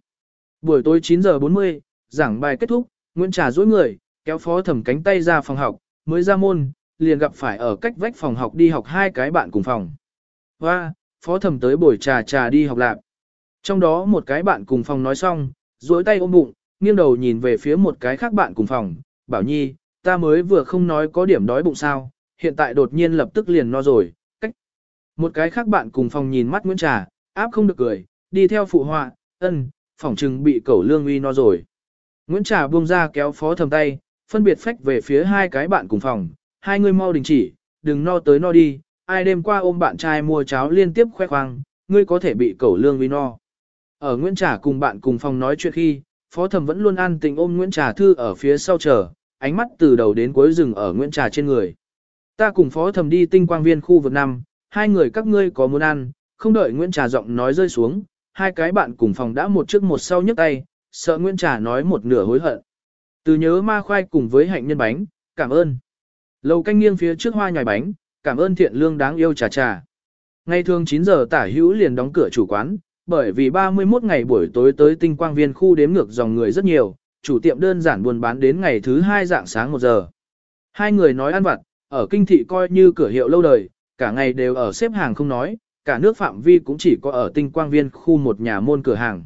Buổi tối 9 giờ 40, giảng bài kết thúc, Nguyễn Trà duỗi người, kéo phó thẩm cánh tay ra phòng học, mới ra môn, liền gặp phải ở cách vách phòng học đi học hai cái bạn cùng phòng. Và, phó thẩm tới buổi trà trà đi học lạc. Trong đó một cái bạn cùng phòng nói xong, duỗi tay ôm bụng, nghiêng đầu nhìn về phía một cái khác bạn cùng phòng, bảo nhi, ta mới vừa không nói có điểm đói bụng sao, hiện tại đột nhiên lập tức liền no rồi, cách. Một cái khác bạn cùng phòng nhìn mắt Nguyễn Trà, áp không được cười, đi theo phụ họa, ân, phòng trừng bị cẩu lương uy no rồi. Nguyễn Trà buông ra kéo phó thầm tay, phân biệt phách về phía hai cái bạn cùng phòng, hai người mau đình chỉ, đừng no tới no đi, ai đêm qua ôm bạn trai mua cháo liên tiếp khoe khoang, ngươi có thể bị cẩu lương vì no. Ở Nguyễn Trà cùng bạn cùng phòng nói chuyện khi, phó thầm vẫn luôn an tình ôm Nguyễn Trà thư ở phía sau chờ, ánh mắt từ đầu đến cuối rừng ở Nguyễn Trà trên người. Ta cùng phó thầm đi tinh quang viên khu vực năm, hai người các ngươi có muốn ăn, không đợi Nguyễn Trà giọng nói rơi xuống, hai cái bạn cùng phòng đã một trước một sau nhấc tay, sợ Nguyễn Trà nói một nửa hối hận. Từ nhớ ma khoai cùng với hạnh nhân bánh, cảm ơn. Lầu canh nghiêng phía trước hoa nhài bánh, cảm ơn thiện lương đáng yêu trà trà. Ngày thường 9 giờ tả hữu liền đóng cửa chủ quán, bởi vì 31 ngày buổi tối tới tinh quang viên khu đếm ngược dòng người rất nhiều, chủ tiệm đơn giản buôn bán đến ngày thứ hai dạng sáng 1 giờ. Hai người nói ăn vặt, ở kinh thị coi như cửa hiệu lâu đời, cả ngày đều ở xếp hàng không nói, cả nước phạm vi cũng chỉ có ở tinh quang viên khu một nhà môn cửa hàng.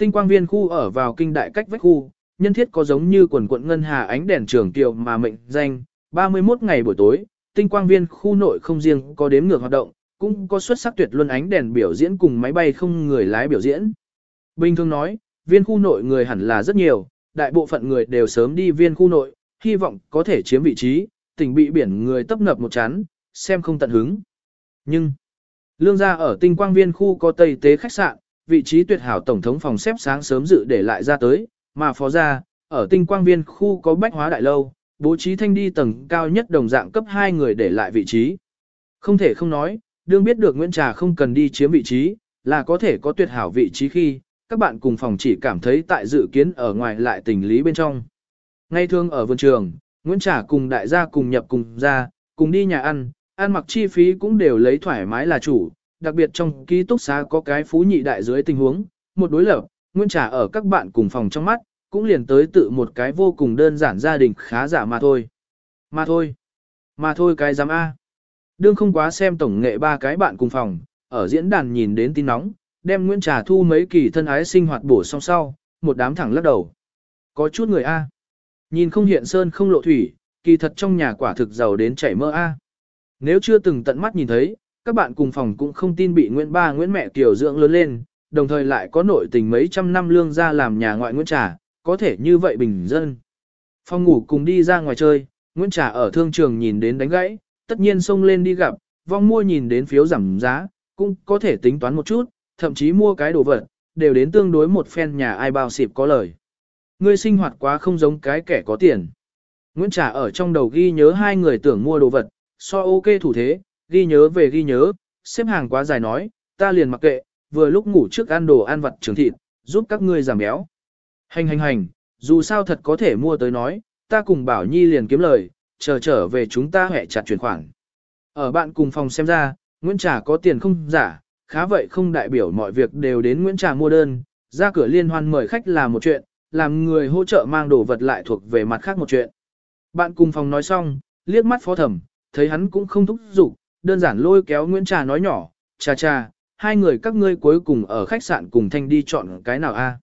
Tinh quang viên khu ở vào kinh đại cách vách khu, nhân thiết có giống như quần quận ngân hà ánh đèn trường tiểu mà mệnh danh, 31 ngày buổi tối, tinh quang viên khu nội không riêng có đếm ngược hoạt động, cũng có xuất sắc tuyệt luân ánh đèn biểu diễn cùng máy bay không người lái biểu diễn. Bình thường nói, viên khu nội người hẳn là rất nhiều, đại bộ phận người đều sớm đi viên khu nội, hy vọng có thể chiếm vị trí, tỉnh bị biển người tấp nập một chán, xem không tận hứng. Nhưng, lương gia ở tinh quang viên khu có tây tế khách sạn, vị trí tuyệt hảo tổng thống phòng xếp sáng sớm dự để lại ra tới, mà phó gia, ở tinh quang viên khu có bách hóa đại lâu, bố trí thanh đi tầng cao nhất đồng dạng cấp 2 người để lại vị trí. Không thể không nói, đương biết được Nguyễn Trà không cần đi chiếm vị trí, là có thể có tuyệt hảo vị trí khi, các bạn cùng phòng chỉ cảm thấy tại dự kiến ở ngoài lại tình lý bên trong. Ngay thường ở vườn trường, Nguyễn Trà cùng đại gia cùng nhập cùng ra, cùng đi nhà ăn, ăn mặc chi phí cũng đều lấy thoải mái là chủ, đặc biệt trong ký túc xá có cái phú nhị đại dưới tình huống, một đối lập, Nguyễn Trà ở các bạn cùng phòng trong mắt, cũng liền tới tự một cái vô cùng đơn giản gia đình khá giả mà thôi. Mà thôi. Mà thôi cái giám A. Đương không quá xem tổng nghệ ba cái bạn cùng phòng, ở diễn đàn nhìn đến tin nóng, đem Nguyễn Trà Thu mấy kỳ thân ái sinh hoạt bổ song sau, một đám thẳng lắc đầu. Có chút người A. Nhìn không hiện sơn không lộ thủy, kỳ thật trong nhà quả thực giàu đến chảy mơ A. Nếu chưa từng tận mắt nhìn thấy, các bạn cùng phòng cũng không tin bị Nguyễn Ba Nguyễn mẹ tiểu dưỡng lớn lên, đồng thời lại có nội tình mấy trăm năm lương ra làm nhà ngoại Nguyễn Trà, có thể như vậy bình dân. Phòng ngủ cùng đi ra ngoài chơi, Nguyễn Trà ở thương trường nhìn đến đánh gãy, tất nhiên xông lên đi gặp, vong mua nhìn đến phiếu giảm giá, cũng có thể tính toán một chút, thậm chí mua cái đồ vật, đều đến tương đối một phen nhà ai bao xịp có lời. Ngươi sinh hoạt quá không giống cái kẻ có tiền. Nguyễn Trà ở trong đầu ghi nhớ hai người tưởng mua đồ vật, so ok thủ thế, ghi nhớ về ghi nhớ, xếp hàng quá dài nói, ta liền mặc kệ, vừa lúc ngủ trước ăn đồ ăn vặt trường thịt, giúp các ngươi giảm béo. Hành hành hành, dù sao thật có thể mua tới nói, ta cùng Bảo Nhi liền kiếm lời, chờ trở về chúng ta hẹ chặt chuyển khoản. Ở bạn cùng phòng xem ra, Nguyễn Trà có tiền không giả, khá vậy không đại biểu mọi việc đều đến Nguyễn Trà mua đơn, ra cửa liên hoan mời khách là một chuyện, làm người hỗ trợ mang đồ vật lại thuộc về mặt khác một chuyện. Bạn cùng phòng nói xong, liếc mắt phó thẩm, thấy hắn cũng không thúc giục, đơn giản lôi kéo Nguyễn Trà nói nhỏ, cha cha, hai người các ngươi cuối cùng ở khách sạn cùng thanh đi chọn cái nào a?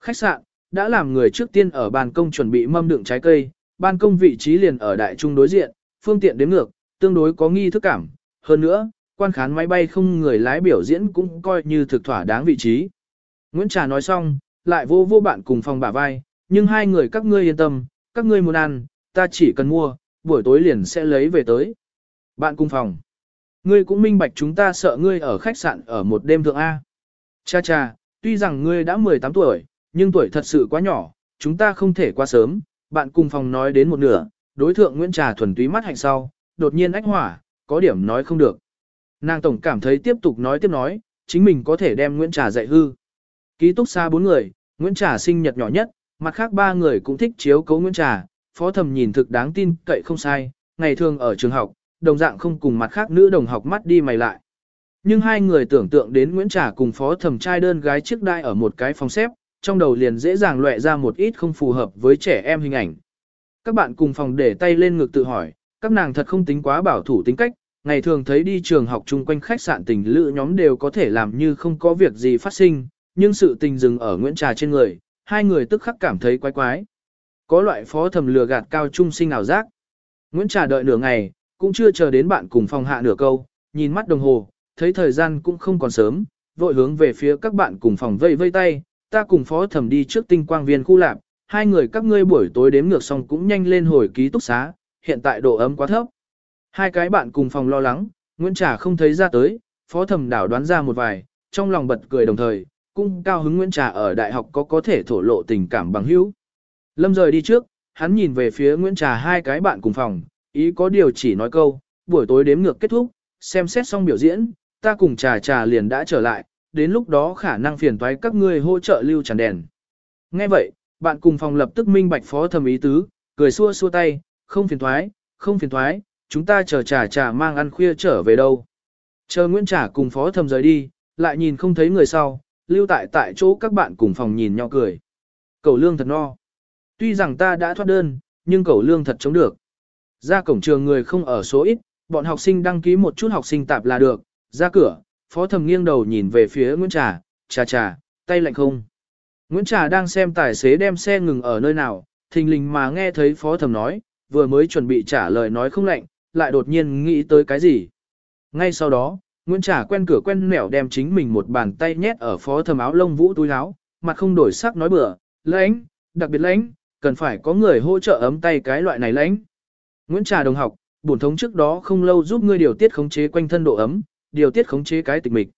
Khách sạn, đã làm người trước tiên ở ban công chuẩn bị mâm đựng trái cây, ban công vị trí liền ở đại trung đối diện, phương tiện đếm ngược, tương đối có nghi thức cảm. Hơn nữa, quan khán máy bay không người lái biểu diễn cũng coi như thực thỏa đáng vị trí. Nguyễn Trà nói xong, lại vô vô bạn cùng phòng bả vai, nhưng hai người các ngươi yên tâm, các ngươi muốn ăn, ta chỉ cần mua, buổi tối liền sẽ lấy về tới. Bạn cùng phòng. Ngươi cũng minh bạch chúng ta sợ ngươi ở khách sạn ở một đêm thượng A. Cha cha, tuy rằng ngươi đã 18 tuổi, nhưng tuổi thật sự quá nhỏ, chúng ta không thể qua sớm. Bạn cùng phòng nói đến một nửa, đối thượng Nguyễn Trà thuần túy mắt hạnh sau, đột nhiên ách hỏa, có điểm nói không được. Nàng tổng cảm thấy tiếp tục nói tiếp nói, chính mình có thể đem Nguyễn Trà dạy hư. Ký túc xa bốn người, Nguyễn Trà sinh nhật nhỏ nhất, mặt khác ba người cũng thích chiếu cấu Nguyễn Trà, phó thầm nhìn thực đáng tin, cậy không sai, ngày thường ở trường học, đồng dạng không cùng mặt khác nữ đồng học mắt đi mày lại. Nhưng hai người tưởng tượng đến Nguyễn Trà cùng phó thẩm trai đơn gái trước đai ở một cái phòng xếp, trong đầu liền dễ dàng loại ra một ít không phù hợp với trẻ em hình ảnh. Các bạn cùng phòng để tay lên ngực tự hỏi, các nàng thật không tính quá bảo thủ tính cách, ngày thường thấy đi trường học chung quanh khách sạn tình lữ nhóm đều có thể làm như không có việc gì phát sinh, nhưng sự tình dừng ở Nguyễn Trà trên người, hai người tức khắc cảm thấy quái quái. Có loại phó thầm lừa gạt cao trung sinh ảo giác. Nguyễn Trà đợi nửa ngày, cũng chưa chờ đến bạn cùng phòng hạ nửa câu, nhìn mắt đồng hồ, thấy thời gian cũng không còn sớm, vội hướng về phía các bạn cùng phòng vây vây tay, ta cùng phó thẩm đi trước tinh quang viên khu lạp, hai người các ngươi buổi tối đếm ngược xong cũng nhanh lên hồi ký túc xá, hiện tại độ ấm quá thấp. Hai cái bạn cùng phòng lo lắng, Nguyễn Trà không thấy ra tới, phó thẩm đảo đoán ra một vài, trong lòng bật cười đồng thời, cũng cao hứng Nguyễn Trà ở đại học có có thể thổ lộ tình cảm bằng hữu. Lâm rời đi trước, hắn nhìn về phía Nguyễn Trà hai cái bạn cùng phòng, ý có điều chỉ nói câu, buổi tối đếm ngược kết thúc, xem xét xong biểu diễn, ta cùng Trà Trà liền đã trở lại, đến lúc đó khả năng phiền toái các ngươi hỗ trợ lưu tràn đèn. Nghe vậy, bạn cùng phòng lập tức minh bạch phó thầm ý tứ, cười xua xua tay, không phiền toái, không phiền toái, chúng ta chờ Trà Trà mang ăn khuya trở về đâu. Chờ Nguyễn Trà cùng phó thầm rời đi, lại nhìn không thấy người sau, lưu tại tại chỗ các bạn cùng phòng nhìn nhau cười. Cầu lương thật no. Tuy rằng ta đã thoát đơn, nhưng cầu lương thật chống được. Ra cổng trường người không ở số ít, bọn học sinh đăng ký một chút học sinh tạp là được, ra cửa, phó thầm nghiêng đầu nhìn về phía Nguyễn Trà, trà trà, tay lạnh không. Nguyễn Trà đang xem tài xế đem xe ngừng ở nơi nào, thình lình mà nghe thấy phó thầm nói, vừa mới chuẩn bị trả lời nói không lạnh, lại đột nhiên nghĩ tới cái gì. Ngay sau đó, Nguyễn Trà quen cửa quen nẻo đem chính mình một bàn tay nhét ở phó thầm áo lông vũ túi áo, mặt không đổi sắc nói bừa, lãnh, đặc biệt lãnh, cần phải có người hỗ trợ ấm tay cái loại này lãnh. Nguyễn Trà đồng học, bổn thống trước đó không lâu giúp ngươi điều tiết khống chế quanh thân độ ấm, điều tiết khống chế cái tịch mịch.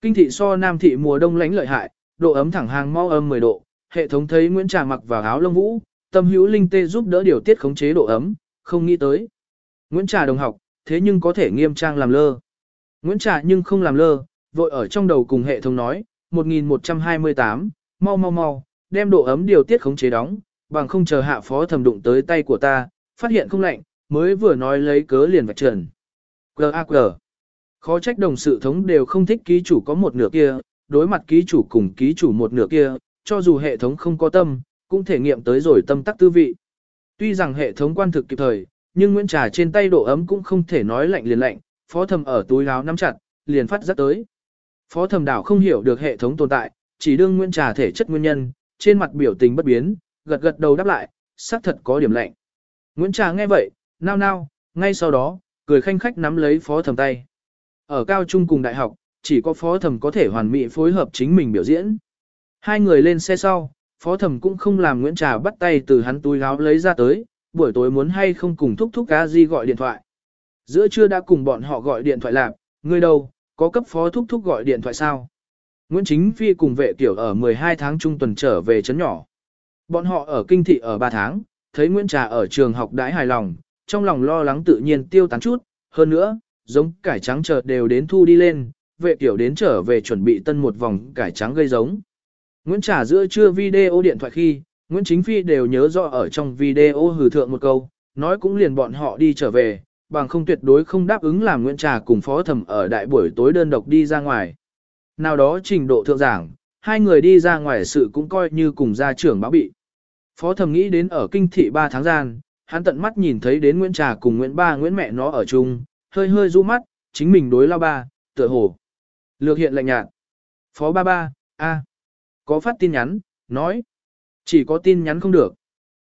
Kinh thị so nam thị mùa đông lánh lợi hại, độ ấm thẳng hàng mau âm 10 độ, hệ thống thấy Nguyễn Trà mặc vào áo lông vũ, tâm hữu linh tê giúp đỡ điều tiết khống chế độ ấm, không nghĩ tới. Nguyễn Trà đồng học, thế nhưng có thể nghiêm trang làm lơ. Nguyễn Trà nhưng không làm lơ, vội ở trong đầu cùng hệ thống nói, 1128, mau mau mau, đem độ ấm điều tiết khống chế đóng, bằng không chờ hạ phó thẩm đụng tới tay của ta, phát hiện không lạnh, mới vừa nói lấy cớ liền vạch trần. G.A.G. Khó trách đồng sự thống đều không thích ký chủ có một nửa kia, đối mặt ký chủ cùng ký chủ một nửa kia, cho dù hệ thống không có tâm, cũng thể nghiệm tới rồi tâm tắc tư vị. Tuy rằng hệ thống quan thực kịp thời, nhưng Nguyễn Trà trên tay độ ấm cũng không thể nói lạnh liền lạnh, phó thầm ở túi áo nắm chặt, liền phát rất tới. Phó thầm đảo không hiểu được hệ thống tồn tại, chỉ đương Nguyễn Trà thể chất nguyên nhân, trên mặt biểu tình bất biến, gật gật đầu đáp lại, xác thật có điểm lạnh. Nguyễn Trà nghe vậy, nao nao, ngay sau đó, cười khanh khách nắm lấy phó thầm tay. Ở cao trung cùng đại học, chỉ có phó thầm có thể hoàn mỹ phối hợp chính mình biểu diễn. Hai người lên xe sau, phó thầm cũng không làm Nguyễn Trà bắt tay từ hắn túi áo lấy ra tới, buổi tối muốn hay không cùng thúc thúc cá di gọi điện thoại. Giữa trưa đã cùng bọn họ gọi điện thoại lạc, người đâu, có cấp phó thúc thúc gọi điện thoại sao? Nguyễn Chính Phi cùng vệ tiểu ở 12 tháng trung tuần trở về chấn nhỏ. Bọn họ ở kinh thị ở 3 tháng, thấy Nguyễn Trà ở trường học đãi hài lòng, trong lòng lo lắng tự nhiên tiêu tán chút, hơn nữa, giống cải trắng chợt đều đến thu đi lên, vệ tiểu đến trở về chuẩn bị tân một vòng cải trắng gây giống. Nguyễn Trà giữa trưa video điện thoại khi, Nguyễn Chính Phi đều nhớ rõ ở trong video hử thượng một câu, nói cũng liền bọn họ đi trở về, bằng không tuyệt đối không đáp ứng làm Nguyễn Trà cùng phó thẩm ở đại buổi tối đơn độc đi ra ngoài. nào đó trình độ thượng giảng, hai người đi ra ngoài sự cũng coi như cùng gia trưởng báo bị. Phó thầm nghĩ đến ở kinh thị 3 tháng gian, hắn tận mắt nhìn thấy đến Nguyễn Trà cùng Nguyễn Ba Nguyễn mẹ nó ở chung, hơi hơi du mắt, chính mình đối lao ba, tựa hồ. Lược hiện lạnh nhạt. Phó ba ba, a, có phát tin nhắn, nói. Chỉ có tin nhắn không được.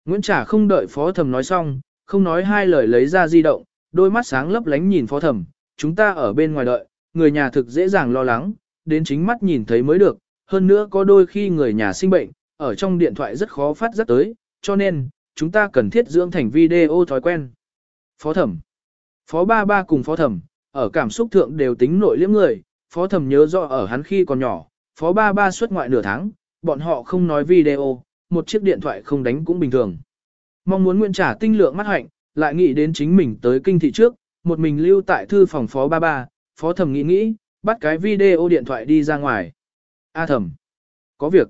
Nguyễn Trà không đợi phó thầm nói xong, không nói hai lời lấy ra di động, đôi mắt sáng lấp lánh nhìn phó thầm, chúng ta ở bên ngoài đợi, người nhà thực dễ dàng lo lắng, đến chính mắt nhìn thấy mới được, hơn nữa có đôi khi người nhà sinh bệnh, ở trong điện thoại rất khó phát rất tới, cho nên, chúng ta cần thiết dưỡng thành video thói quen. Phó thẩm, phó ba ba cùng phó thẩm, ở cảm xúc thượng đều tính nội liếm người, phó thẩm nhớ rõ ở hắn khi còn nhỏ, phó ba ba xuất ngoại nửa tháng, bọn họ không nói video, một chiếc điện thoại không đánh cũng bình thường. Mong muốn nguyện trả tinh lượng mắt hạnh, lại nghĩ đến chính mình tới kinh thị trước, một mình lưu tại thư phòng phó ba ba, phó thẩm nghĩ nghĩ, bắt cái video điện thoại đi ra ngoài. A thẩm, có việc.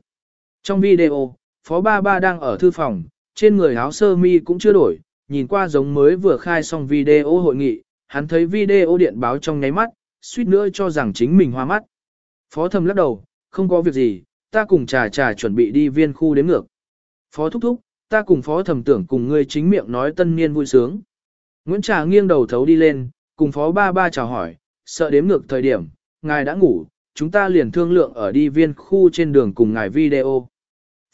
Trong video, phó ba ba đang ở thư phòng, trên người áo sơ mi cũng chưa đổi, nhìn qua giống mới vừa khai xong video hội nghị, hắn thấy video điện báo trong nháy mắt, suýt nữa cho rằng chính mình hoa mắt. Phó thầm lắc đầu, không có việc gì, ta cùng trà trà chuẩn bị đi viên khu đến ngược. Phó thúc thúc, ta cùng phó thầm tưởng cùng ngươi chính miệng nói tân niên vui sướng. Nguyễn Trà nghiêng đầu thấu đi lên, cùng phó ba ba chào hỏi, sợ đếm ngược thời điểm, ngài đã ngủ, chúng ta liền thương lượng ở đi viên khu trên đường cùng ngài video.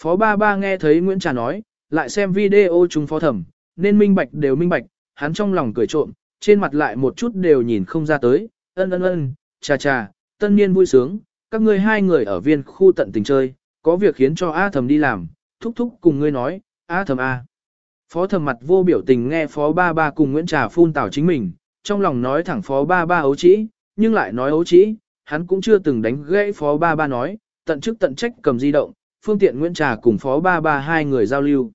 Phó ba ba nghe thấy Nguyễn Trà nói, lại xem video chúng phó thẩm, nên minh bạch đều minh bạch, hắn trong lòng cười trộm, trên mặt lại một chút đều nhìn không ra tới, ân ân ân, chà chà, tân niên vui sướng, các ngươi hai người ở viên khu tận tình chơi, có việc khiến cho A thầm đi làm, thúc thúc cùng ngươi nói, A thầm A. Phó thầm mặt vô biểu tình nghe phó ba ba cùng Nguyễn Trà phun tảo chính mình, trong lòng nói thẳng phó ba ba ấu trĩ, nhưng lại nói ấu trĩ, hắn cũng chưa từng đánh gãy phó ba ba nói, tận chức tận trách cầm di động, phương tiện Nguyễn Trà cùng phó ba ba hai người giao lưu.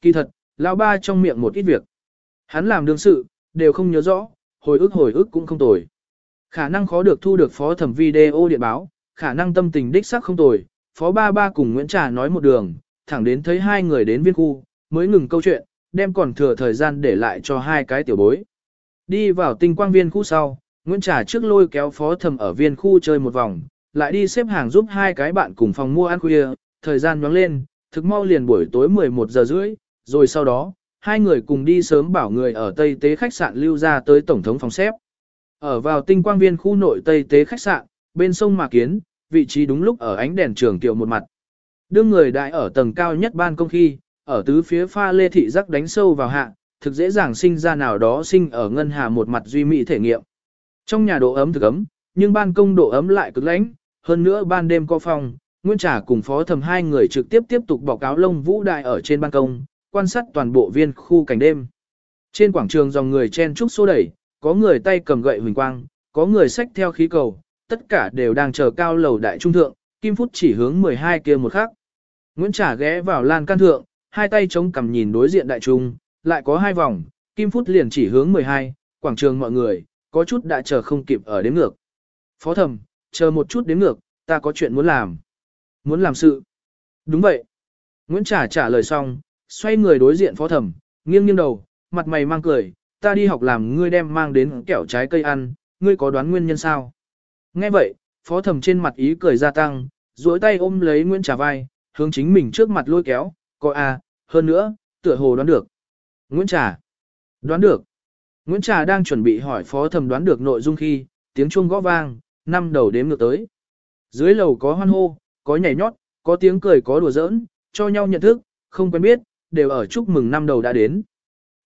Kỳ thật, lão ba trong miệng một ít việc. Hắn làm đương sự, đều không nhớ rõ, hồi ức hồi ức cũng không tồi. Khả năng khó được thu được phó thẩm video điện báo, khả năng tâm tình đích xác không tồi, phó ba ba cùng Nguyễn Trà nói một đường, thẳng đến thấy hai người đến viên khu, mới ngừng câu chuyện, đem còn thừa thời gian để lại cho hai cái tiểu bối. Đi vào tinh quang viên khu sau, Nguyễn Trà trước lôi kéo phó thẩm ở viên khu chơi một vòng, lại đi xếp hàng giúp hai cái bạn cùng phòng mua ăn khuya, thời gian nhoáng lên, thực mau liền buổi tối 11 giờ rưỡi, rồi sau đó, hai người cùng đi sớm bảo người ở Tây Tế khách sạn lưu ra tới Tổng thống phòng xếp. Ở vào tinh quang viên khu nội Tây Tế khách sạn, bên sông Mạc Kiến, vị trí đúng lúc ở ánh đèn trường tiểu một mặt. Đương người đại ở tầng cao nhất ban công khi, ở tứ phía pha lê thị giác đánh sâu vào hạ, thực dễ dàng sinh ra nào đó sinh ở ngân hà một mặt duy mỹ thể nghiệm. Trong nhà độ ấm thực ấm, nhưng ban công độ ấm lại cực lạnh, hơn nữa ban đêm có phòng, Nguyên Trà cùng phó thầm hai người trực tiếp tiếp tục báo cáo lông vũ đại ở trên ban công, quan sát toàn bộ viên khu cảnh đêm. Trên quảng trường dòng người chen trúc xô đẩy, có người tay cầm gậy huỳnh quang, có người xách theo khí cầu, tất cả đều đang chờ cao lầu đại trung thượng, kim phút chỉ hướng 12 kia một khắc. Nguyễn Trà ghé vào lan can thượng, hai tay chống cằm nhìn đối diện đại trung, lại có hai vòng, kim phút liền chỉ hướng 12, quảng trường mọi người, có chút đã chờ không kịp ở đếm ngược. Phó thầm, chờ một chút đếm ngược, ta có chuyện muốn làm. Muốn làm sự. Đúng vậy. Nguyễn Trà trả lời xong, xoay người đối diện phó thẩm, nghiêng nghiêng đầu, mặt mày mang cười, ta đi học làm ngươi đem mang đến kẹo trái cây ăn, ngươi có đoán nguyên nhân sao? Nghe vậy, phó thẩm trên mặt ý cười gia tăng, duỗi tay ôm lấy Nguyễn Trà vai, hướng chính mình trước mặt lôi kéo, có à, hơn nữa, tựa hồ đoán được. Nguyễn Trà, đoán được. Nguyễn Trà đang chuẩn bị hỏi phó thẩm đoán được nội dung khi, tiếng chuông gõ vang, năm đầu đếm ngược tới. Dưới lầu có hoan hô, có nhảy nhót, có tiếng cười có đùa giỡn, cho nhau nhận thức, không quen biết, đều ở chúc mừng năm đầu đã đến.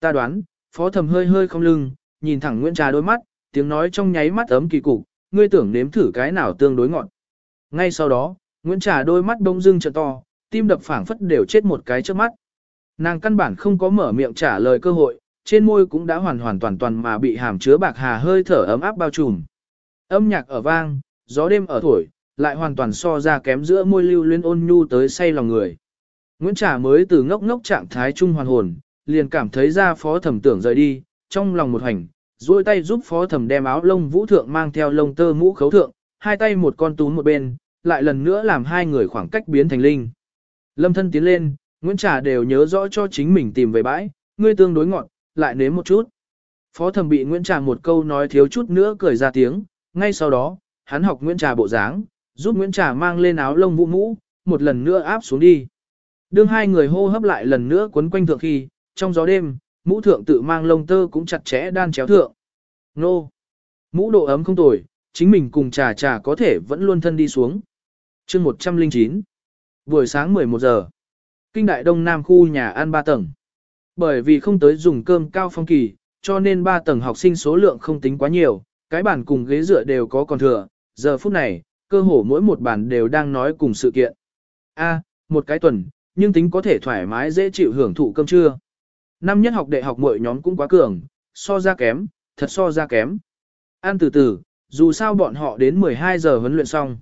Ta đoán, phó thầm hơi hơi không lưng, nhìn thẳng Nguyễn Trà đôi mắt, tiếng nói trong nháy mắt ấm kỳ cục, ngươi tưởng nếm thử cái nào tương đối ngọn. Ngay sau đó, Nguyễn Trà đôi mắt đông dưng trợ to, tim đập phảng phất đều chết một cái trước mắt. Nàng căn bản không có mở miệng trả lời cơ hội, trên môi cũng đã hoàn hoàn toàn toàn mà bị hàm chứa bạc hà hơi thở ấm áp bao trùm. Âm nhạc ở vang, gió đêm ở thổi, lại hoàn toàn so ra kém giữa môi lưu luyến ôn nhu tới say lòng người. Nguyễn Trà mới từ ngốc ngốc trạng thái trung hoàn hồn, liền cảm thấy ra phó thẩm tưởng rời đi, trong lòng một hành, duỗi tay giúp phó thẩm đem áo lông vũ thượng mang theo lông tơ mũ khấu thượng, hai tay một con túm một bên, lại lần nữa làm hai người khoảng cách biến thành linh. Lâm thân tiến lên, Nguyễn Trà đều nhớ rõ cho chính mình tìm về bãi, ngươi tương đối ngọn, lại nếm một chút. Phó thẩm bị Nguyễn Trà một câu nói thiếu chút nữa cười ra tiếng, ngay sau đó, hắn học Nguyễn Trà bộ dáng, Giúp Nguyễn Trà mang lên áo lông vũ mũ, một lần nữa áp xuống đi. Đương hai người hô hấp lại lần nữa quấn quanh thượng khi, trong gió đêm, mũ thượng tự mang lông tơ cũng chặt chẽ đan chéo thượng. Nô! Mũ độ ấm không tồi, chính mình cùng trà trà có thể vẫn luôn thân đi xuống. chương 109 Buổi sáng 11 giờ Kinh đại đông nam khu nhà ăn 3 tầng. Bởi vì không tới dùng cơm cao phong kỳ, cho nên 3 tầng học sinh số lượng không tính quá nhiều, cái bàn cùng ghế dựa đều có còn thừa, giờ phút này, cơ hồ mỗi một bàn đều đang nói cùng sự kiện. A, một cái tuần, nhưng tính có thể thoải mái dễ chịu hưởng thụ cơm trưa. Năm nhất học đại học mỗi nhóm cũng quá cường, so ra kém, thật so ra kém. Ăn từ từ, dù sao bọn họ đến 12 giờ huấn luyện xong.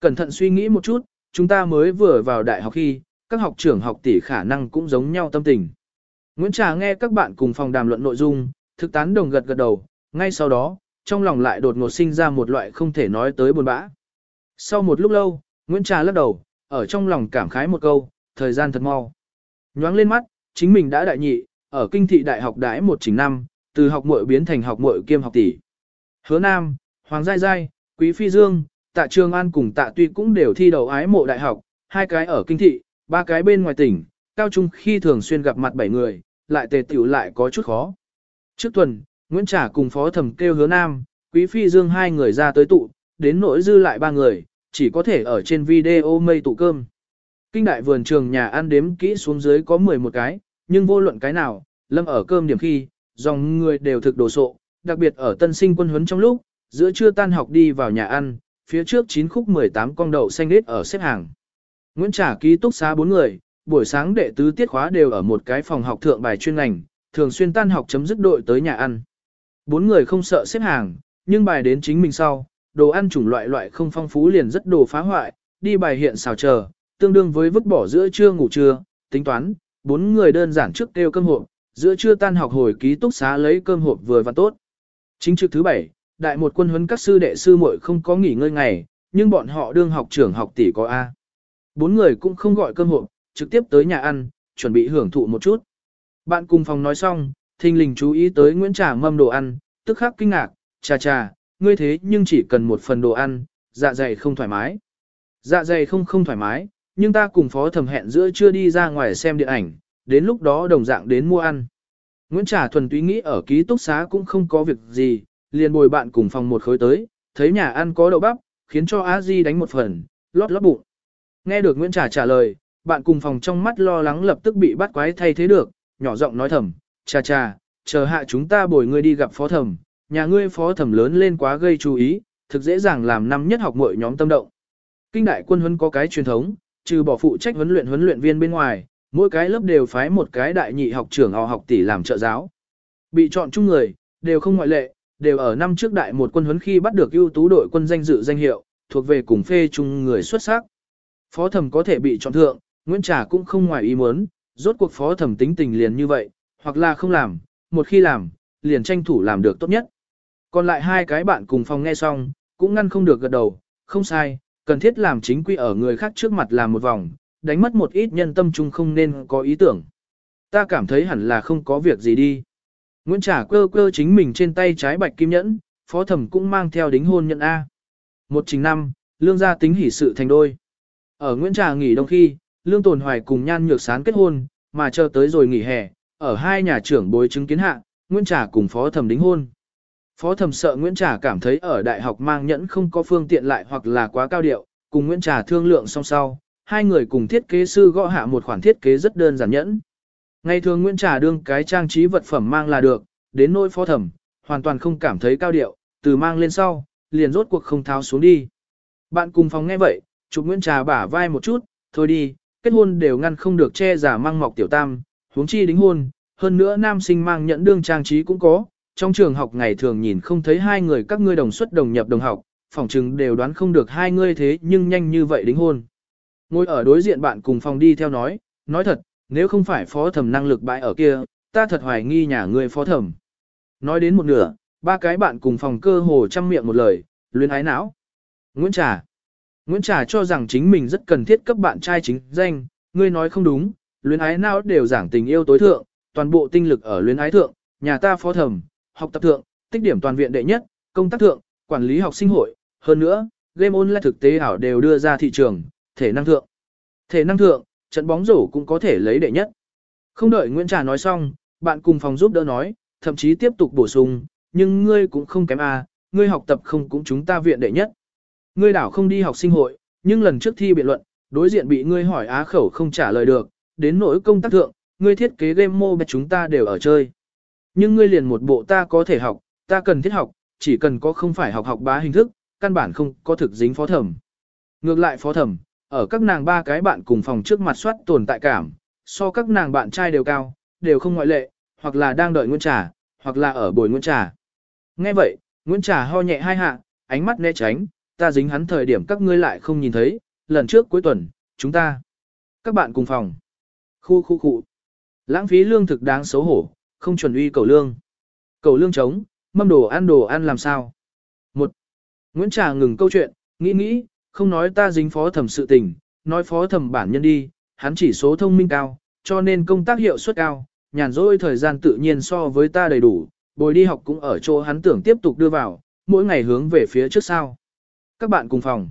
Cẩn thận suy nghĩ một chút, chúng ta mới vừa vào đại học khi, các học trưởng học tỷ khả năng cũng giống nhau tâm tình. Nguyễn Trà nghe các bạn cùng phòng đàm luận nội dung, thực tán đồng gật gật đầu, ngay sau đó, trong lòng lại đột ngột sinh ra một loại không thể nói tới buồn bã. Sau một lúc lâu, Nguyễn Trà lắc đầu, ở trong lòng cảm khái một câu, thời gian thật mau. Nhoáng lên mắt, chính mình đã đại nhị, ở kinh thị đại học đãi một chính năm, từ học muội biến thành học muội kiêm học tỷ. Hứa Nam, Hoàng Giai Giai, Quý Phi Dương, Tạ Trường An cùng Tạ Tuy cũng đều thi đầu ái mộ đại học, hai cái ở kinh thị, ba cái bên ngoài tỉnh, cao trung khi thường xuyên gặp mặt bảy người, lại tề tiểu lại có chút khó. Trước tuần, Nguyễn Trà cùng phó thẩm kêu hứa nam, quý phi dương hai người ra tới tụ, đến nỗi dư lại ba người, chỉ có thể ở trên video mây tụ cơm. Kinh đại vườn trường nhà ăn đếm kỹ xuống dưới có 11 cái, nhưng vô luận cái nào, lâm ở cơm điểm khi, dòng người đều thực đồ sộ, đặc biệt ở tân sinh quân huấn trong lúc, giữa trưa tan học đi vào nhà ăn, phía trước 9 khúc 18 con đậu xanh lết ở xếp hàng. Nguyễn Trả ký túc xá bốn người, buổi sáng đệ tứ tiết khóa đều ở một cái phòng học thượng bài chuyên ngành, thường xuyên tan học chấm dứt đội tới nhà ăn. Bốn người không sợ xếp hàng, nhưng bài đến chính mình sau, đồ ăn chủng loại loại không phong phú liền rất đồ phá hoại, đi bài hiện xào chờ, tương đương với vứt bỏ giữa trưa ngủ trưa, tính toán, bốn người đơn giản trước kêu cơm hộp, giữa trưa tan học hồi ký túc xá lấy cơm hộp vừa và tốt. Chính trực thứ bảy, đại một quân huấn các sư đệ sư muội không có nghỉ ngơi ngày, nhưng bọn họ đương học trưởng học tỷ có A. Bốn người cũng không gọi cơm hộp, trực tiếp tới nhà ăn, chuẩn bị hưởng thụ một chút. Bạn cùng phòng nói xong, thình lình chú ý tới Nguyễn Trà mâm đồ ăn, tức khắc kinh ngạc, chà chà, ngươi thế nhưng chỉ cần một phần đồ ăn, dạ dày không thoải mái. Dạ dày không không thoải mái, nhưng ta cùng phó thẩm hẹn giữa chưa đi ra ngoài xem điện ảnh, đến lúc đó đồng dạng đến mua ăn. Nguyễn Trà thuần túy nghĩ ở ký túc xá cũng không có việc gì, liền bồi bạn cùng phòng một khối tới, thấy nhà ăn có đậu bắp, khiến cho A Di đánh một phần, lót lót bụng. Nghe được Nguyễn Trà trả lời, bạn cùng phòng trong mắt lo lắng lập tức bị bắt quái thay thế được, nhỏ giọng nói thầm, cha cha, chờ hạ chúng ta bồi ngươi đi gặp phó thẩm, nhà ngươi phó thẩm lớn lên quá gây chú ý, thực dễ dàng làm năm nhất học mọi nhóm tâm động. Kinh đại quân huấn có cái truyền thống, trừ bỏ phụ trách huấn luyện huấn luyện viên bên ngoài, mỗi cái lớp đều phái một cái đại nhị học trưởng họ học tỷ làm trợ giáo. Bị chọn chung người, đều không ngoại lệ, đều ở năm trước đại một quân huấn khi bắt được ưu tú đội quân danh dự danh hiệu, thuộc về cùng phê chung người xuất sắc. Phó thẩm có thể bị chọn thượng, Nguyễn Trà cũng không ngoài ý muốn, rốt cuộc phó thẩm tính tình liền như vậy, hoặc là không làm, một khi làm, liền tranh thủ làm được tốt nhất. Còn lại hai cái bạn cùng phòng nghe xong, cũng ngăn không được gật đầu, không sai, cần thiết làm chính quy ở người khác trước mặt làm một vòng, đánh mất một ít nhân tâm chung không nên có ý tưởng. Ta cảm thấy hẳn là không có việc gì đi. Nguyễn trả quơ quơ chính mình trên tay trái bạch kim nhẫn, phó thẩm cũng mang theo đính hôn nhận A. Một trình năm, lương gia tính hỷ sự thành đôi. Ở Nguyễn Trà nghỉ đông khi, Lương Tồn Hoài cùng Nhan Nhược Sán kết hôn, mà chờ tới rồi nghỉ hè, ở hai nhà trưởng bối chứng kiến hạ, Nguyễn Trà cùng Phó Thẩm đính hôn. Phó Thẩm sợ Nguyễn Trà cảm thấy ở đại học mang nhẫn không có phương tiện lại hoặc là quá cao điệu, cùng Nguyễn Trà thương lượng song sau, hai người cùng thiết kế sư gõ hạ một khoản thiết kế rất đơn giản nhẫn. Ngày thường Nguyễn Trà đương cái trang trí vật phẩm mang là được, đến nỗi Phó Thẩm, hoàn toàn không cảm thấy cao điệu, từ mang lên sau, liền rốt cuộc không tháo xuống đi. Bạn cùng phòng nghe vậy, chụp Nguyễn Trà bả vai một chút, thôi đi, kết hôn đều ngăn không được che giả mang mọc tiểu tam, huống chi đính hôn, hơn nữa nam sinh mang nhẫn đương trang trí cũng có, trong trường học ngày thường nhìn không thấy hai người các ngươi đồng xuất đồng nhập đồng học, phòng chừng đều đoán không được hai ngươi thế nhưng nhanh như vậy đính hôn. Ngồi ở đối diện bạn cùng phòng đi theo nói, nói thật, nếu không phải phó thẩm năng lực bãi ở kia, ta thật hoài nghi nhà ngươi phó thẩm. Nói đến một nửa, ba cái bạn cùng phòng cơ hồ chăm miệng một lời, luyến ái não. Nguyễn Trà. Nguyễn Trà cho rằng chính mình rất cần thiết cấp bạn trai chính danh, ngươi nói không đúng, luyến ái não đều giảng tình yêu tối thượng, toàn bộ tinh lực ở luyến ái thượng, nhà ta phó thẩm, học tập thượng, tích điểm toàn viện đệ nhất, công tác thượng, quản lý học sinh hội, hơn nữa, game online thực tế ảo đều đưa ra thị trường, thể năng thượng. Thể năng thượng, trận bóng rổ cũng có thể lấy đệ nhất. Không đợi Nguyễn Trà nói xong, bạn cùng phòng giúp đỡ nói, thậm chí tiếp tục bổ sung, nhưng ngươi cũng không kém à, ngươi học tập không cũng chúng ta viện đệ nhất. Ngươi đảo không đi học sinh hội, nhưng lần trước thi biện luận, đối diện bị ngươi hỏi á khẩu không trả lời được, đến nỗi công tác thượng, ngươi thiết kế game mobile chúng ta đều ở chơi. Nhưng ngươi liền một bộ ta có thể học, ta cần thiết học, chỉ cần có không phải học học bá hình thức, căn bản không có thực dính phó thẩm. Ngược lại phó thẩm, ở các nàng ba cái bạn cùng phòng trước mặt soát tồn tại cảm, so các nàng bạn trai đều cao, đều không ngoại lệ, hoặc là đang đợi Nguyễn Trà, hoặc là ở bồi Nguyễn Trà. Nghe vậy, Nguyễn Trà ho nhẹ hai hạ, ánh mắt né tránh, ta dính hắn thời điểm các ngươi lại không nhìn thấy, lần trước cuối tuần, chúng ta. Các bạn cùng phòng. Khu khu khu. Lãng phí lương thực đáng xấu hổ, không chuẩn uy cầu lương. Cầu lương trống, mâm đồ ăn đồ ăn làm sao. Một. Nguyễn Trà ngừng câu chuyện, nghĩ nghĩ, không nói ta dính phó thẩm sự tình, nói phó thẩm bản nhân đi, hắn chỉ số thông minh cao, cho nên công tác hiệu suất cao, nhàn rỗi thời gian tự nhiên so với ta đầy đủ, bồi đi học cũng ở chỗ hắn tưởng tiếp tục đưa vào, mỗi ngày hướng về phía trước sau. Các bạn cùng phòng.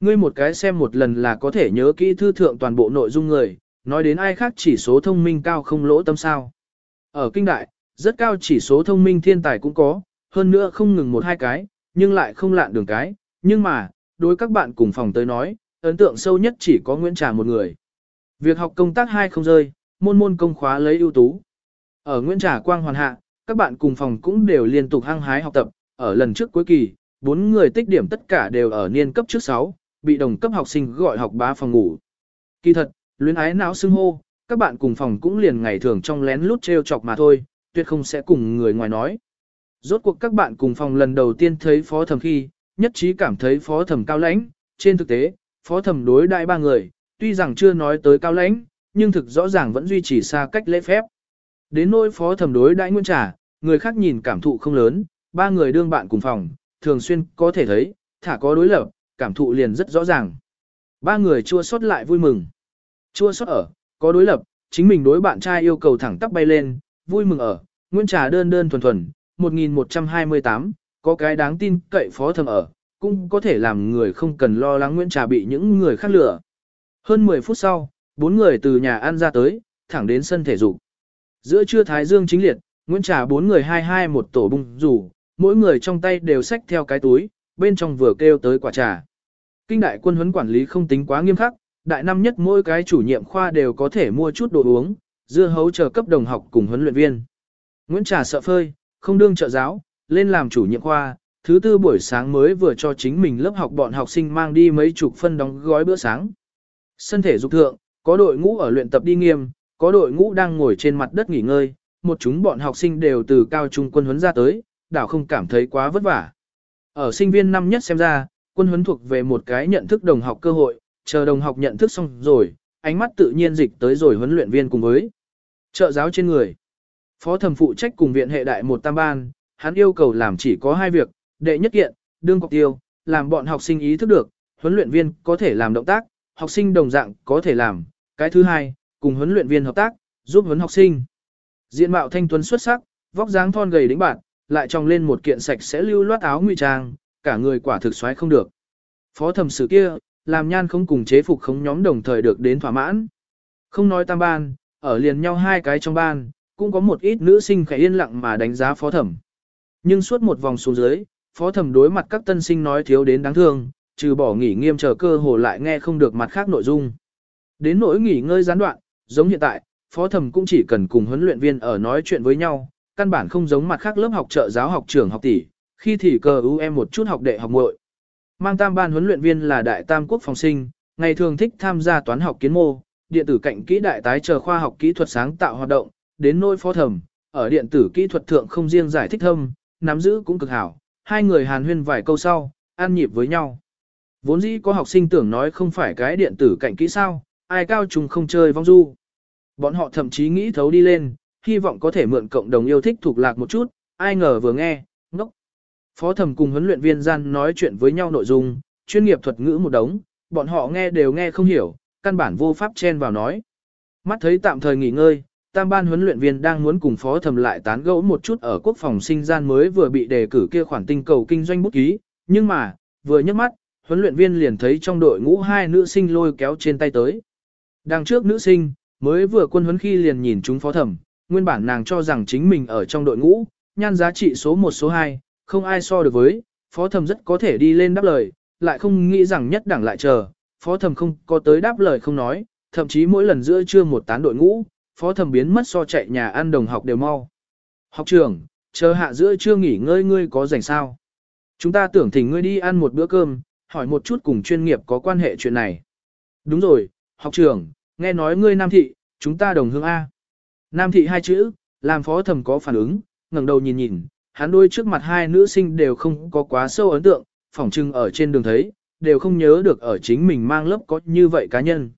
Ngươi một cái xem một lần là có thể nhớ kỹ thư thượng toàn bộ nội dung người, nói đến ai khác chỉ số thông minh cao không lỗ tâm sao. Ở kinh đại, rất cao chỉ số thông minh thiên tài cũng có, hơn nữa không ngừng một hai cái, nhưng lại không lạn đường cái, nhưng mà, đối các bạn cùng phòng tới nói, ấn tượng sâu nhất chỉ có Nguyễn Trà một người. Việc học công tác hai không rơi, môn môn công khóa lấy ưu tú. Ở Nguyễn Trà Quang hoàn hạ, các bạn cùng phòng cũng đều liên tục hăng hái học tập, ở lần trước cuối kỳ, bốn người tích điểm tất cả đều ở niên cấp trước 6, bị đồng cấp học sinh gọi học bá phòng ngủ. Kỳ thật, luyến ái não xưng hô, các bạn cùng phòng cũng liền ngày thường trong lén lút trêu chọc mà thôi, tuyệt không sẽ cùng người ngoài nói. Rốt cuộc các bạn cùng phòng lần đầu tiên thấy phó thẩm khi, nhất trí cảm thấy phó thẩm cao lãnh, trên thực tế, phó thẩm đối đại ba người, tuy rằng chưa nói tới cao lãnh, nhưng thực rõ ràng vẫn duy trì xa cách lễ phép. Đến nỗi phó thẩm đối đại nguyên trả, người khác nhìn cảm thụ không lớn, ba người đương bạn cùng phòng, thường xuyên có thể thấy, thả có đối lập, cảm thụ liền rất rõ ràng. Ba người chua xót lại vui mừng. Chua xót ở, có đối lập, chính mình đối bạn trai yêu cầu thẳng tắp bay lên, vui mừng ở, nguyễn trà đơn đơn thuần thuần, 1128, có cái đáng tin cậy phó thầm ở, cũng có thể làm người không cần lo lắng Nguyễn Trà bị những người khác lừa. Hơn 10 phút sau, bốn người từ nhà ăn ra tới, thẳng đến sân thể dục. Giữa trưa Thái Dương chính liệt, Nguyễn Trà bốn người hai hai một tổ bung rủ, mỗi người trong tay đều xách theo cái túi, bên trong vừa kêu tới quả trà. Kinh đại quân huấn quản lý không tính quá nghiêm khắc, đại năm nhất mỗi cái chủ nhiệm khoa đều có thể mua chút đồ uống, dưa hấu chờ cấp đồng học cùng huấn luyện viên. Nguyễn Trà sợ phơi, không đương trợ giáo, lên làm chủ nhiệm khoa, thứ tư buổi sáng mới vừa cho chính mình lớp học bọn học sinh mang đi mấy chục phân đóng gói bữa sáng. Sân thể dục thượng, có đội ngũ ở luyện tập đi nghiêm, có đội ngũ đang ngồi trên mặt đất nghỉ ngơi, một chúng bọn học sinh đều từ cao trung quân huấn ra tới, đảo không cảm thấy quá vất vả. Ở sinh viên năm nhất xem ra, quân huấn thuộc về một cái nhận thức đồng học cơ hội, chờ đồng học nhận thức xong rồi, ánh mắt tự nhiên dịch tới rồi huấn luyện viên cùng với trợ giáo trên người. Phó thẩm phụ trách cùng viện hệ đại một tam ban, hắn yêu cầu làm chỉ có hai việc, đệ nhất kiện, đương cọc tiêu, làm bọn học sinh ý thức được, huấn luyện viên có thể làm động tác, học sinh đồng dạng có thể làm. Cái thứ hai, cùng huấn luyện viên hợp tác, giúp huấn học sinh. Diện mạo thanh tuấn xuất sắc, vóc dáng thon gầy đĩnh bạn, lại tròng lên một kiện sạch sẽ lưu loát áo ngụy trang, cả người quả thực xoáy không được. Phó thẩm sử kia, làm nhan không cùng chế phục không nhóm đồng thời được đến thỏa mãn. Không nói tam ban, ở liền nhau hai cái trong ban, cũng có một ít nữ sinh khẽ yên lặng mà đánh giá phó thẩm. Nhưng suốt một vòng xuống dưới, phó thẩm đối mặt các tân sinh nói thiếu đến đáng thương, trừ bỏ nghỉ nghiêm chờ cơ hồ lại nghe không được mặt khác nội dung. Đến nỗi nghỉ ngơi gián đoạn, giống hiện tại, phó thẩm cũng chỉ cần cùng huấn luyện viên ở nói chuyện với nhau, căn bản không giống mặt khác lớp học trợ giáo học trưởng học tỷ, khi thì cờ ưu em một chút học đệ học muội. Mang tam ban huấn luyện viên là đại tam quốc phòng sinh, ngày thường thích tham gia toán học kiến mô, điện tử cạnh kỹ đại tái chờ khoa học kỹ thuật sáng tạo hoạt động, đến nỗi phó thẩm, ở điện tử kỹ thuật thượng không riêng giải thích thâm, nắm giữ cũng cực hảo, hai người hàn huyên vài câu sau, ăn nhịp với nhau. Vốn dĩ có học sinh tưởng nói không phải cái điện tử cạnh kỹ sao, ai cao trùng không chơi vong du. Bọn họ thậm chí nghĩ thấu đi lên, hy vọng có thể mượn cộng đồng yêu thích thuộc lạc một chút, ai ngờ vừa nghe, ngốc. Phó thẩm cùng huấn luyện viên gian nói chuyện với nhau nội dung, chuyên nghiệp thuật ngữ một đống, bọn họ nghe đều nghe không hiểu, căn bản vô pháp chen vào nói. Mắt thấy tạm thời nghỉ ngơi, tam ban huấn luyện viên đang muốn cùng phó thẩm lại tán gẫu một chút ở quốc phòng sinh gian mới vừa bị đề cử kia khoản tinh cầu kinh doanh bút ký, nhưng mà, vừa nhấc mắt, huấn luyện viên liền thấy trong đội ngũ hai nữ sinh lôi kéo trên tay tới. Đằng trước nữ sinh, mới vừa quân huấn khi liền nhìn chúng phó thẩm, nguyên bản nàng cho rằng chính mình ở trong đội ngũ, nhan giá trị số 1 số 2, không ai so được với, phó thẩm rất có thể đi lên đáp lời, lại không nghĩ rằng nhất đẳng lại chờ, phó thẩm không có tới đáp lời không nói, thậm chí mỗi lần giữa trưa một tán đội ngũ, phó thẩm biến mất so chạy nhà ăn đồng học đều mau. Học trưởng, chờ hạ giữa trưa nghỉ ngơi ngươi có rảnh sao? Chúng ta tưởng thỉnh ngươi đi ăn một bữa cơm, hỏi một chút cùng chuyên nghiệp có quan hệ chuyện này. Đúng rồi, học trưởng, nghe nói ngươi Nam Thị, chúng ta đồng hương A. Nam Thị hai chữ, làm phó thẩm có phản ứng, ngẩng đầu nhìn nhìn, hắn đôi trước mặt hai nữ sinh đều không có quá sâu ấn tượng, phỏng chừng ở trên đường thấy, đều không nhớ được ở chính mình mang lớp có như vậy cá nhân.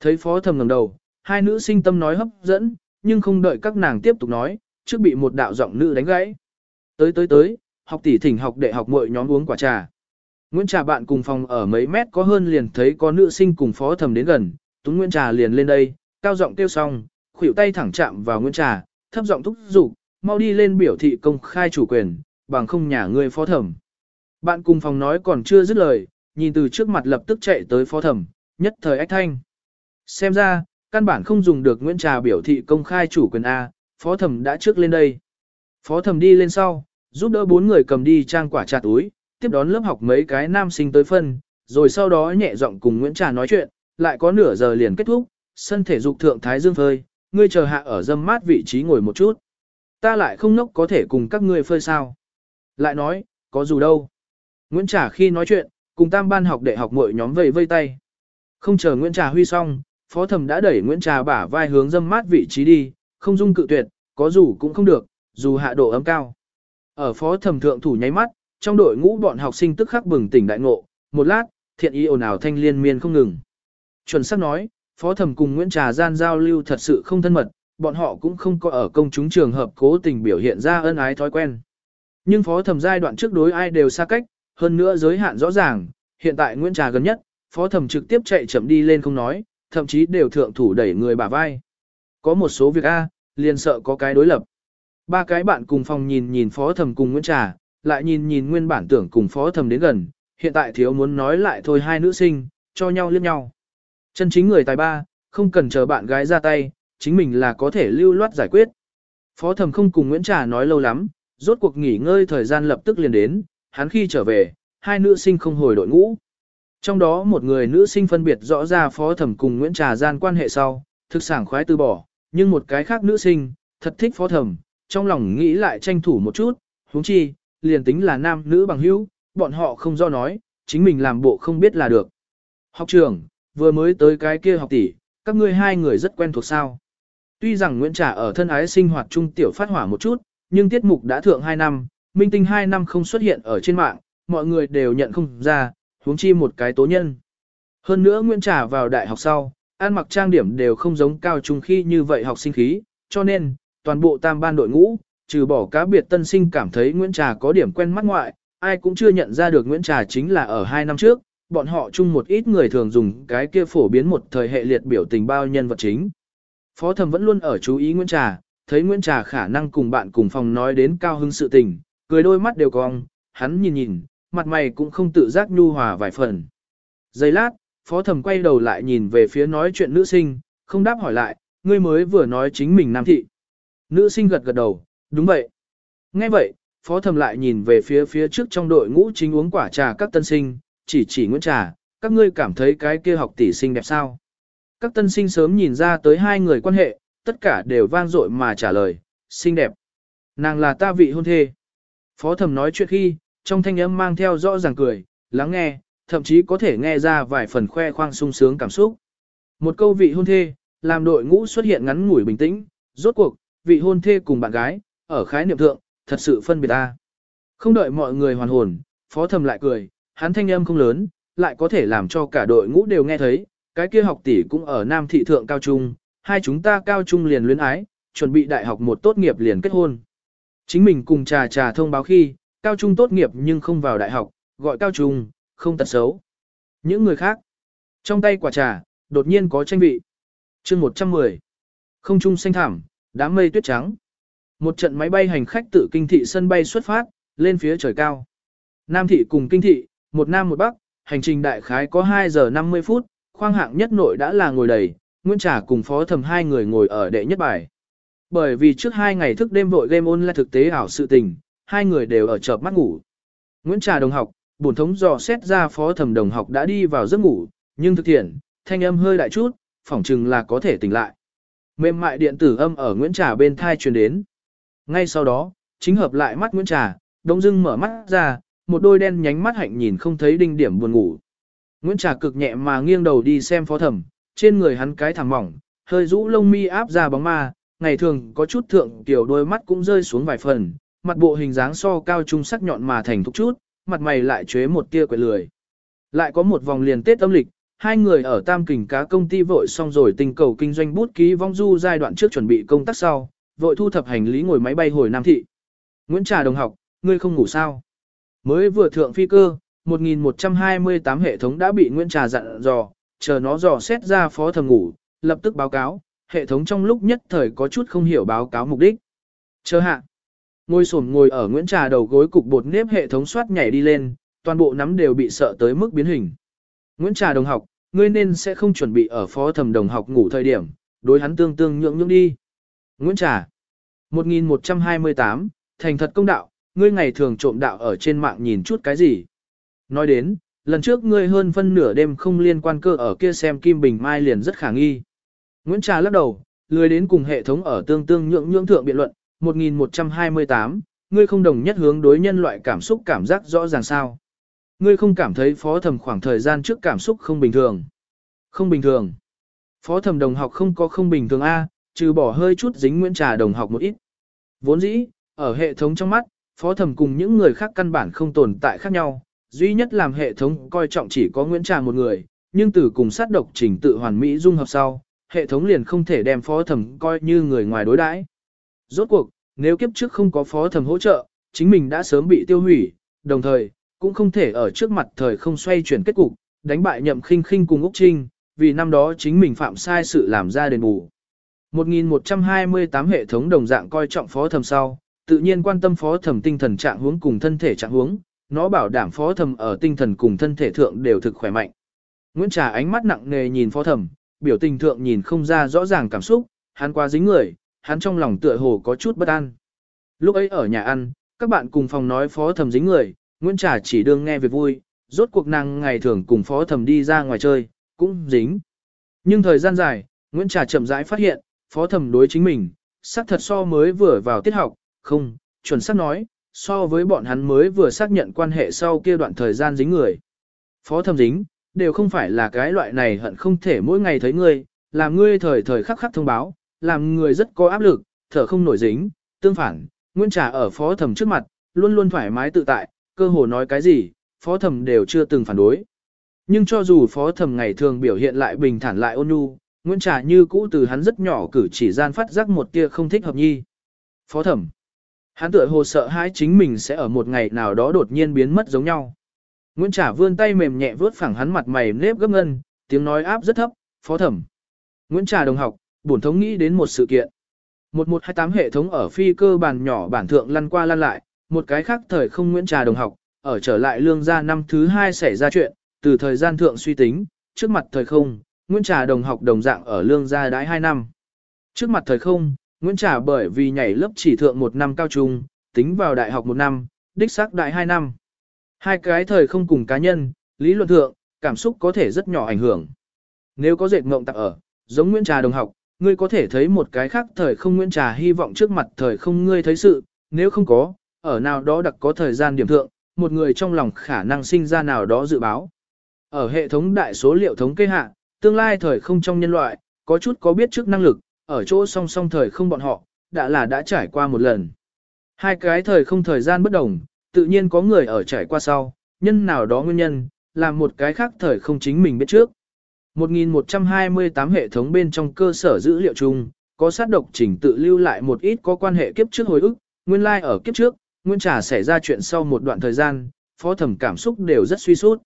Thấy phó thẩm ngẩng đầu, hai nữ sinh tâm nói hấp dẫn, nhưng không đợi các nàng tiếp tục nói, trước bị một đạo giọng nữ đánh gãy. Tới tới tới, học tỷ thỉnh học đệ học muội nhóm uống quả trà. Nguyễn Trà bạn cùng phòng ở mấy mét có hơn liền thấy có nữ sinh cùng phó thẩm đến gần, Túng Nguyễn Trà liền lên đây, cao giọng kêu xong, khuỷu tay thẳng chạm vào Nguyễn Trà, thấp giọng thúc giục, mau đi lên biểu thị công khai chủ quyền, bằng không nhà ngươi phó thẩm. Bạn cùng phòng nói còn chưa dứt lời, nhìn từ trước mặt lập tức chạy tới phó thẩm, nhất thời ách thanh. Xem ra, căn bản không dùng được Nguyễn Trà biểu thị công khai chủ quyền A, phó thẩm đã trước lên đây. Phó thẩm đi lên sau, giúp đỡ bốn người cầm đi trang quả trà túi, tiếp đón lớp học mấy cái nam sinh tới phân, rồi sau đó nhẹ giọng cùng Nguyễn Trà nói chuyện, lại có nửa giờ liền kết thúc, sân thể dục thượng Thái Dương phơi, ngươi chờ hạ ở dâm mát vị trí ngồi một chút. Ta lại không nốc có thể cùng các ngươi phơi sao. Lại nói, có dù đâu. Nguyễn Trà khi nói chuyện, cùng tam ban học đệ học mỗi nhóm vây vây tay. Không chờ Nguyễn Trà huy xong, phó thẩm đã đẩy Nguyễn Trà bả vai hướng dâm mát vị trí đi, không dung cự tuyệt, có dù cũng không được, dù hạ độ ấm cao. Ở phó thẩm thượng thủ nháy mắt, trong đội ngũ bọn học sinh tức khắc bừng tỉnh đại ngộ, một lát, thiện ý ồn ào thanh liên miên không ngừng. Chuẩn xác nói, phó thẩm cùng Nguyễn Trà gian giao lưu thật sự không thân mật, bọn họ cũng không có ở công chúng trường hợp cố tình biểu hiện ra ân ái thói quen. Nhưng phó thẩm giai đoạn trước đối ai đều xa cách, hơn nữa giới hạn rõ ràng, hiện tại Nguyễn Trà gần nhất, phó thẩm trực tiếp chạy chậm đi lên không nói, thậm chí đều thượng thủ đẩy người bả vai. Có một số việc A, liền sợ có cái đối lập. Ba cái bạn cùng phòng nhìn nhìn phó thẩm cùng Nguyễn Trà, lại nhìn nhìn nguyên bản tưởng cùng phó thẩm đến gần, hiện tại thiếu muốn nói lại thôi hai nữ sinh, cho nhau liếc nhau. Chân chính người tài ba, không cần chờ bạn gái ra tay, chính mình là có thể lưu loát giải quyết. Phó thẩm không cùng Nguyễn Trà nói lâu lắm, rốt cuộc nghỉ ngơi thời gian lập tức liền đến, hắn khi trở về, hai nữ sinh không hồi đội ngũ. Trong đó một người nữ sinh phân biệt rõ ra phó thẩm cùng Nguyễn Trà gian quan hệ sau, thực sản khoái từ bỏ, nhưng một cái khác nữ sinh, thật thích phó thẩm, trong lòng nghĩ lại tranh thủ một chút, huống chi, liền tính là nam nữ bằng hữu, bọn họ không do nói, chính mình làm bộ không biết là được. Học trưởng, vừa mới tới cái kia học tỷ, các ngươi hai người rất quen thuộc sao. Tuy rằng Nguyễn Trà ở thân ái sinh hoạt trung tiểu phát hỏa một chút, nhưng tiết mục đã thượng 2 năm, minh tinh 2 năm không xuất hiện ở trên mạng, mọi người đều nhận không ra, huống chi một cái tố nhân. Hơn nữa Nguyễn Trà vào đại học sau, ăn mặc trang điểm đều không giống cao trung khi như vậy học sinh khí, cho nên, toàn bộ tam ban đội ngũ, trừ bỏ cá biệt tân sinh cảm thấy Nguyễn Trà có điểm quen mắt ngoại, ai cũng chưa nhận ra được Nguyễn Trà chính là ở 2 năm trước, bọn họ chung một ít người thường dùng cái kia phổ biến một thời hệ liệt biểu tình bao nhân vật chính. Phó thẩm vẫn luôn ở chú ý Nguyễn Trà, thấy Nguyễn Trà khả năng cùng bạn cùng phòng nói đến cao hứng sự tình, cười đôi mắt đều cong, hắn nhìn nhìn, mặt mày cũng không tự giác nhu hòa vài phần. Giây lát, phó thẩm quay đầu lại nhìn về phía nói chuyện nữ sinh, không đáp hỏi lại, ngươi mới vừa nói chính mình nam thị. Nữ sinh gật gật đầu, đúng vậy. Nghe vậy, phó thẩm lại nhìn về phía phía trước trong đội ngũ chính uống quả trà các tân sinh, chỉ chỉ Nguyễn Trà, các ngươi cảm thấy cái kia học tỷ sinh đẹp sao? Các tân sinh sớm nhìn ra tới hai người quan hệ, tất cả đều vang dội mà trả lời, xinh đẹp. Nàng là ta vị hôn thê. Phó thẩm nói chuyện khi, trong thanh âm mang theo rõ ràng cười, lắng nghe, thậm chí có thể nghe ra vài phần khoe khoang sung sướng cảm xúc. Một câu vị hôn thê, làm đội ngũ xuất hiện ngắn ngủi bình tĩnh, rốt cuộc, vị hôn thê cùng bạn gái, ở khái niệm thượng, thật sự phân biệt ta. Không đợi mọi người hoàn hồn, phó thẩm lại cười, hắn thanh âm không lớn, lại có thể làm cho cả đội ngũ đều nghe thấy, cái kia học tỷ cũng ở Nam thị thượng cao trung, hai chúng ta cao trung liền luyến ái, chuẩn bị đại học một tốt nghiệp liền kết hôn. Chính mình cùng trà trà thông báo khi, cao trung tốt nghiệp nhưng không vào đại học, gọi cao trung, không tật xấu. Những người khác, trong tay quả trà, đột nhiên có tranh vị. chương 110. Không trung xanh thảm, đám mây tuyết trắng. Một trận máy bay hành khách tự kinh thị sân bay xuất phát, lên phía trời cao. Nam thị cùng kinh thị, một nam một bắc, hành trình đại khái có 2 giờ 50 phút, khoang hạng nhất nội đã là ngồi đầy, Nguyễn Trà cùng phó thẩm hai người ngồi ở đệ nhất bài. Bởi vì trước hai ngày thức đêm vội game online thực tế ảo sự tình, hai người đều ở chợp mắt ngủ. Nguyễn Trà đồng học, bổn thống dò xét ra phó thẩm đồng học đã đi vào giấc ngủ, nhưng thực hiện, thanh âm hơi đại chút, phỏng chừng là có thể tỉnh lại. Mềm mại điện tử âm ở Nguyễn Trà bên thai truyền đến. Ngay sau đó, chính hợp lại mắt Nguyễn Trà, đông dưng mở mắt ra, một đôi đen nhánh mắt hạnh nhìn không thấy đinh điểm buồn ngủ. Nguyễn Trà cực nhẹ mà nghiêng đầu đi xem phó thẩm, trên người hắn cái thẳng mỏng, hơi rũ lông mi áp ra bóng ma, ngày thường có chút thượng tiểu đôi mắt cũng rơi xuống vài phần, mặt bộ hình dáng so cao trung sắc nhọn mà thành thúc chút, mặt mày lại chế một tia quệ lười. Lại có một vòng liền Tết âm lịch, hai người ở Tam Kình cá công ty vội xong rồi tình cầu kinh doanh bút ký vong du giai đoạn trước chuẩn bị công tác sau, vội thu thập hành lý ngồi máy bay hồi Nam Thị. Nguyễn Trà đồng học, ngươi không ngủ sao? Mới vừa thượng phi cơ, 1128 hệ thống đã bị Nguyễn Trà dặn dò, chờ nó dò xét ra phó thầm ngủ, lập tức báo cáo, hệ thống trong lúc nhất thời có chút không hiểu báo cáo mục đích. Chờ hạ. Ngồi xổm ngồi ở Nguyễn Trà đầu gối cục bột nếp hệ thống soát nhảy đi lên, toàn bộ nắm đều bị sợ tới mức biến hình. Nguyễn Trà đồng học, ngươi nên sẽ không chuẩn bị ở phó thầm đồng học ngủ thời điểm, đối hắn tương tương nhượng nhượng đi. Nguyễn Trà 1128, thành thật công đạo, ngươi ngày thường trộm đạo ở trên mạng nhìn chút cái gì. Nói đến, lần trước ngươi hơn phân nửa đêm không liên quan cơ ở kia xem Kim Bình Mai liền rất khả nghi. Nguyễn Trà lắc đầu, lười đến cùng hệ thống ở tương tương nhượng nhượng thượng biện luận, 1128, ngươi không đồng nhất hướng đối nhân loại cảm xúc cảm giác rõ ràng sao. Ngươi không cảm thấy phó thầm khoảng thời gian trước cảm xúc không bình thường. Không bình thường. Phó thầm đồng học không có không bình thường A, trừ bỏ hơi chút dính Nguyễn Trà đồng học một ít. Vốn dĩ, ở hệ thống trong mắt, phó thầm cùng những người khác căn bản không tồn tại khác nhau, duy nhất làm hệ thống coi trọng chỉ có Nguyễn Trà một người, nhưng từ cùng sát độc trình tự hoàn mỹ dung hợp sau, hệ thống liền không thể đem phó thẩm coi như người ngoài đối đãi. Rốt cuộc, nếu kiếp trước không có phó thẩm hỗ trợ, chính mình đã sớm bị tiêu hủy, đồng thời, cũng không thể ở trước mặt thời không xoay chuyển kết cục, đánh bại nhậm khinh khinh cùng Úc Trinh, vì năm đó chính mình phạm sai sự làm ra đền bù. 1128 hệ thống đồng dạng coi trọng phó thẩm sau, tự nhiên quan tâm phó thẩm tinh thần trạng huống cùng thân thể trạng huống, nó bảo đảm phó thẩm ở tinh thần cùng thân thể thượng đều thực khỏe mạnh. Nguyễn Trà ánh mắt nặng nề nhìn phó thẩm, biểu tình thượng nhìn không ra rõ ràng cảm xúc, hắn qua dính người, hắn trong lòng tựa hồ có chút bất an. Lúc ấy ở nhà ăn, các bạn cùng phòng nói phó thẩm dính người, Nguyễn Trà chỉ đương nghe việc vui, rốt cuộc nàng ngày thường cùng phó thẩm đi ra ngoài chơi, cũng dính. Nhưng thời gian dài, Nguyễn Trà chậm rãi phát hiện, phó thẩm đối chính mình, xác thật so mới vừa vào tiết học, không, chuẩn xác nói, so với bọn hắn mới vừa xác nhận quan hệ sau kia đoạn thời gian dính người. Phó thẩm dính, đều không phải là cái loại này hận không thể mỗi ngày thấy ngươi, làm ngươi thời thời khắc khắc thông báo, làm người rất có áp lực, thở không nổi dính, tương phản, Nguyễn Trà ở phó thẩm trước mặt, luôn luôn thoải mái tự tại, cơ hồ nói cái gì, phó thẩm đều chưa từng phản đối. Nhưng cho dù phó thẩm ngày thường biểu hiện lại bình thản lại ôn nhu, Nguyễn Trà như cũ từ hắn rất nhỏ cử chỉ gian phát giác một tia không thích hợp nhi. Phó thẩm, hắn tựa hồ sợ hãi chính mình sẽ ở một ngày nào đó đột nhiên biến mất giống nhau. Nguyễn Trả vươn tay mềm nhẹ vướt phẳng hắn mặt mày nếp gấp ngân, tiếng nói áp rất thấp, phó thẩm. Nguyễn Trà đồng học, bổn thống nghĩ đến một sự kiện. 1128 hệ thống ở phi cơ bàn nhỏ bản thượng lăn qua lăn lại, một cái khác thời không Nguyễn Trà đồng học, ở trở lại lương gia năm thứ hai xảy ra chuyện, từ thời gian thượng suy tính, trước mặt thời không, Nguyễn Trà đồng học đồng dạng ở lương gia đãi 2 năm. Trước mặt thời không, Nguyễn Trà bởi vì nhảy lớp chỉ thượng một năm cao trung, tính vào đại học một năm, đích xác đại 2 năm. Hai cái thời không cùng cá nhân, lý luận thượng, cảm xúc có thể rất nhỏ ảnh hưởng. Nếu có dệt mộng tạc ở, giống Nguyễn Trà đồng học, ngươi có thể thấy một cái khác thời không Nguyễn Trà hy vọng trước mặt thời không ngươi thấy sự, nếu không có, ở nào đó đặc có thời gian điểm thượng, một người trong lòng khả năng sinh ra nào đó dự báo. Ở hệ thống đại số liệu thống kê hạ, tương lai thời không trong nhân loại, có chút có biết trước năng lực, ở chỗ song song thời không bọn họ, đã là đã trải qua một lần. Hai cái thời không thời gian bất đồng, tự nhiên có người ở trải qua sau, nhân nào đó nguyên nhân, làm một cái khác thời không chính mình biết trước. 1128 hệ thống bên trong cơ sở dữ liệu chung, có sát độc chỉnh tự lưu lại một ít có quan hệ kiếp trước hồi ức, nguyên lai like ở kiếp trước, Nguyễn Trà xảy ra chuyện sau một đoạn thời gian, phó thẩm cảm xúc đều rất suy sút.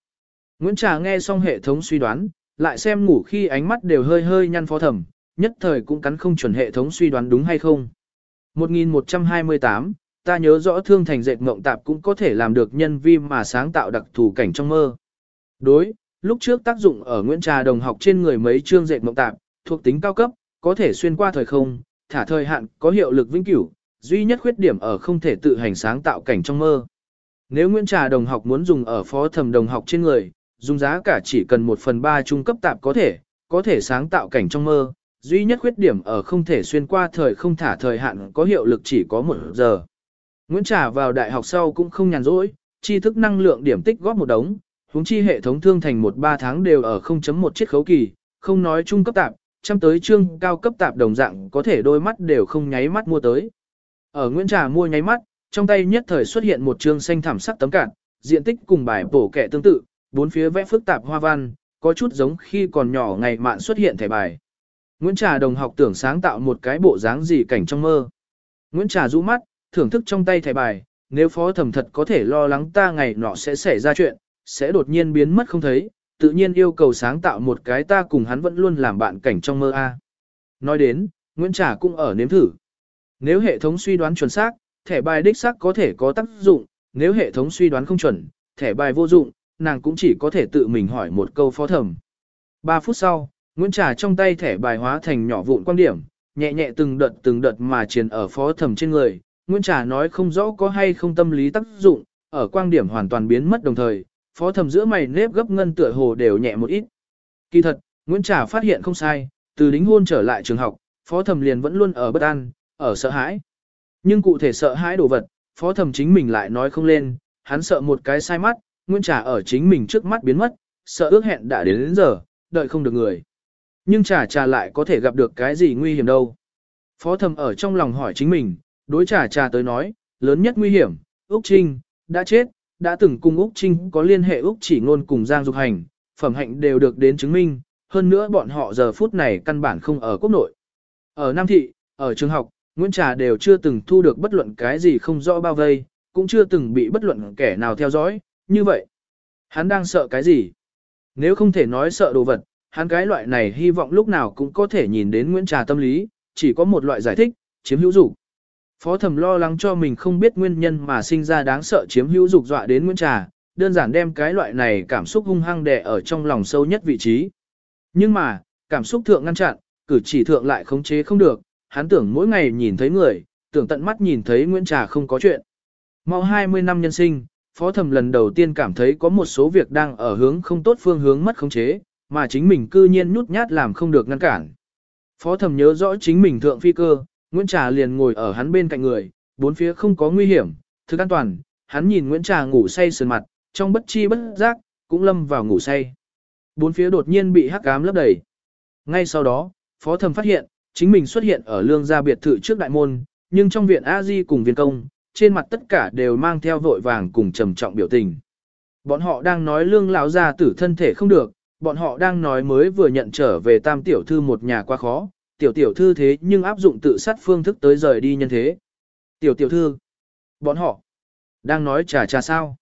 Nguyễn Trà nghe xong hệ thống suy đoán, lại xem ngủ khi ánh mắt đều hơi hơi nhăn phó thẩm, nhất thời cũng cắn không chuẩn hệ thống suy đoán đúng hay không. 1128, ta nhớ rõ thương thành dệt mộng tạp cũng có thể làm được nhân vi mà sáng tạo đặc thù cảnh trong mơ. Đối, lúc trước tác dụng ở Nguyễn Trà đồng học trên người mấy chương dệt mộng tạp, thuộc tính cao cấp, có thể xuyên qua thời không, thả thời hạn, có hiệu lực vĩnh cửu, duy nhất khuyết điểm ở không thể tự hành sáng tạo cảnh trong mơ. Nếu Nguyễn Trà đồng học muốn dùng ở phó thẩm đồng học trên người, dùng giá cả chỉ cần 1 phần 3 trung cấp tạp có thể, có thể sáng tạo cảnh trong mơ, duy nhất khuyết điểm ở không thể xuyên qua thời không thả thời hạn có hiệu lực chỉ có một giờ. Nguyễn Trà vào đại học sau cũng không nhàn rỗi, tri thức năng lượng điểm tích góp một đống, huống chi hệ thống thương thành 1-3 tháng đều ở 0.1 chiếc khấu kỳ, không nói trung cấp tạp, chăm tới chương cao cấp tạp đồng dạng có thể đôi mắt đều không nháy mắt mua tới. Ở Nguyễn Trà mua nháy mắt, trong tay nhất thời xuất hiện một chương xanh thảm sắc tấm cạn, diện tích cùng bài bổ kẻ tương tự, bốn phía vẽ phức tạp hoa văn, có chút giống khi còn nhỏ ngày mạn xuất hiện thẻ bài. Nguyễn Trà đồng học tưởng sáng tạo một cái bộ dáng gì cảnh trong mơ. Nguyễn Trà rũ mắt, thưởng thức trong tay thẻ bài, nếu phó thẩm thật có thể lo lắng ta ngày nọ sẽ xảy ra chuyện, sẽ đột nhiên biến mất không thấy, tự nhiên yêu cầu sáng tạo một cái ta cùng hắn vẫn luôn làm bạn cảnh trong mơ a. Nói đến, Nguyễn Trà cũng ở nếm thử. Nếu hệ thống suy đoán chuẩn xác, thẻ bài đích xác có thể có tác dụng, nếu hệ thống suy đoán không chuẩn, thẻ bài vô dụng, nàng cũng chỉ có thể tự mình hỏi một câu phó thẩm. 3 phút sau, Nguyễn Trà trong tay thẻ bài hóa thành nhỏ vụn quan điểm, nhẹ nhẹ từng đợt từng đợt mà truyền ở phó thẩm trên người. Nguyễn Trà nói không rõ có hay không tâm lý tác dụng, ở quan điểm hoàn toàn biến mất đồng thời, phó thẩm giữa mày nếp gấp ngân tựa hồ đều nhẹ một ít. Kỳ thật, Nguyễn Trà phát hiện không sai, từ đính hôn trở lại trường học, phó thẩm liền vẫn luôn ở bất an, ở sợ hãi. Nhưng cụ thể sợ hãi đồ vật, phó thẩm chính mình lại nói không lên, hắn sợ một cái sai mắt, Nguyễn Trà ở chính mình trước mắt biến mất, sợ ước hẹn đã đến, đến giờ, đợi không được người. Nhưng Trà Trà lại có thể gặp được cái gì nguy hiểm đâu. Phó thẩm ở trong lòng hỏi chính mình, đối Trà Trà tới nói, lớn nhất nguy hiểm, Úc Trinh, đã chết, đã từng cùng Úc Trinh có liên hệ Úc chỉ ngôn cùng Giang Dục Hành, phẩm hạnh đều được đến chứng minh, hơn nữa bọn họ giờ phút này căn bản không ở quốc nội. Ở Nam Thị, ở trường học, Nguyễn Trà đều chưa từng thu được bất luận cái gì không rõ bao vây, cũng chưa từng bị bất luận kẻ nào theo dõi, như vậy. Hắn đang sợ cái gì? Nếu không thể nói sợ đồ vật, hắn cái loại này hy vọng lúc nào cũng có thể nhìn đến Nguyễn Trà tâm lý, chỉ có một loại giải thích, chiếm hữu dục. Phó thẩm lo lắng cho mình không biết nguyên nhân mà sinh ra đáng sợ chiếm hữu dục dọa đến Nguyễn Trà, đơn giản đem cái loại này cảm xúc hung hăng đè ở trong lòng sâu nhất vị trí. Nhưng mà, cảm xúc thượng ngăn chặn, cử chỉ thượng lại khống chế không được, hắn tưởng mỗi ngày nhìn thấy người, tưởng tận mắt nhìn thấy Nguyễn Trà không có chuyện. Mau 20 năm nhân sinh, phó thẩm lần đầu tiên cảm thấy có một số việc đang ở hướng không tốt phương hướng mất khống chế, mà chính mình cư nhiên nhút nhát làm không được ngăn cản. Phó thẩm nhớ rõ chính mình thượng phi cơ, Nguyễn Trà liền ngồi ở hắn bên cạnh người, bốn phía không có nguy hiểm, thực an toàn, hắn nhìn Nguyễn Trà ngủ say sườn mặt, trong bất chi bất giác, cũng lâm vào ngủ say. Bốn phía đột nhiên bị hắc ám lấp đầy. Ngay sau đó, phó thẩm phát hiện, chính mình xuất hiện ở lương gia biệt thự trước đại môn, nhưng trong viện A Di cùng viên công, trên mặt tất cả đều mang theo vội vàng cùng trầm trọng biểu tình. Bọn họ đang nói lương lão gia tử thân thể không được, bọn họ đang nói mới vừa nhận trở về tam tiểu thư một nhà quá khó, tiểu tiểu thư thế nhưng áp dụng tự sát phương thức tới rời đi nhân thế. Tiểu tiểu thư, bọn họ đang nói trà trà sao.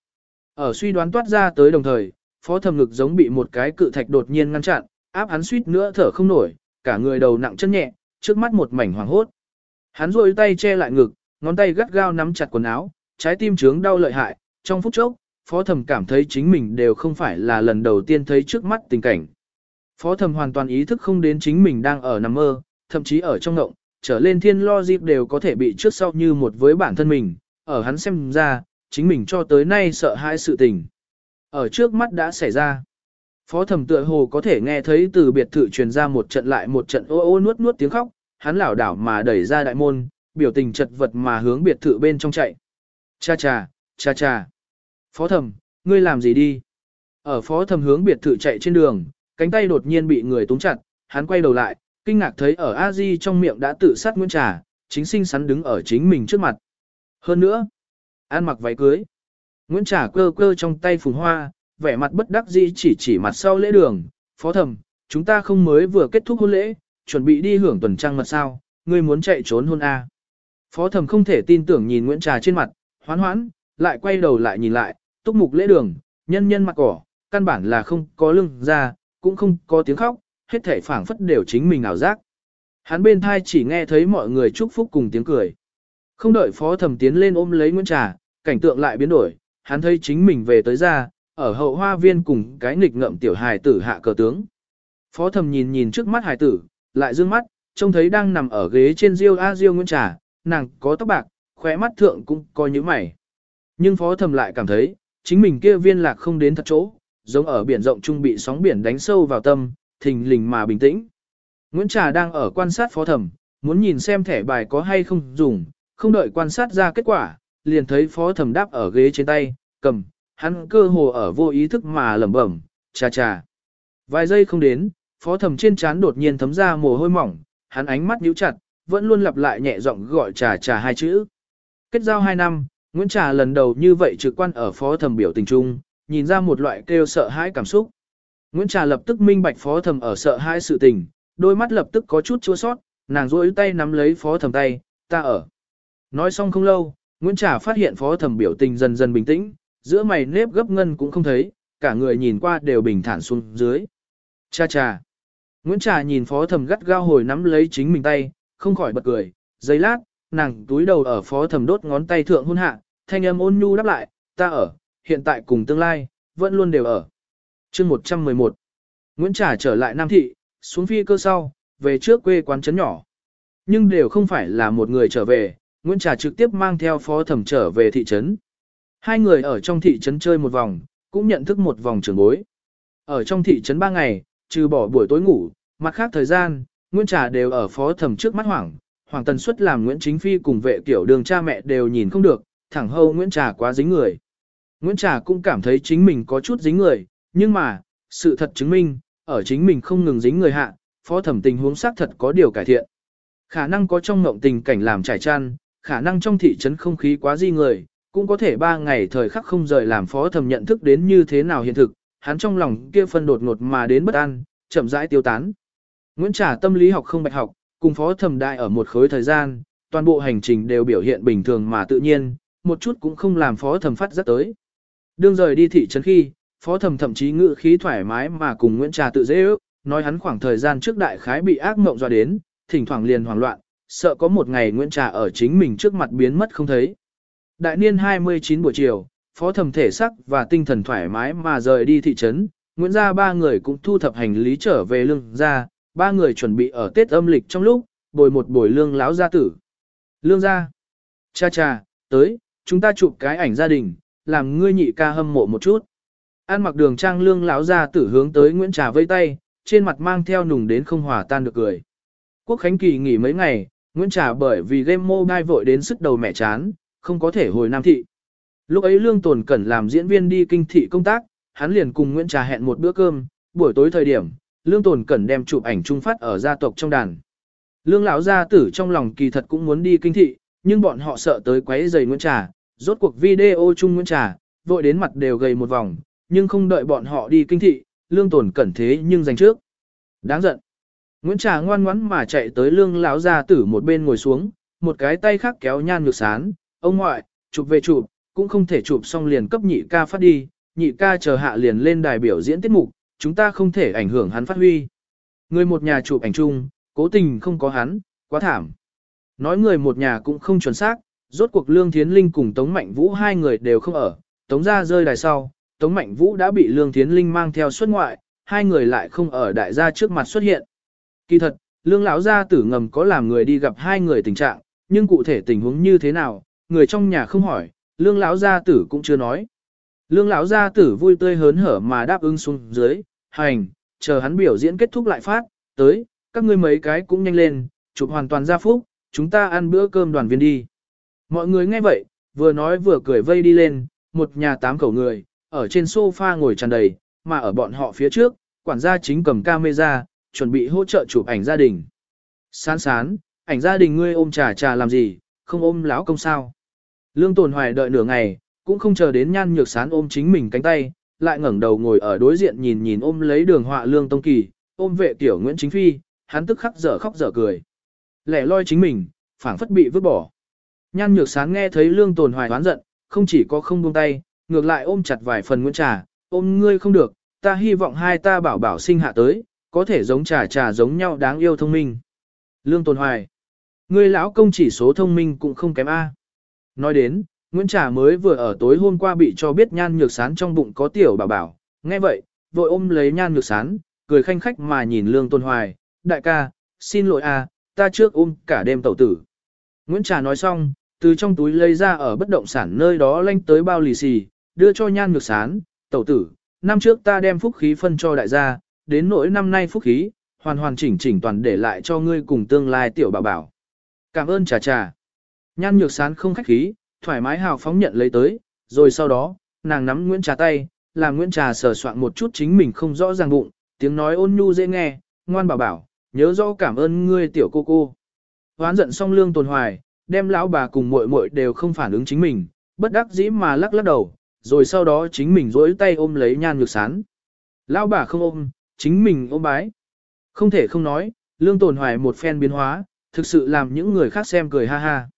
Ở suy đoán toát ra tới đồng thời, phó thầm ngực giống bị một cái cự thạch đột nhiên ngăn chặn, áp hắn suýt nữa thở không nổi, cả người đầu nặng chân nhẹ, trước mắt một mảnh hoàng hốt. Hắn rôi tay che lại ngực, ngón tay gắt gao nắm chặt quần áo, trái tim trướng đau lợi hại, trong phút chốc, phó thầm cảm thấy chính mình đều không phải là lần đầu tiên thấy trước mắt tình cảnh. Phó thầm hoàn toàn ý thức không đến chính mình đang ở nằm mơ, thậm chí ở trong ngộng, trở lên thiên lo dịp đều có thể bị trước sau như một với bản thân mình, ở hắn xem ra, chính mình cho tới nay sợ hai sự tình. Ở trước mắt đã xảy ra. Phó thẩm tựa hồ có thể nghe thấy từ biệt thự truyền ra một trận lại một trận ô ô nuốt nuốt tiếng khóc, hắn lảo đảo mà đẩy ra đại môn, biểu tình chật vật mà hướng biệt thự bên trong chạy. Cha cha, cha cha. Phó thẩm, ngươi làm gì đi? Ở phó thẩm hướng biệt thự chạy trên đường, cánh tay đột nhiên bị người túng chặt, hắn quay đầu lại, kinh ngạc thấy ở a di trong miệng đã tự sát Nguyễn Trà, chính sinh sắn đứng ở chính mình trước mặt. Hơn nữa, ăn mặc váy cưới. Nguyễn Trà cơ cơ trong tay phùng hoa, vẻ mặt bất đắc dĩ chỉ chỉ mặt sau lễ đường, phó thẩm, chúng ta không mới vừa kết thúc hôn lễ, chuẩn bị đi hưởng tuần trăng mật sao, ngươi muốn chạy trốn hôn A. Phó thẩm không thể tin tưởng nhìn Nguyễn Trà trên mặt, hoán hoán, lại quay đầu lại nhìn lại, túc mục lễ đường, nhân nhân mặt cỏ, căn bản là không có lưng ra, cũng không có tiếng khóc, hết thể phảng phất đều chính mình ảo giác. Hắn bên thai chỉ nghe thấy mọi người chúc phúc cùng tiếng cười. Không đợi phó thẩm tiến lên ôm lấy Nguyễn Trà, cảnh tượng lại biến đổi, hắn thấy chính mình về tới ra, ở hậu hoa viên cùng cái nghịch ngợm tiểu hài tử hạ cờ tướng. Phó thẩm nhìn nhìn trước mắt hài tử, lại dương mắt, trông thấy đang nằm ở ghế trên riêu a riêu nguyễn trà, nàng có tóc bạc, khóe mắt thượng cũng coi như mày. Nhưng phó thẩm lại cảm thấy, chính mình kia viên lạc không đến thật chỗ, giống ở biển rộng trung bị sóng biển đánh sâu vào tâm, thình lình mà bình tĩnh. Nguyễn Trà đang ở quan sát phó thẩm, muốn nhìn xem thẻ bài có hay không dùng, không đợi quan sát ra kết quả, liền thấy phó thẩm đáp ở ghế trên tay, cầm, hắn cơ hồ ở vô ý thức mà lẩm bẩm, cha cha. Vài giây không đến, phó thẩm trên trán đột nhiên thấm ra mồ hôi mỏng, hắn ánh mắt nhíu chặt, vẫn luôn lặp lại nhẹ giọng gọi trà trà hai chữ. Kết giao hai năm, Nguyễn Trà lần đầu như vậy trực quan ở phó thẩm biểu tình trung, nhìn ra một loại kêu sợ hãi cảm xúc. Nguyễn Trà lập tức minh bạch phó thẩm ở sợ hãi sự tình, đôi mắt lập tức có chút chua sót, nàng duỗi tay nắm lấy phó thẩm tay, ta ở. Nói xong không lâu, Nguyễn Trà phát hiện phó thẩm biểu tình dần dần bình tĩnh, giữa mày nếp gấp ngân cũng không thấy, cả người nhìn qua đều bình thản xuống dưới. Cha cha. Nguyễn Trà nhìn phó thẩm gắt gao hồi nắm lấy chính mình tay, không khỏi bật cười, giây lát, nàng túi đầu ở phó thẩm đốt ngón tay thượng hôn hạ, thanh âm ôn nhu đáp lại, ta ở, hiện tại cùng tương lai, vẫn luôn đều ở. chương 111 Nguyễn Trà trở lại Nam Thị, xuống phi cơ sau, về trước quê quán trấn nhỏ. Nhưng đều không phải là một người trở về, Nguyễn Trà trực tiếp mang theo phó thẩm trở về thị trấn. Hai người ở trong thị trấn chơi một vòng, cũng nhận thức một vòng trường bối. Ở trong thị trấn ba ngày, trừ bỏ buổi tối ngủ, mặt khác thời gian, Nguyễn Trà đều ở phó thẩm trước mắt hoảng. Hoàng tần suất làm Nguyễn Chính Phi cùng vệ kiểu đường cha mẹ đều nhìn không được, thẳng hâu Nguyễn Trà quá dính người. Nguyễn Trà cũng cảm thấy chính mình có chút dính người, nhưng mà, sự thật chứng minh, ở chính mình không ngừng dính người hạ, phó thẩm tình huống xác thật có điều cải thiện. Khả năng có trong mộng tình cảnh làm trải chăn, khả năng trong thị trấn không khí quá di người, cũng có thể ba ngày thời khắc không rời làm phó thẩm nhận thức đến như thế nào hiện thực, hắn trong lòng kia phân đột ngột mà đến bất an, chậm rãi tiêu tán. Nguyễn Trà tâm lý học không bạch học, cùng phó thẩm đại ở một khối thời gian, toàn bộ hành trình đều biểu hiện bình thường mà tự nhiên, một chút cũng không làm phó thẩm phát rất tới. Đương rời đi thị trấn khi, phó thẩm thậm chí ngự khí thoải mái mà cùng Nguyễn Trà tự dễ ước, nói hắn khoảng thời gian trước đại khái bị ác mộng dọa đến, thỉnh thoảng liền hoảng loạn, sợ có một ngày Nguyễn Trà ở chính mình trước mặt biến mất không thấy. Đại niên 29 buổi chiều, phó thẩm thể sắc và tinh thần thoải mái mà rời đi thị trấn, Nguyễn gia ba người cũng thu thập hành lý trở về lương gia, ba người chuẩn bị ở Tết âm lịch trong lúc, bồi một buổi lương láo gia tử. Lương gia, cha cha, tới, chúng ta chụp cái ảnh gia đình, làm ngươi nhị ca hâm mộ một chút. An mặc đường trang lương lão gia tử hướng tới Nguyễn Trà vây tay, trên mặt mang theo nùng đến không hòa tan được cười. Quốc Khánh Kỳ nghỉ mấy ngày, Nguyễn Trà bởi vì game mobile vội đến sức đầu mẹ chán, không có thể hồi Nam Thị. Lúc ấy Lương Tồn Cẩn làm diễn viên đi kinh thị công tác, hắn liền cùng Nguyễn Trà hẹn một bữa cơm, buổi tối thời điểm, Lương Tồn Cẩn đem chụp ảnh trung phát ở gia tộc trong đàn. Lương lão gia tử trong lòng kỳ thật cũng muốn đi kinh thị, nhưng bọn họ sợ tới quấy giày Nguyễn Trà, rốt cuộc video chung Nguyễn Trà, vội đến mặt đều gầy một vòng, nhưng không đợi bọn họ đi kinh thị, Lương tổn Cẩn thế nhưng giành trước. Đáng giận. Nguyễn Trà ngoan ngoãn mà chạy tới lương lão gia tử một bên ngồi xuống, một cái tay khác kéo nhan ngược sán, ông ngoại, chụp về chụp, cũng không thể chụp xong liền cấp nhị ca phát đi, nhị ca chờ hạ liền lên đài biểu diễn tiết mục, chúng ta không thể ảnh hưởng hắn phát huy. Người một nhà chụp ảnh chung, cố tình không có hắn, quá thảm. Nói người một nhà cũng không chuẩn xác, rốt cuộc Lương Thiến Linh cùng Tống Mạnh Vũ hai người đều không ở, Tống gia rơi đài sau, Tống Mạnh Vũ đã bị Lương Thiến Linh mang theo xuất ngoại, hai người lại không ở đại gia trước mặt xuất hiện. Kỳ thật, lương lão gia tử ngầm có làm người đi gặp hai người tình trạng, nhưng cụ thể tình huống như thế nào, người trong nhà không hỏi, lương lão gia tử cũng chưa nói. Lương lão gia tử vui tươi hớn hở mà đáp ứng xuống dưới, hành, chờ hắn biểu diễn kết thúc lại phát, tới, các ngươi mấy cái cũng nhanh lên, chụp hoàn toàn ra phúc, chúng ta ăn bữa cơm đoàn viên đi. Mọi người nghe vậy, vừa nói vừa cười vây đi lên, một nhà tám khẩu người, ở trên sofa ngồi tràn đầy, mà ở bọn họ phía trước, quản gia chính cầm camera, chuẩn bị hỗ trợ chụp ảnh gia đình. Sán sán, ảnh gia đình ngươi ôm trà trà làm gì, không ôm lão công sao. Lương tồn hoài đợi nửa ngày, cũng không chờ đến nhan nhược sán ôm chính mình cánh tay, lại ngẩng đầu ngồi ở đối diện nhìn nhìn ôm lấy đường họa lương tông kỳ, ôm vệ tiểu Nguyễn Chính Phi, hắn tức khắc dở khóc dở cười. Lẻ loi chính mình, phảng phất bị vứt bỏ. Nhan nhược sán nghe thấy lương tồn hoài oán giận, không chỉ có không buông tay, ngược lại ôm chặt vài phần nguyễn trà, ôm ngươi không được, ta hy vọng hai ta bảo bảo sinh hạ tới, có thể giống trà trà giống nhau đáng yêu thông minh. Lương Tồn Hoài, ngươi lão công chỉ số thông minh cũng không kém A. Nói đến, Nguyễn Trà mới vừa ở tối hôm qua bị cho biết nhan nhược sán trong bụng có tiểu bảo bảo, nghe vậy, vội ôm lấy nhan nhược sán, cười khanh khách mà nhìn lương tôn hoài, đại ca, xin lỗi a, ta trước ôm cả đêm tẩu tử. Nguyễn Trà nói xong, từ trong túi lấy ra ở bất động sản nơi đó lanh tới bao lì xì, đưa cho nhan nhược sán, tẩu tử, năm trước ta đem phúc khí phân cho đại gia, đến nỗi năm nay phúc khí, hoàn hoàn chỉnh chỉnh toàn để lại cho ngươi cùng tương lai tiểu bảo bảo. Cảm ơn trà trà. Nhan nhược sán không khách khí, thoải mái hào phóng nhận lấy tới, rồi sau đó, nàng nắm Nguyễn Trà tay, làm Nguyễn Trà sờ soạn một chút chính mình không rõ ràng bụng, tiếng nói ôn nhu dễ nghe, ngoan bảo bảo, nhớ rõ cảm ơn ngươi tiểu cô cô. Hoán giận xong lương tồn hoài, đem lão bà cùng muội muội đều không phản ứng chính mình, bất đắc dĩ mà lắc lắc đầu, rồi sau đó chính mình duỗi tay ôm lấy nhan nhược sán. Lão bà không ôm, chính mình ôm bái. Không thể không nói, lương tồn hoài một phen biến hóa, thực sự làm những người khác xem cười ha ha.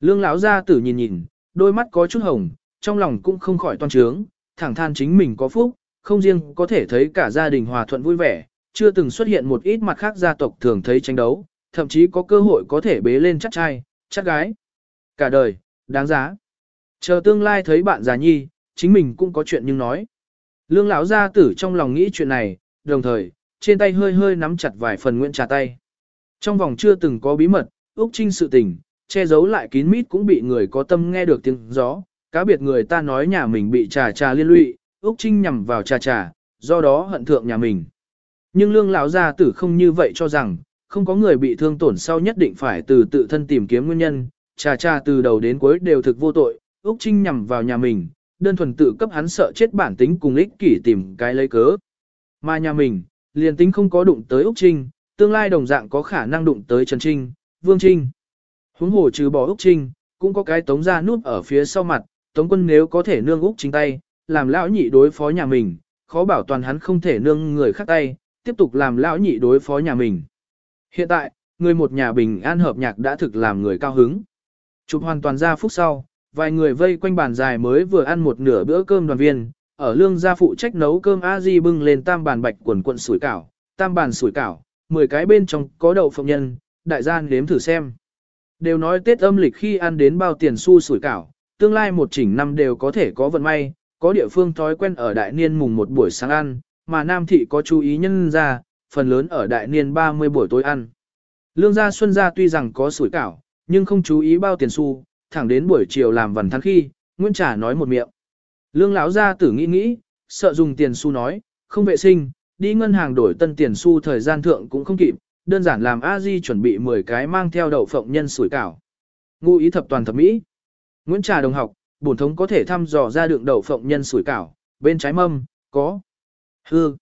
Lương lão gia tử nhìn nhìn, đôi mắt có chút hồng, trong lòng cũng không khỏi toan trướng, thẳng than chính mình có phúc, không riêng có thể thấy cả gia đình hòa thuận vui vẻ, chưa từng xuất hiện một ít mặt khác gia tộc thường thấy tranh đấu, thậm chí có cơ hội có thể bế lên chắc trai, chắc gái. Cả đời, đáng giá. Chờ tương lai thấy bạn già nhi, chính mình cũng có chuyện nhưng nói. Lương lão gia tử trong lòng nghĩ chuyện này, đồng thời, trên tay hơi hơi nắm chặt vài phần Nguyễn Trà tay. Trong vòng chưa từng có bí mật, Úc Trinh sự tình, che giấu lại kín mít cũng bị người có tâm nghe được tiếng gió. Cá biệt người ta nói nhà mình bị trà trà liên lụy, Úc Trinh nhằm vào trà trà, do đó hận thượng nhà mình. Nhưng lương lão gia tử không như vậy cho rằng, không có người bị thương tổn sau nhất định phải từ tự thân tìm kiếm nguyên nhân, trà trà từ đầu đến cuối đều thực vô tội, Úc Trinh nhằm vào nhà mình, đơn thuần tự cấp hắn sợ chết bản tính cùng ích kỷ tìm cái lấy cớ. Mà nhà mình, liền tính không có đụng tới Úc Trinh, tương lai đồng dạng có khả năng đụng tới Trần Trinh, Vương Trinh. Huống hồ trừ bỏ Úc Trinh, cũng có cái tống ra nút ở phía sau mặt, tống quân nếu có thể nương Úc Trinh tay, làm lão nhị đối phó nhà mình, khó bảo toàn hắn không thể nương người khác tay, tiếp tục làm lão nhị đối phó nhà mình. Hiện tại, người một nhà bình an hợp nhạc đã thực làm người cao hứng. Chụp hoàn toàn ra phút sau, vài người vây quanh bàn dài mới vừa ăn một nửa bữa cơm đoàn viên, ở lương gia phụ trách nấu cơm a di bưng lên tam bàn bạch quần quận sủi cảo, tam bàn sủi cảo, 10 cái bên trong có đậu phộng nhân, đại gian nếm thử xem. Đều nói Tết âm lịch khi ăn đến bao tiền xu sủi cảo, tương lai một chỉnh năm đều có thể có vận may, có địa phương thói quen ở đại niên mùng một buổi sáng ăn, mà Nam thị có chú ý nhân ra, phần lớn ở đại niên 30 buổi tối ăn. Lương gia xuân gia tuy rằng có sủi cảo, nhưng không chú ý bao tiền xu, thẳng đến buổi chiều làm vần thắng khi, Nguyễn Trà nói một miệng. Lương lão gia tử nghĩ nghĩ, sợ dùng tiền xu nói, không vệ sinh, đi ngân hàng đổi tân tiền xu thời gian thượng cũng không kịp, đơn giản làm a di chuẩn bị 10 cái mang theo đậu phộng nhân sủi cảo. Ngụ ý thập toàn thập mỹ. Nguyễn Trà đồng học, bổn thống có thể thăm dò ra đường đậu phộng nhân sủi cảo, bên trái mâm, có. Hư.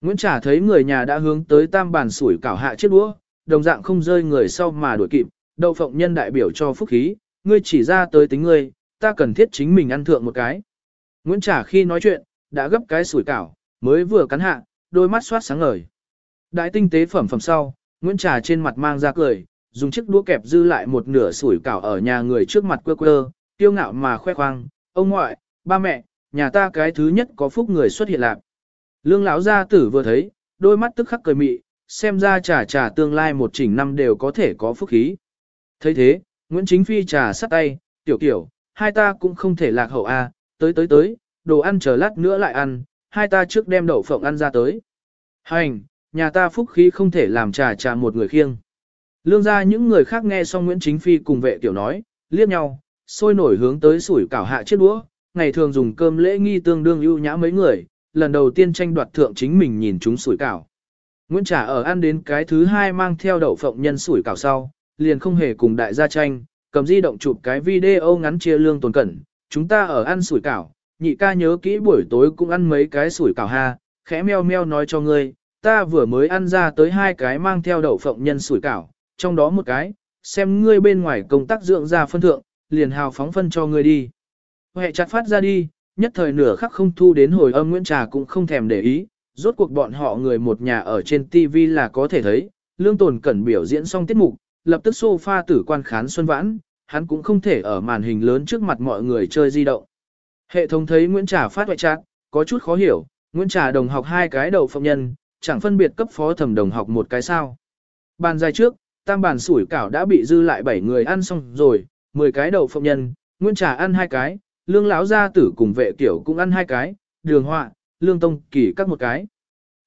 Nguyễn Trà thấy người nhà đã hướng tới tam bàn sủi cảo hạ chiếc đũa, đồng dạng không rơi người sau mà đuổi kịp, đậu phộng nhân đại biểu cho phúc khí, ngươi chỉ ra tới tính ngươi, ta cần thiết chính mình ăn thượng một cái. Nguyễn Trà khi nói chuyện, đã gấp cái sủi cảo, mới vừa cắn hạ, đôi mắt soát sáng ngời. Đại tinh tế phẩm phẩm sau, Nguyễn Trà trên mặt mang ra cười, dùng chiếc đũa kẹp dư lại một nửa sủi cảo ở nhà người trước mặt quơ quơ, tiêu ngạo mà khoe khoang, ông ngoại, ba mẹ, nhà ta cái thứ nhất có phúc người xuất hiện lạc. Lương lão gia tử vừa thấy, đôi mắt tức khắc cười mị, xem ra trà trà tương lai một chỉnh năm đều có thể có phúc khí. thấy thế, Nguyễn Chính Phi trà sắt tay, tiểu tiểu, hai ta cũng không thể lạc hậu a, tới tới tới, đồ ăn chờ lát nữa lại ăn, hai ta trước đem đậu phộng ăn ra tới. Hành, nhà ta phúc khí không thể làm trà trà một người khiêng. Lương ra những người khác nghe xong Nguyễn Chính Phi cùng vệ tiểu nói, liếc nhau, sôi nổi hướng tới sủi cảo hạ chiếc đũa, ngày thường dùng cơm lễ nghi tương đương ưu nhã mấy người, lần đầu tiên tranh đoạt thượng chính mình nhìn chúng sủi cảo. Nguyễn Trà ở ăn đến cái thứ hai mang theo đậu phộng nhân sủi cảo sau, liền không hề cùng đại gia tranh, cầm di động chụp cái video ngắn chia lương tồn cẩn, chúng ta ở ăn sủi cảo, nhị ca nhớ kỹ buổi tối cũng ăn mấy cái sủi cảo ha, khẽ meo meo nói cho ngươi, ta vừa mới ăn ra tới hai cái mang theo đậu phộng nhân sủi cảo, trong đó một cái, xem ngươi bên ngoài công tác dưỡng ra phân thượng, liền hào phóng phân cho ngươi đi. Hệ chặt phát ra đi, nhất thời nửa khắc không thu đến hồi âm Nguyễn Trà cũng không thèm để ý, rốt cuộc bọn họ người một nhà ở trên TV là có thể thấy, lương tồn cẩn biểu diễn xong tiết mục, lập tức sofa tử quan khán xuân vãn, hắn cũng không thể ở màn hình lớn trước mặt mọi người chơi di động. Hệ thống thấy Nguyễn Trà phát hoại trạng, có chút khó hiểu, Nguyễn Trà đồng học hai cái đầu phộng nhân, chẳng phân biệt cấp phó thẩm đồng học một cái sao. Bàn dài trước, tam bàn sủi cảo đã bị dư lại bảy người ăn xong rồi, 10 cái đầu phộng nhân, Nguyễn Trà ăn hai cái, lương lão gia tử cùng vệ tiểu cũng ăn hai cái, đường họa, lương tông kỳ các một cái.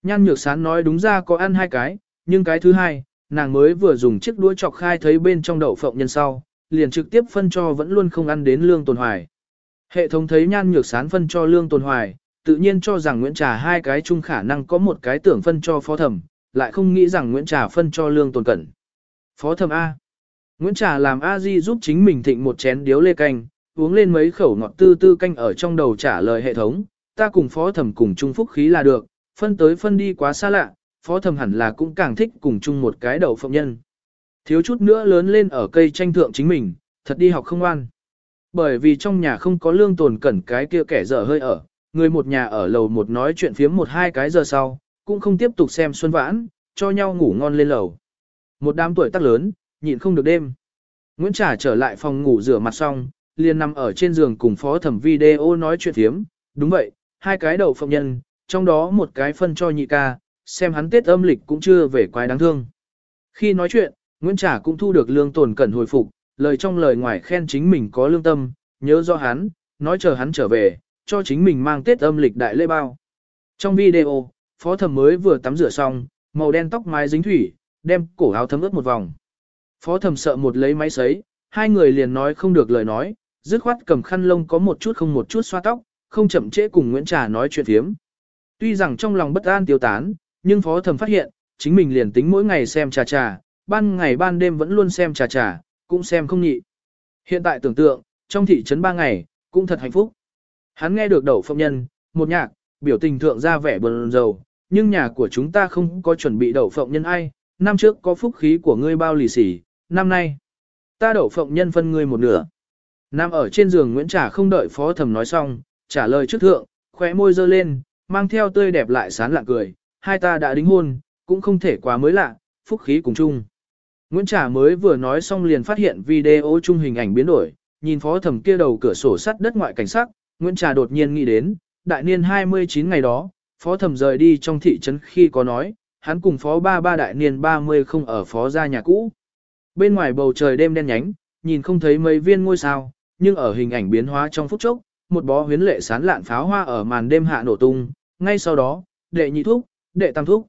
Nhan nhược sán nói đúng ra có ăn hai cái, nhưng cái thứ hai, nàng mới vừa dùng chiếc đũa chọc khai thấy bên trong đậu phộng nhân sau, liền trực tiếp phân cho vẫn luôn không ăn đến lương tồn hoài. Hệ thống thấy nhan nhược sán phân cho lương tồn hoài, tự nhiên cho rằng Nguyễn Trà hai cái chung khả năng có một cái tưởng phân cho phó thẩm, lại không nghĩ rằng Nguyễn Trà phân cho lương tồn cẩn. Phó thẩm A. Nguyễn Trà làm A Di giúp chính mình thịnh một chén điếu lê canh, uống lên mấy khẩu ngọt tư tư canh ở trong đầu trả lời hệ thống, ta cùng phó thẩm cùng chung phúc khí là được, phân tới phân đi quá xa lạ, phó thẩm hẳn là cũng càng thích cùng chung một cái đầu phộng nhân. Thiếu chút nữa lớn lên ở cây tranh thượng chính mình, thật đi học không an. Bởi vì trong nhà không có lương tồn cẩn cái kia kẻ dở hơi ở, người một nhà ở lầu một nói chuyện phiếm một hai cái giờ sau, cũng không tiếp tục xem xuân vãn, cho nhau ngủ ngon lên lầu. Một đám tuổi tác lớn, nhịn không được đêm. Nguyễn Trà trở lại phòng ngủ rửa mặt xong, liền nằm ở trên giường cùng phó thẩm video nói chuyện thiếm. Đúng vậy, hai cái đầu phộng nhân, trong đó một cái phân cho nhị ca, xem hắn tết âm lịch cũng chưa về quái đáng thương. Khi nói chuyện, Nguyễn trả cũng thu được lương tồn cẩn hồi phục, lời trong lời ngoài khen chính mình có lương tâm, nhớ do hắn, nói chờ hắn trở về, cho chính mình mang tết âm lịch đại lễ bao. Trong video, phó thẩm mới vừa tắm rửa xong, màu đen tóc mái dính thủy, đem cổ áo thấm ướt một vòng. Phó thẩm sợ một lấy máy sấy, hai người liền nói không được lời nói, dứt khoát cầm khăn lông có một chút không một chút xoa tóc, không chậm trễ cùng Nguyễn Trà nói chuyện thiếm. Tuy rằng trong lòng bất an tiêu tán, nhưng phó thẩm phát hiện, chính mình liền tính mỗi ngày xem trà trà, ban ngày ban đêm vẫn luôn xem trà trà, cũng xem không nhị. Hiện tại tưởng tượng, trong thị trấn ba ngày, cũng thật hạnh phúc. Hắn nghe được đầu phong nhân, một nhạc, biểu tình thượng ra vẻ buồn rầu, nhưng nhà của chúng ta không có chuẩn bị đậu phộng nhân ai, năm trước có phúc khí của ngươi bao lì xỉ, năm nay, ta đậu phộng nhân phân ngươi một nửa. Nam ở trên giường Nguyễn Trà không đợi phó thẩm nói xong, trả lời trước thượng, khóe môi dơ lên, mang theo tươi đẹp lại sán lạ cười, hai ta đã đính hôn, cũng không thể quá mới lạ, phúc khí cùng chung. Nguyễn Trà mới vừa nói xong liền phát hiện video chung hình ảnh biến đổi, nhìn phó thẩm kia đầu cửa sổ sắt đất ngoại cảnh sắc, Nguyễn Trà đột nhiên nghĩ đến, đại niên 29 ngày đó, phó thẩm rời đi trong thị trấn khi có nói, hắn cùng phó ba ba đại niên 30 không ở phó gia nhà cũ. Bên ngoài bầu trời đêm đen nhánh, nhìn không thấy mấy viên ngôi sao, nhưng ở hình ảnh biến hóa trong phút chốc, một bó huyến lệ sán lạn pháo hoa ở màn đêm hạ nổ tung, ngay sau đó, đệ nhị thúc, đệ tam thúc.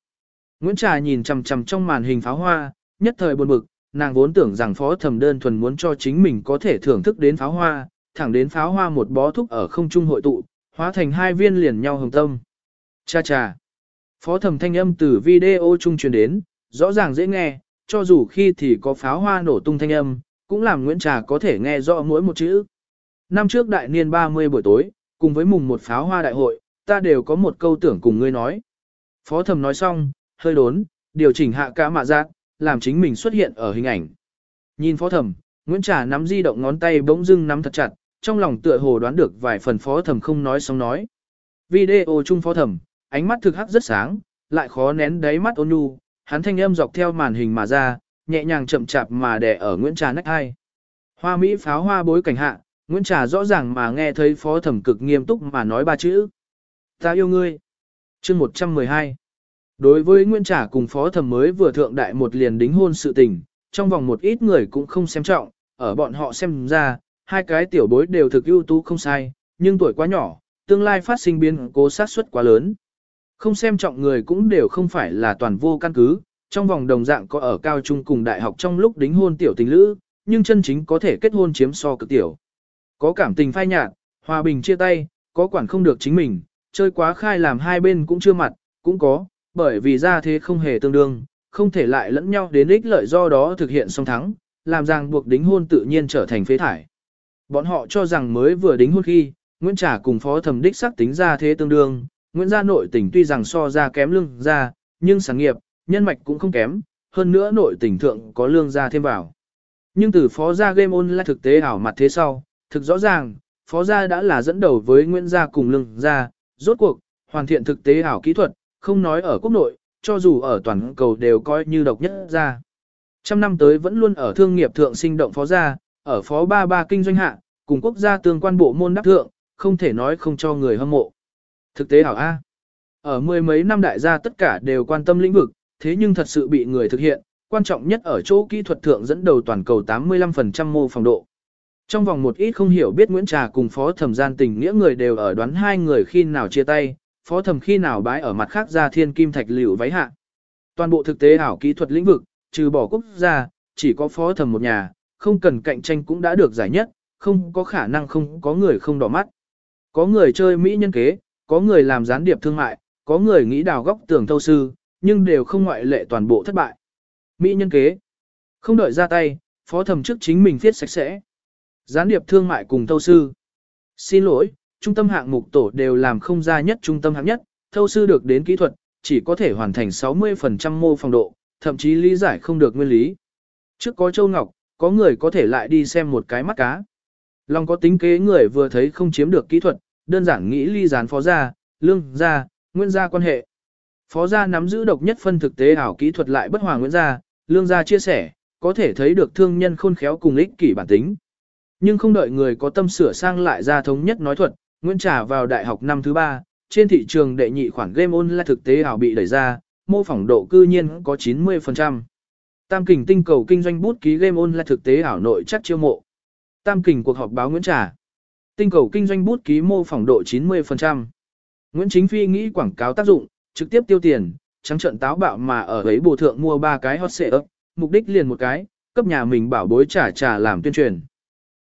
Nguyễn Trà nhìn chằm chằm trong màn hình pháo hoa, nhất thời buồn bực, nàng vốn tưởng rằng phó thẩm đơn thuần muốn cho chính mình có thể thưởng thức đến pháo hoa, thẳng đến pháo hoa một bó thúc ở không trung hội tụ, hóa thành hai viên liền nhau hồng tâm. Cha cha. Phó thẩm thanh âm từ video trung truyền đến, rõ ràng dễ nghe, cho dù khi thì có pháo hoa nổ tung thanh âm, cũng làm Nguyễn Trà có thể nghe rõ mỗi một chữ. Năm trước đại niên 30 buổi tối, cùng với mùng một pháo hoa đại hội, ta đều có một câu tưởng cùng ngươi nói. Phó thẩm nói xong, hơi đốn, điều chỉnh hạ cả mạ giác, làm chính mình xuất hiện ở hình ảnh. Nhìn phó thẩm, Nguyễn Trà nắm di động ngón tay bỗng dưng nắm thật chặt, trong lòng tựa hồ đoán được vài phần phó thẩm không nói xong nói. Video chung phó thẩm, ánh mắt thực hắc rất sáng, lại khó nén đáy mắt ôn nhu, hắn thanh âm dọc theo màn hình mà ra, nhẹ nhàng chậm chạp mà đè ở Nguyễn Trà nách hai. Hoa Mỹ pháo hoa bối cảnh hạ, Nguyễn Trà rõ ràng mà nghe thấy phó thẩm cực nghiêm túc mà nói ba chữ. Ta yêu ngươi. chương 112. Đối với Nguyễn Trà cùng phó thẩm mới vừa thượng đại một liền đính hôn sự tình, trong vòng một ít người cũng không xem trọng, ở bọn họ xem ra, hai cái tiểu bối đều thực ưu tú không sai, nhưng tuổi quá nhỏ, tương lai phát sinh biến cố sát suất quá lớn. Không xem trọng người cũng đều không phải là toàn vô căn cứ, trong vòng đồng dạng có ở cao trung cùng đại học trong lúc đính hôn tiểu tình lữ, nhưng chân chính có thể kết hôn chiếm so cực tiểu. Có cảm tình phai nhạt, hòa bình chia tay, có quản không được chính mình, chơi quá khai làm hai bên cũng chưa mặt, cũng có, bởi vì ra thế không hề tương đương, không thể lại lẫn nhau đến ích lợi do đó thực hiện song thắng, làm rằng buộc đính hôn tự nhiên trở thành phế thải. Bọn họ cho rằng mới vừa đính hôn khi, Nguyễn Trà cùng phó thẩm đích xác tính ra thế tương đương, Nguyễn gia nội tình tuy rằng so ra kém lương gia, nhưng sản nghiệp, nhân mạch cũng không kém, hơn nữa nội tình thượng có lương gia thêm vào. Nhưng từ phó gia game online thực tế ảo mặt thế sau, thực rõ ràng, phó gia đã là dẫn đầu với Nguyễn gia cùng lương gia, rốt cuộc, hoàn thiện thực tế ảo kỹ thuật, không nói ở quốc nội, cho dù ở toàn cầu đều coi như độc nhất gia. Trăm năm tới vẫn luôn ở thương nghiệp thượng sinh động phó gia, ở phó ba ba kinh doanh hạ, cùng quốc gia tương quan bộ môn đắc thượng, không thể nói không cho người hâm mộ. Thực tế ảo A. Ở mười mấy năm đại gia tất cả đều quan tâm lĩnh vực, thế nhưng thật sự bị người thực hiện, quan trọng nhất ở chỗ kỹ thuật thượng dẫn đầu toàn cầu 85% mô phòng độ. Trong vòng một ít không hiểu biết Nguyễn Trà cùng phó thẩm gian tình nghĩa người đều ở đoán hai người khi nào chia tay, phó thẩm khi nào bái ở mặt khác ra thiên kim thạch liễu váy hạ. Toàn bộ thực tế ảo kỹ thuật lĩnh vực, trừ bỏ quốc gia, chỉ có phó thẩm một nhà, không cần cạnh tranh cũng đã được giải nhất, không có khả năng không có người không đỏ mắt. Có người chơi Mỹ nhân kế, có người làm gián điệp thương mại, có người nghĩ đào góc tường thâu sư, nhưng đều không ngoại lệ toàn bộ thất bại. Mỹ nhân kế. Không đợi ra tay, phó thẩm trước chính mình viết sạch sẽ. Gián điệp thương mại cùng thâu sư. Xin lỗi, trung tâm hạng mục tổ đều làm không ra nhất trung tâm hạng nhất, thâu sư được đến kỹ thuật, chỉ có thể hoàn thành 60% mô phòng độ, thậm chí lý giải không được nguyên lý. Trước có Châu Ngọc, có người có thể lại đi xem một cái mắt cá. Lòng có tính kế người vừa thấy không chiếm được kỹ thuật, đơn giản nghĩ ly gián phó gia, lương gia, nguyên gia quan hệ. Phó gia nắm giữ độc nhất phân thực tế ảo kỹ thuật lại bất hòa Nguyễn gia, lương gia chia sẻ, có thể thấy được thương nhân khôn khéo cùng ích kỷ bản tính. Nhưng không đợi người có tâm sửa sang lại ra thống nhất nói thuật, Nguyễn Trà vào đại học năm thứ ba, trên thị trường đệ nhị khoản game online thực tế ảo bị đẩy ra, mô phỏng độ cư nhiên có 90%. Tam kình tinh cầu kinh doanh bút ký game online thực tế ảo nội chắc chiêu mộ. Tam kình cuộc họp báo Nguyễn Trà. Tinh cầu kinh doanh bút ký mô phỏng độ 90%. Nguyễn Chính Phi nghĩ quảng cáo tác dụng, trực tiếp tiêu tiền, trắng trận táo bạo mà ở ấy bổ thượng mua ba cái hot xệ ấp, mục đích liền một cái, cấp nhà mình bảo bối trả trả làm tuyên truyền.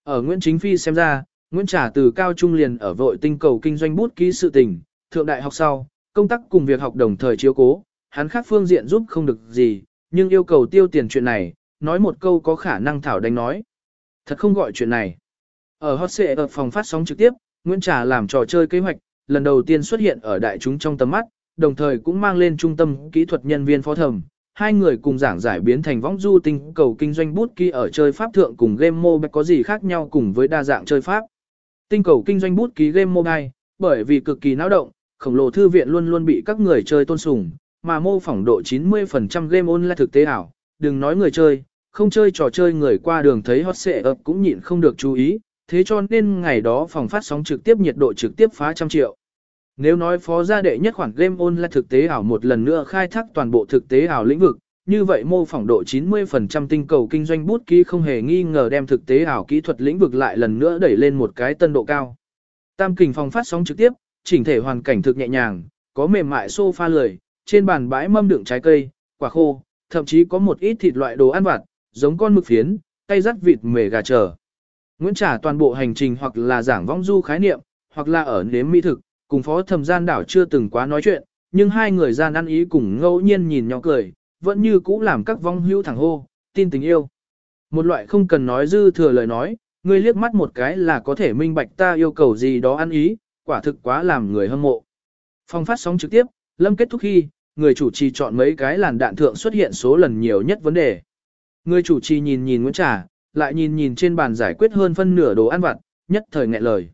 Ở Nguyễn Chính Phi xem ra, Nguyễn Trả từ cao trung liền ở vội tinh cầu kinh doanh bút ký sự tình, thượng đại học sau, công tác cùng việc học đồng thời chiếu cố, hắn khác phương diện giúp không được gì, nhưng yêu cầu tiêu tiền chuyện này, nói một câu có khả năng thảo đánh nói. Thật không gọi chuyện này. Ở hot xệ ở phòng phát sóng trực tiếp, Nguyễn Trà làm trò chơi kế hoạch, lần đầu tiên xuất hiện ở đại chúng trong tầm mắt, đồng thời cũng mang lên trung tâm kỹ thuật nhân viên phó thẩm. Hai người cùng giảng giải biến thành võng du tinh cầu kinh doanh bút ký ở chơi pháp thượng cùng game mobile có gì khác nhau cùng với đa dạng chơi pháp. Tinh cầu kinh doanh bút ký game mobile, bởi vì cực kỳ náo động, khổng lồ thư viện luôn luôn bị các người chơi tôn sùng, mà mô phỏng độ 90% game online thực tế ảo, đừng nói người chơi, không chơi trò chơi người qua đường thấy hot xệ ập cũng nhịn không được chú ý, thế cho nên ngày đó phòng phát sóng trực tiếp nhiệt độ trực tiếp phá trăm triệu. Nếu nói phó gia đệ nhất khoản game online thực tế ảo một lần nữa khai thác toàn bộ thực tế ảo lĩnh vực, như vậy mô phỏng độ 90% tinh cầu kinh doanh bút ký không hề nghi ngờ đem thực tế ảo kỹ thuật lĩnh vực lại lần nữa đẩy lên một cái tân độ cao. Tam kình phòng phát sóng trực tiếp, chỉnh thể hoàn cảnh thực nhẹ nhàng, có mềm mại sofa lười, trên bàn bãi mâm đựng trái cây, quả khô, thậm chí có một ít thịt loại đồ ăn vặt, giống con mực phiến, tay rắt vịt mề gà trở Nguyễn trả toàn bộ hành trình hoặc là giảng vong du khái niệm, hoặc là ở nếm mỹ thực, cùng phó thẩm gian đảo chưa từng quá nói chuyện, nhưng hai người gian ăn ý cùng ngẫu nhiên nhìn nhau cười, vẫn như cũ làm các vong hữu thẳng hô, tin tình yêu. Một loại không cần nói dư thừa lời nói, ngươi liếc mắt một cái là có thể minh bạch ta yêu cầu gì đó ăn ý, quả thực quá làm người hâm mộ. Phong phát sóng trực tiếp, lâm kết thúc khi, người chủ trì chọn mấy cái làn đạn thượng xuất hiện số lần nhiều nhất vấn đề. Người chủ trì nhìn nhìn Nguyễn Trà, lại nhìn nhìn trên bàn giải quyết hơn phân nửa đồ ăn vặt, nhất thời nghẹn lời.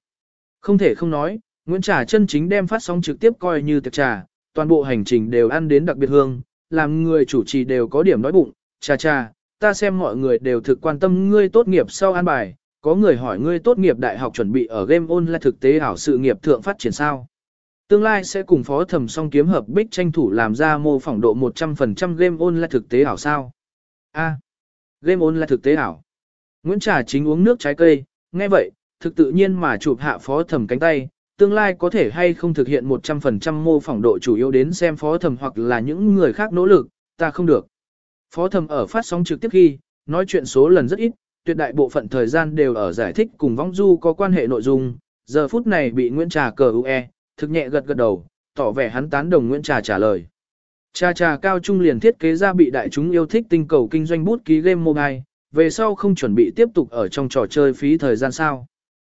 Không thể không nói, Nguyễn Trà chân chính đem phát sóng trực tiếp coi như tiệc trà, toàn bộ hành trình đều ăn đến đặc biệt hương, làm người chủ trì đều có điểm đói bụng, Trà trà, ta xem mọi người đều thực quan tâm ngươi tốt nghiệp sau an bài, có người hỏi ngươi tốt nghiệp đại học chuẩn bị ở game online thực tế ảo sự nghiệp thượng phát triển sao. Tương lai sẽ cùng phó thẩm song kiếm hợp bích tranh thủ làm ra mô phỏng độ 100% game online thực tế ảo sao. A. game online thực tế ảo. Nguyễn Trà chính uống nước trái cây, nghe vậy, thực tự nhiên mà chụp hạ phó thẩm cánh tay, tương lai có thể hay không thực hiện 100% mô phỏng độ chủ yếu đến xem phó thẩm hoặc là những người khác nỗ lực, ta không được. Phó thẩm ở phát sóng trực tiếp khi, nói chuyện số lần rất ít, tuyệt đại bộ phận thời gian đều ở giải thích cùng vong du có quan hệ nội dung, giờ phút này bị Nguyễn Trà cờ UE, thực nhẹ gật gật đầu, tỏ vẻ hắn tán đồng Nguyễn Trà trả lời. Trà trà cao trung liền thiết kế ra bị đại chúng yêu thích tinh cầu kinh doanh bút ký game mobile, về sau không chuẩn bị tiếp tục ở trong trò chơi phí thời gian sao.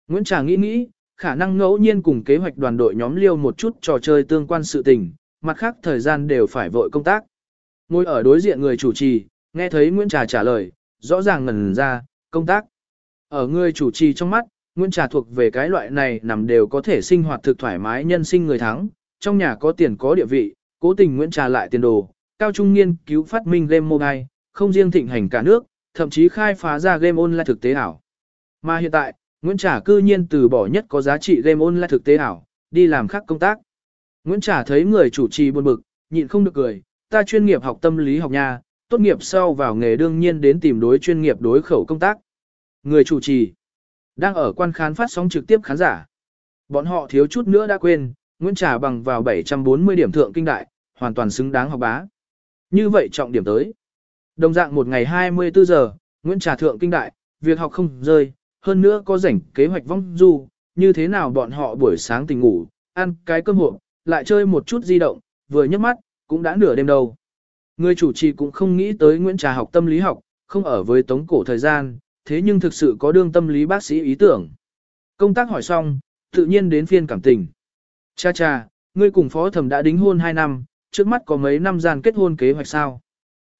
Nguyễn Trà nghĩ nghĩ, khả năng ngẫu nhiên cùng kế hoạch đoàn đội nhóm liêu một chút trò chơi tương quan sự tình, mặt khác thời gian đều phải vội công tác. Ngồi ở đối diện người chủ trì, nghe thấy Nguyễn Trà trả lời, rõ ràng ngần ra, công tác. Ở người chủ trì trong mắt, Nguyễn Trà thuộc về cái loại này nằm đều có thể sinh hoạt thực thoải mái nhân sinh người thắng, trong nhà có tiền có địa vị, cố tình Nguyễn Trà lại tiền đồ, cao trung nghiên cứu phát minh game mobile, không riêng thịnh hành cả nước, thậm chí khai phá ra game online thực tế ảo. Mà hiện tại, Nguyễn Trà cư nhiên từ bỏ nhất có giá trị game online thực tế ảo, đi làm khác công tác. Nguyễn Trà thấy người chủ trì buồn bực, nhịn không được cười, ta chuyên nghiệp học tâm lý học nha, tốt nghiệp sau vào nghề đương nhiên đến tìm đối chuyên nghiệp đối khẩu công tác. Người chủ trì. Đang ở quan khán phát sóng trực tiếp khán giả. Bọn họ thiếu chút nữa đã quên, Nguyễn Trà bằng vào 740 điểm thượng kinh đại, hoàn toàn xứng đáng học bá. Như vậy trọng điểm tới. Đồng dạng một ngày 24 giờ, Nguyễn Trà thượng kinh đại, việc học không rơi, hơn nữa có rảnh kế hoạch vong du, như thế nào bọn họ buổi sáng tỉnh ngủ, ăn cái cơm hộp, lại chơi một chút di động, vừa nhấc mắt, cũng đã nửa đêm đầu. Người chủ trì cũng không nghĩ tới Nguyễn Trà học tâm lý học, không ở với tống cổ thời gian, thế nhưng thực sự có đương tâm lý bác sĩ ý tưởng. Công tác hỏi xong, tự nhiên đến phiên cảm tình. Cha cha, ngươi cùng phó thẩm đã đính hôn 2 năm, trước mắt có mấy năm gian kết hôn kế hoạch sao?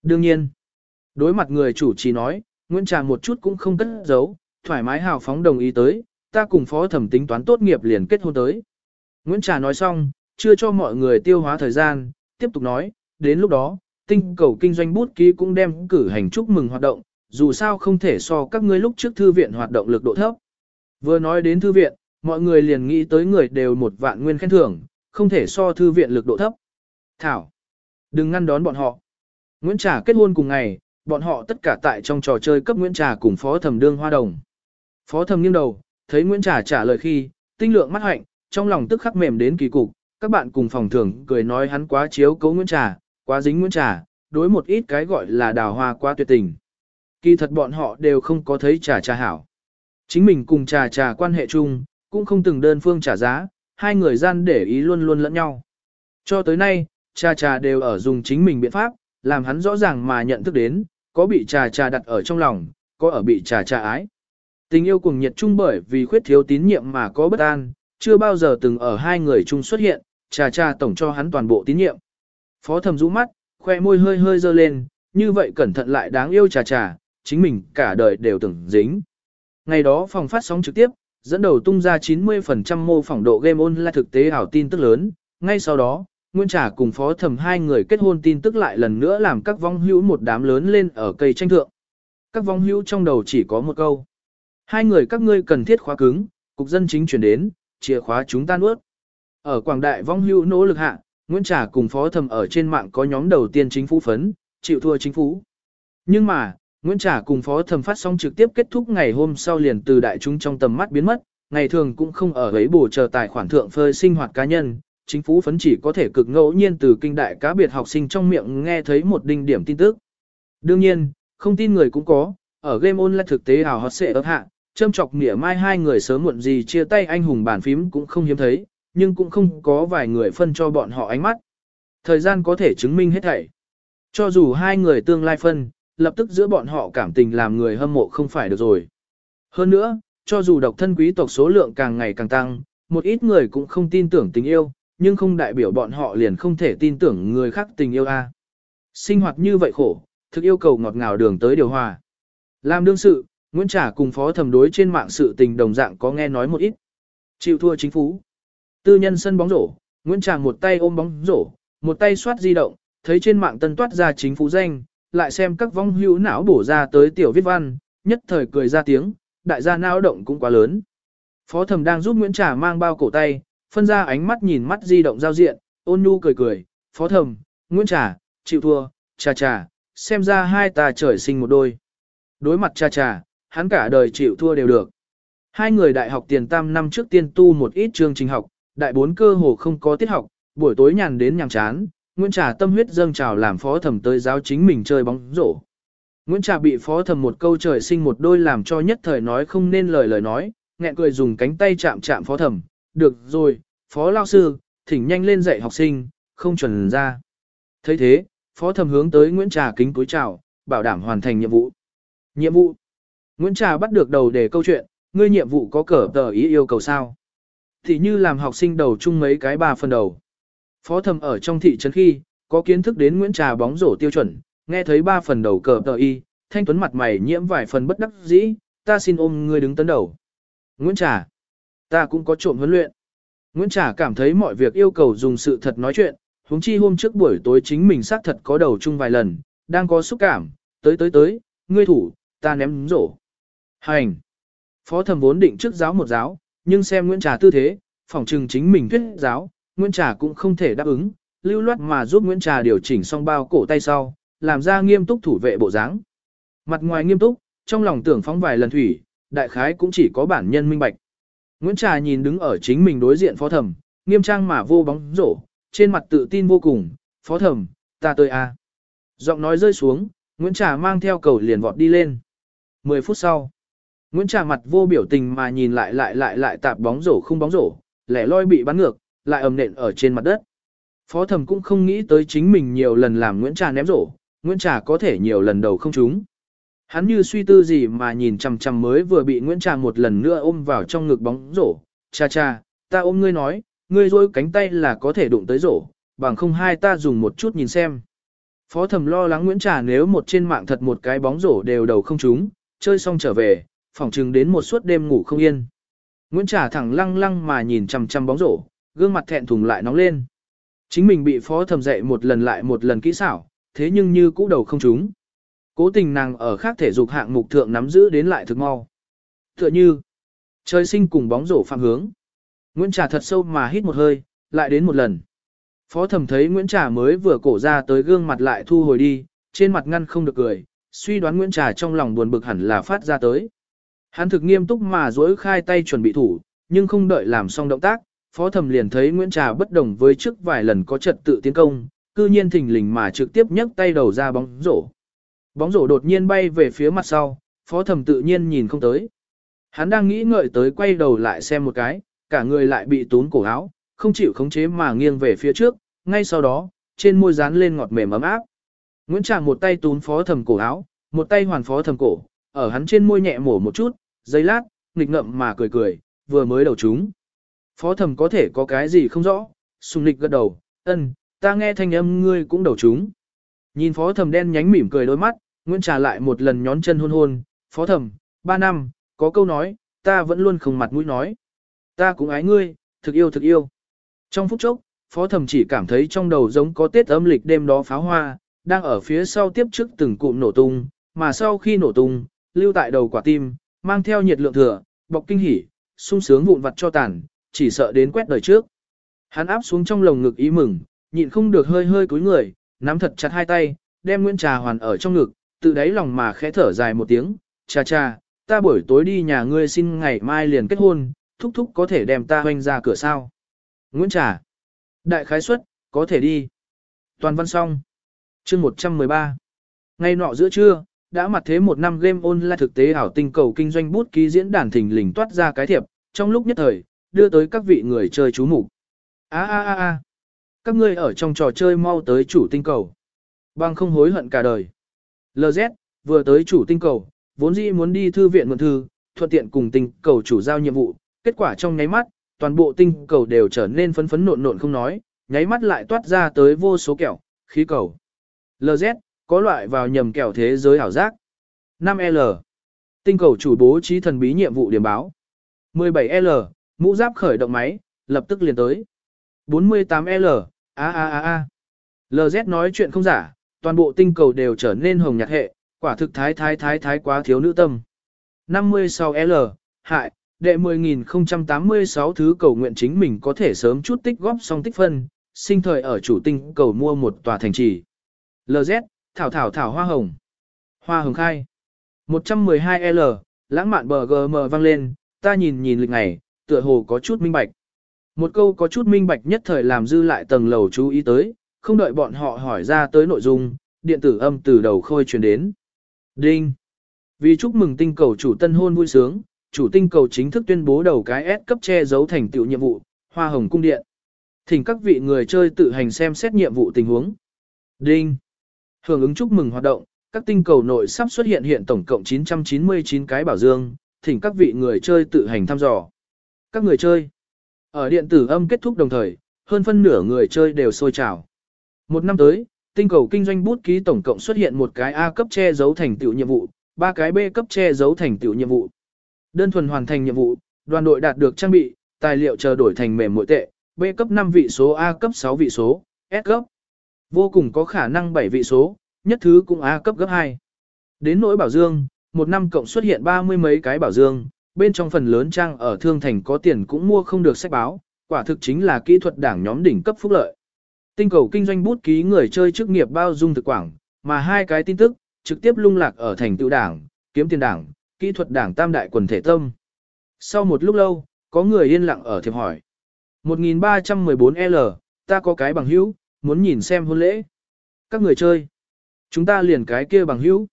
Đương nhiên, đối mặt người chủ trì nói, Nguyễn Trà một chút cũng không cất giấu, thoải mái hào phóng đồng ý tới, ta cùng phó thẩm tính toán tốt nghiệp liền kết hôn tới. Nguyễn Trà nói xong, chưa cho mọi người tiêu hóa thời gian, tiếp tục nói, đến lúc đó, tinh cầu kinh doanh bút ký cũng đem cử hành chúc mừng hoạt động, dù sao không thể so các ngươi lúc trước thư viện hoạt động lực độ thấp. Vừa nói đến thư viện, mọi người liền nghĩ tới người đều một vạn nguyên khen thưởng, không thể so thư viện lực độ thấp. Thảo, đừng ngăn đón bọn họ. Nguyễn Trà kết hôn cùng ngày, bọn họ tất cả tại trong trò chơi cấp Nguyễn Trà cùng Phó Thẩm Đương Hoa Đồng. Phó thầm nghiêng đầu, thấy Nguyễn Trà trả lời khi, tinh lượng mắt hạnh, trong lòng tức khắc mềm đến kỳ cục, các bạn cùng phòng thưởng cười nói hắn quá chiếu cấu Nguyễn Trà, quá dính Nguyễn Trà, đối một ít cái gọi là đào hoa quá tuyệt tình. Kỳ thật bọn họ đều không có thấy trà trà hảo. Chính mình cùng trà trà quan hệ chung, cũng không từng đơn phương trả giá, hai người gian để ý luôn luôn lẫn nhau. Cho tới nay, trà trà đều ở dùng chính mình biện pháp, làm hắn rõ ràng mà nhận thức đến, có bị trà trà đặt ở trong lòng, có ở bị trà trà ái. Tình yêu cùng nhiệt chung bởi vì khuyết thiếu tín nhiệm mà có bất an, chưa bao giờ từng ở hai người chung xuất hiện, trà trà tổng cho hắn toàn bộ tín nhiệm. Phó thầm rũ mắt, khoe môi hơi hơi dơ lên, như vậy cẩn thận lại đáng yêu trà trà, chính mình cả đời đều từng dính. Ngày đó phòng phát sóng trực tiếp, dẫn đầu tung ra 90% mô phỏng độ game online thực tế ảo tin tức lớn, ngay sau đó, Nguyên Trà cùng phó thẩm hai người kết hôn tin tức lại lần nữa làm các vong hữu một đám lớn lên ở cây tranh thượng. Các vong hữu trong đầu chỉ có một câu. Hai người các ngươi cần thiết khóa cứng, cục dân chính chuyển đến, chìa khóa chúng ta nuốt. Ở Quảng Đại vong hưu nỗ lực hạ, Nguyễn Trà cùng phó thẩm ở trên mạng có nhóm đầu tiên chính phủ phấn, chịu thua chính phủ. Nhưng mà, Nguyễn Trà cùng phó thẩm phát xong trực tiếp kết thúc ngày hôm sau liền từ đại chúng trong tầm mắt biến mất, ngày thường cũng không ở ấy bổ chờ tài khoản thượng phơi sinh hoạt cá nhân, chính phủ phấn chỉ có thể cực ngẫu nhiên từ kinh đại cá biệt học sinh trong miệng nghe thấy một đinh điểm tin tức. Đương nhiên, không tin người cũng có, ở game online thực tế ảo hot sẽ ấp hạ, châm chọc nghĩa mai hai người sớm muộn gì chia tay anh hùng bàn phím cũng không hiếm thấy, nhưng cũng không có vài người phân cho bọn họ ánh mắt. Thời gian có thể chứng minh hết thảy. Cho dù hai người tương lai phân, lập tức giữa bọn họ cảm tình làm người hâm mộ không phải được rồi. Hơn nữa, cho dù độc thân quý tộc số lượng càng ngày càng tăng, một ít người cũng không tin tưởng tình yêu, nhưng không đại biểu bọn họ liền không thể tin tưởng người khác tình yêu a. Sinh hoạt như vậy khổ, thực yêu cầu ngọt ngào đường tới điều hòa. Làm đương sự, Nguyễn Trả cùng phó thẩm đối trên mạng sự tình đồng dạng có nghe nói một ít. Chịu thua chính phủ. Tư nhân sân bóng rổ, Nguyễn Tràng một tay ôm bóng rổ, một tay soát di động, thấy trên mạng tân toát ra chính phủ danh, lại xem các vong hữu não bổ ra tới tiểu viết văn, nhất thời cười ra tiếng, đại gia não động cũng quá lớn. Phó thẩm đang giúp Nguyễn Trà mang bao cổ tay, phân ra ánh mắt nhìn mắt di động giao diện, ôn nhu cười cười, phó thẩm, Nguyễn Trà, chịu thua, trà trà, xem ra hai ta trời sinh một đôi. Đối mặt trà trà, hắn cả đời chịu thua đều được. Hai người đại học tiền tam năm trước tiên tu một ít chương trình học, đại bốn cơ hồ không có tiết học, buổi tối nhàn đến nhàm chán, Nguyễn Trà tâm huyết dâng trào làm phó thẩm tới giáo chính mình chơi bóng rổ. Nguyễn Trà bị phó thẩm một câu trời sinh một đôi làm cho nhất thời nói không nên lời lời nói, nghẹn cười dùng cánh tay chạm chạm phó thẩm, được rồi, phó lao sư, thỉnh nhanh lên dạy học sinh, không chuẩn ra. thấy thế, phó thẩm hướng tới Nguyễn Trà kính cúi chào, bảo đảm hoàn thành nhiệm vụ. Nhiệm vụ. Nguyễn Trà bắt được đầu để câu chuyện, ngươi nhiệm vụ có cờ tờ ý yêu cầu sao? Thì như làm học sinh đầu chung mấy cái ba phần đầu. Phó thẩm ở trong thị trấn khi, có kiến thức đến Nguyễn Trà bóng rổ tiêu chuẩn, nghe thấy ba phần đầu cờ tờ y, thanh tuấn mặt mày nhiễm vài phần bất đắc dĩ, ta xin ôm ngươi đứng tấn đầu. Nguyễn Trà, ta cũng có trộm huấn luyện. Nguyễn Trà cảm thấy mọi việc yêu cầu dùng sự thật nói chuyện, huống chi hôm trước buổi tối chính mình xác thật có đầu chung vài lần, đang có xúc cảm, tới tới tới, ngươi thủ, ta ném rổ. Hành. Phó thẩm vốn định trước giáo một giáo, nhưng xem Nguyễn Trà tư thế, phỏng trừng chính mình thuyết giáo, Nguyễn Trà cũng không thể đáp ứng, lưu loát mà giúp Nguyễn Trà điều chỉnh xong bao cổ tay sau, làm ra nghiêm túc thủ vệ bộ dáng. Mặt ngoài nghiêm túc, trong lòng tưởng phóng vài lần thủy, đại khái cũng chỉ có bản nhân minh bạch. Nguyễn Trà nhìn đứng ở chính mình đối diện phó thẩm, nghiêm trang mà vô bóng rổ, trên mặt tự tin vô cùng, phó thẩm, ta tới a. Giọng nói rơi xuống, Nguyễn Trà mang theo cầu liền vọt đi lên. 10 phút sau, Nguyễn Trà mặt vô biểu tình mà nhìn lại lại lại lại tạp bóng rổ không bóng rổ, lẻ loi bị bắn ngược, lại ầm nện ở trên mặt đất. Phó thẩm cũng không nghĩ tới chính mình nhiều lần làm Nguyễn Trà ném rổ, Nguyễn Trà có thể nhiều lần đầu không trúng. Hắn như suy tư gì mà nhìn chằm chằm mới vừa bị Nguyễn Trà một lần nữa ôm vào trong ngực bóng rổ. Cha cha, ta ôm ngươi nói, ngươi rôi cánh tay là có thể đụng tới rổ, bằng không hai ta dùng một chút nhìn xem. Phó thẩm lo lắng Nguyễn Trà nếu một trên mạng thật một cái bóng rổ đều đầu không trúng, chơi xong trở về, phỏng chừng đến một suốt đêm ngủ không yên. Nguyễn Trà thẳng lăng lăng mà nhìn chằm chằm bóng rổ, gương mặt thẹn thùng lại nóng lên. Chính mình bị phó thẩm dạy một lần lại một lần kỹ xảo, thế nhưng như cũ đầu không trúng. Cố tình nàng ở khác thể dục hạng mục thượng nắm giữ đến lại thực mau. Tựa như, trời sinh cùng bóng rổ phạm hướng. Nguyễn Trà thật sâu mà hít một hơi, lại đến một lần. Phó thẩm thấy Nguyễn Trà mới vừa cổ ra tới gương mặt lại thu hồi đi, trên mặt ngăn không được cười, suy đoán Nguyễn Trà trong lòng buồn bực hẳn là phát ra tới. Hắn thực nghiêm túc mà dối khai tay chuẩn bị thủ, nhưng không đợi làm xong động tác, phó thẩm liền thấy Nguyễn Trà bất đồng với trước vài lần có trật tự tiến công, cư nhiên thình lình mà trực tiếp nhấc tay đầu ra bóng rổ. Bóng rổ đột nhiên bay về phía mặt sau, phó thẩm tự nhiên nhìn không tới. Hắn đang nghĩ ngợi tới quay đầu lại xem một cái, cả người lại bị tún cổ áo, không chịu khống chế mà nghiêng về phía trước, ngay sau đó, trên môi dán lên ngọt mềm ấm áp. Nguyễn Tràng một tay tún phó thẩm cổ áo, một tay hoàn phó thẩm cổ, ở hắn trên môi nhẹ mổ một chút, giây lát, nghịch ngậm mà cười cười, vừa mới đầu chúng. Phó thẩm có thể có cái gì không rõ, sùng lịch gật đầu, ân, ta nghe thanh âm ngươi cũng đầu chúng. Nhìn phó thẩm đen nhánh mỉm cười đôi mắt, Nguyễn Trà lại một lần nhón chân hôn hôn, phó thẩm, ba năm, có câu nói, ta vẫn luôn không mặt mũi nói. Ta cũng ái ngươi, thực yêu thực yêu. Trong phút chốc, phó thẩm chỉ cảm thấy trong đầu giống có tết âm lịch đêm đó pháo hoa, đang ở phía sau tiếp trước từng cụm nổ tung, mà sau khi nổ tung, lưu tại đầu quả tim, mang theo nhiệt lượng thừa, bọc kinh hỉ, sung sướng vụn vặt cho tàn, chỉ sợ đến quét đời trước. Hắn áp xuống trong lồng ngực ý mừng, nhịn không được hơi hơi cúi người, nắm thật chặt hai tay, đem Nguyễn Trà hoàn ở trong ngực, tự đáy lòng mà khẽ thở dài một tiếng, cha cha, ta buổi tối đi nhà ngươi xin ngày mai liền kết hôn, thúc thúc có thể đem ta hoanh ra cửa sao. Nguyễn Trà, đại khái suất, có thể đi. Toàn văn xong. chương 113. Ngay nọ giữa trưa, đã mặt thế một năm game online thực tế ảo tinh cầu kinh doanh bút ký diễn đàn thình lình toát ra cái thiệp, trong lúc nhất thời, đưa tới các vị người chơi chú mục A a a a. Các ngươi ở trong trò chơi mau tới chủ tinh cầu. Bằng không hối hận cả đời. LZ, vừa tới chủ tinh cầu, vốn dĩ muốn đi thư viện mượn thư, thuận tiện cùng tinh cầu chủ giao nhiệm vụ, kết quả trong nháy mắt, toàn bộ tinh cầu đều trở nên phấn phấn nộn nộn không nói, nháy mắt lại toát ra tới vô số kẹo, khí cầu. LZ, có loại vào nhầm kẹo thế giới ảo giác. 5L. Tinh cầu chủ bố trí thần bí nhiệm vụ điểm báo. 17L. Mũ giáp khởi động máy, lập tức liền tới. 48L. A a a a. LZ nói chuyện không giả, toàn bộ tinh cầu đều trở nên hồng nhạt hệ, quả thực thái thái thái thái quá thiếu nữ tâm. 56 L, hại, đệ 10.086 thứ cầu nguyện chính mình có thể sớm chút tích góp xong tích phân, sinh thời ở chủ tinh cầu mua một tòa thành trì. LZ, thảo thảo thảo hoa hồng. Hoa hồng khai. 112L, lãng mạn bờ GM vang lên, ta nhìn nhìn lịch ngày, tựa hồ có chút minh bạch. Một câu có chút minh bạch nhất thời làm dư lại tầng lầu chú ý tới, không đợi bọn họ hỏi ra tới nội dung, điện tử âm từ đầu khôi truyền đến. Đinh! Vì chúc mừng tinh cầu chủ tân hôn vui sướng, chủ tinh cầu chính thức tuyên bố đầu cái S cấp che giấu thành tựu nhiệm vụ, hoa hồng cung điện. Thỉnh các vị người chơi tự hành xem xét nhiệm vụ tình huống. Đinh! Hưởng ứng chúc mừng hoạt động, các tinh cầu nội sắp xuất hiện hiện tổng cộng 999 cái bảo dương, thỉnh các vị người chơi tự hành thăm dò. Các người chơi. Ở điện tử âm kết thúc đồng thời, hơn phân nửa người chơi đều sôi trào. Một năm tới, tinh cầu kinh doanh bút ký tổng cộng xuất hiện một cái A cấp che giấu thành tựu nhiệm vụ, ba cái B cấp che giấu thành tựu nhiệm vụ. Đơn thuần hoàn thành nhiệm vụ, đoàn đội đạt được trang bị, tài liệu chờ đổi thành mềm mỗi tệ, B cấp 5 vị số A cấp 6 vị số, S cấp. Vô cùng có khả năng 7 vị số, nhất thứ cũng A cấp gấp 2. Đến nỗi bảo dương, một năm cộng xuất hiện ba mươi mấy cái bảo dương, bên trong phần lớn trang ở thương thành có tiền cũng mua không được sách báo, quả thực chính là kỹ thuật đảng nhóm đỉnh cấp phúc lợi. Tinh cầu kinh doanh bút ký người chơi chức nghiệp bao dung thực quảng, mà hai cái tin tức, trực tiếp lung lạc ở thành tựu đảng, kiếm tiền đảng, kỹ thuật đảng tam đại quần thể tâm. Sau một lúc lâu, có người yên lặng ở thiệp hỏi. 1314L, ta có cái bằng hữu, muốn nhìn xem hôn lễ. Các người chơi. Chúng ta liền cái kia bằng hữu.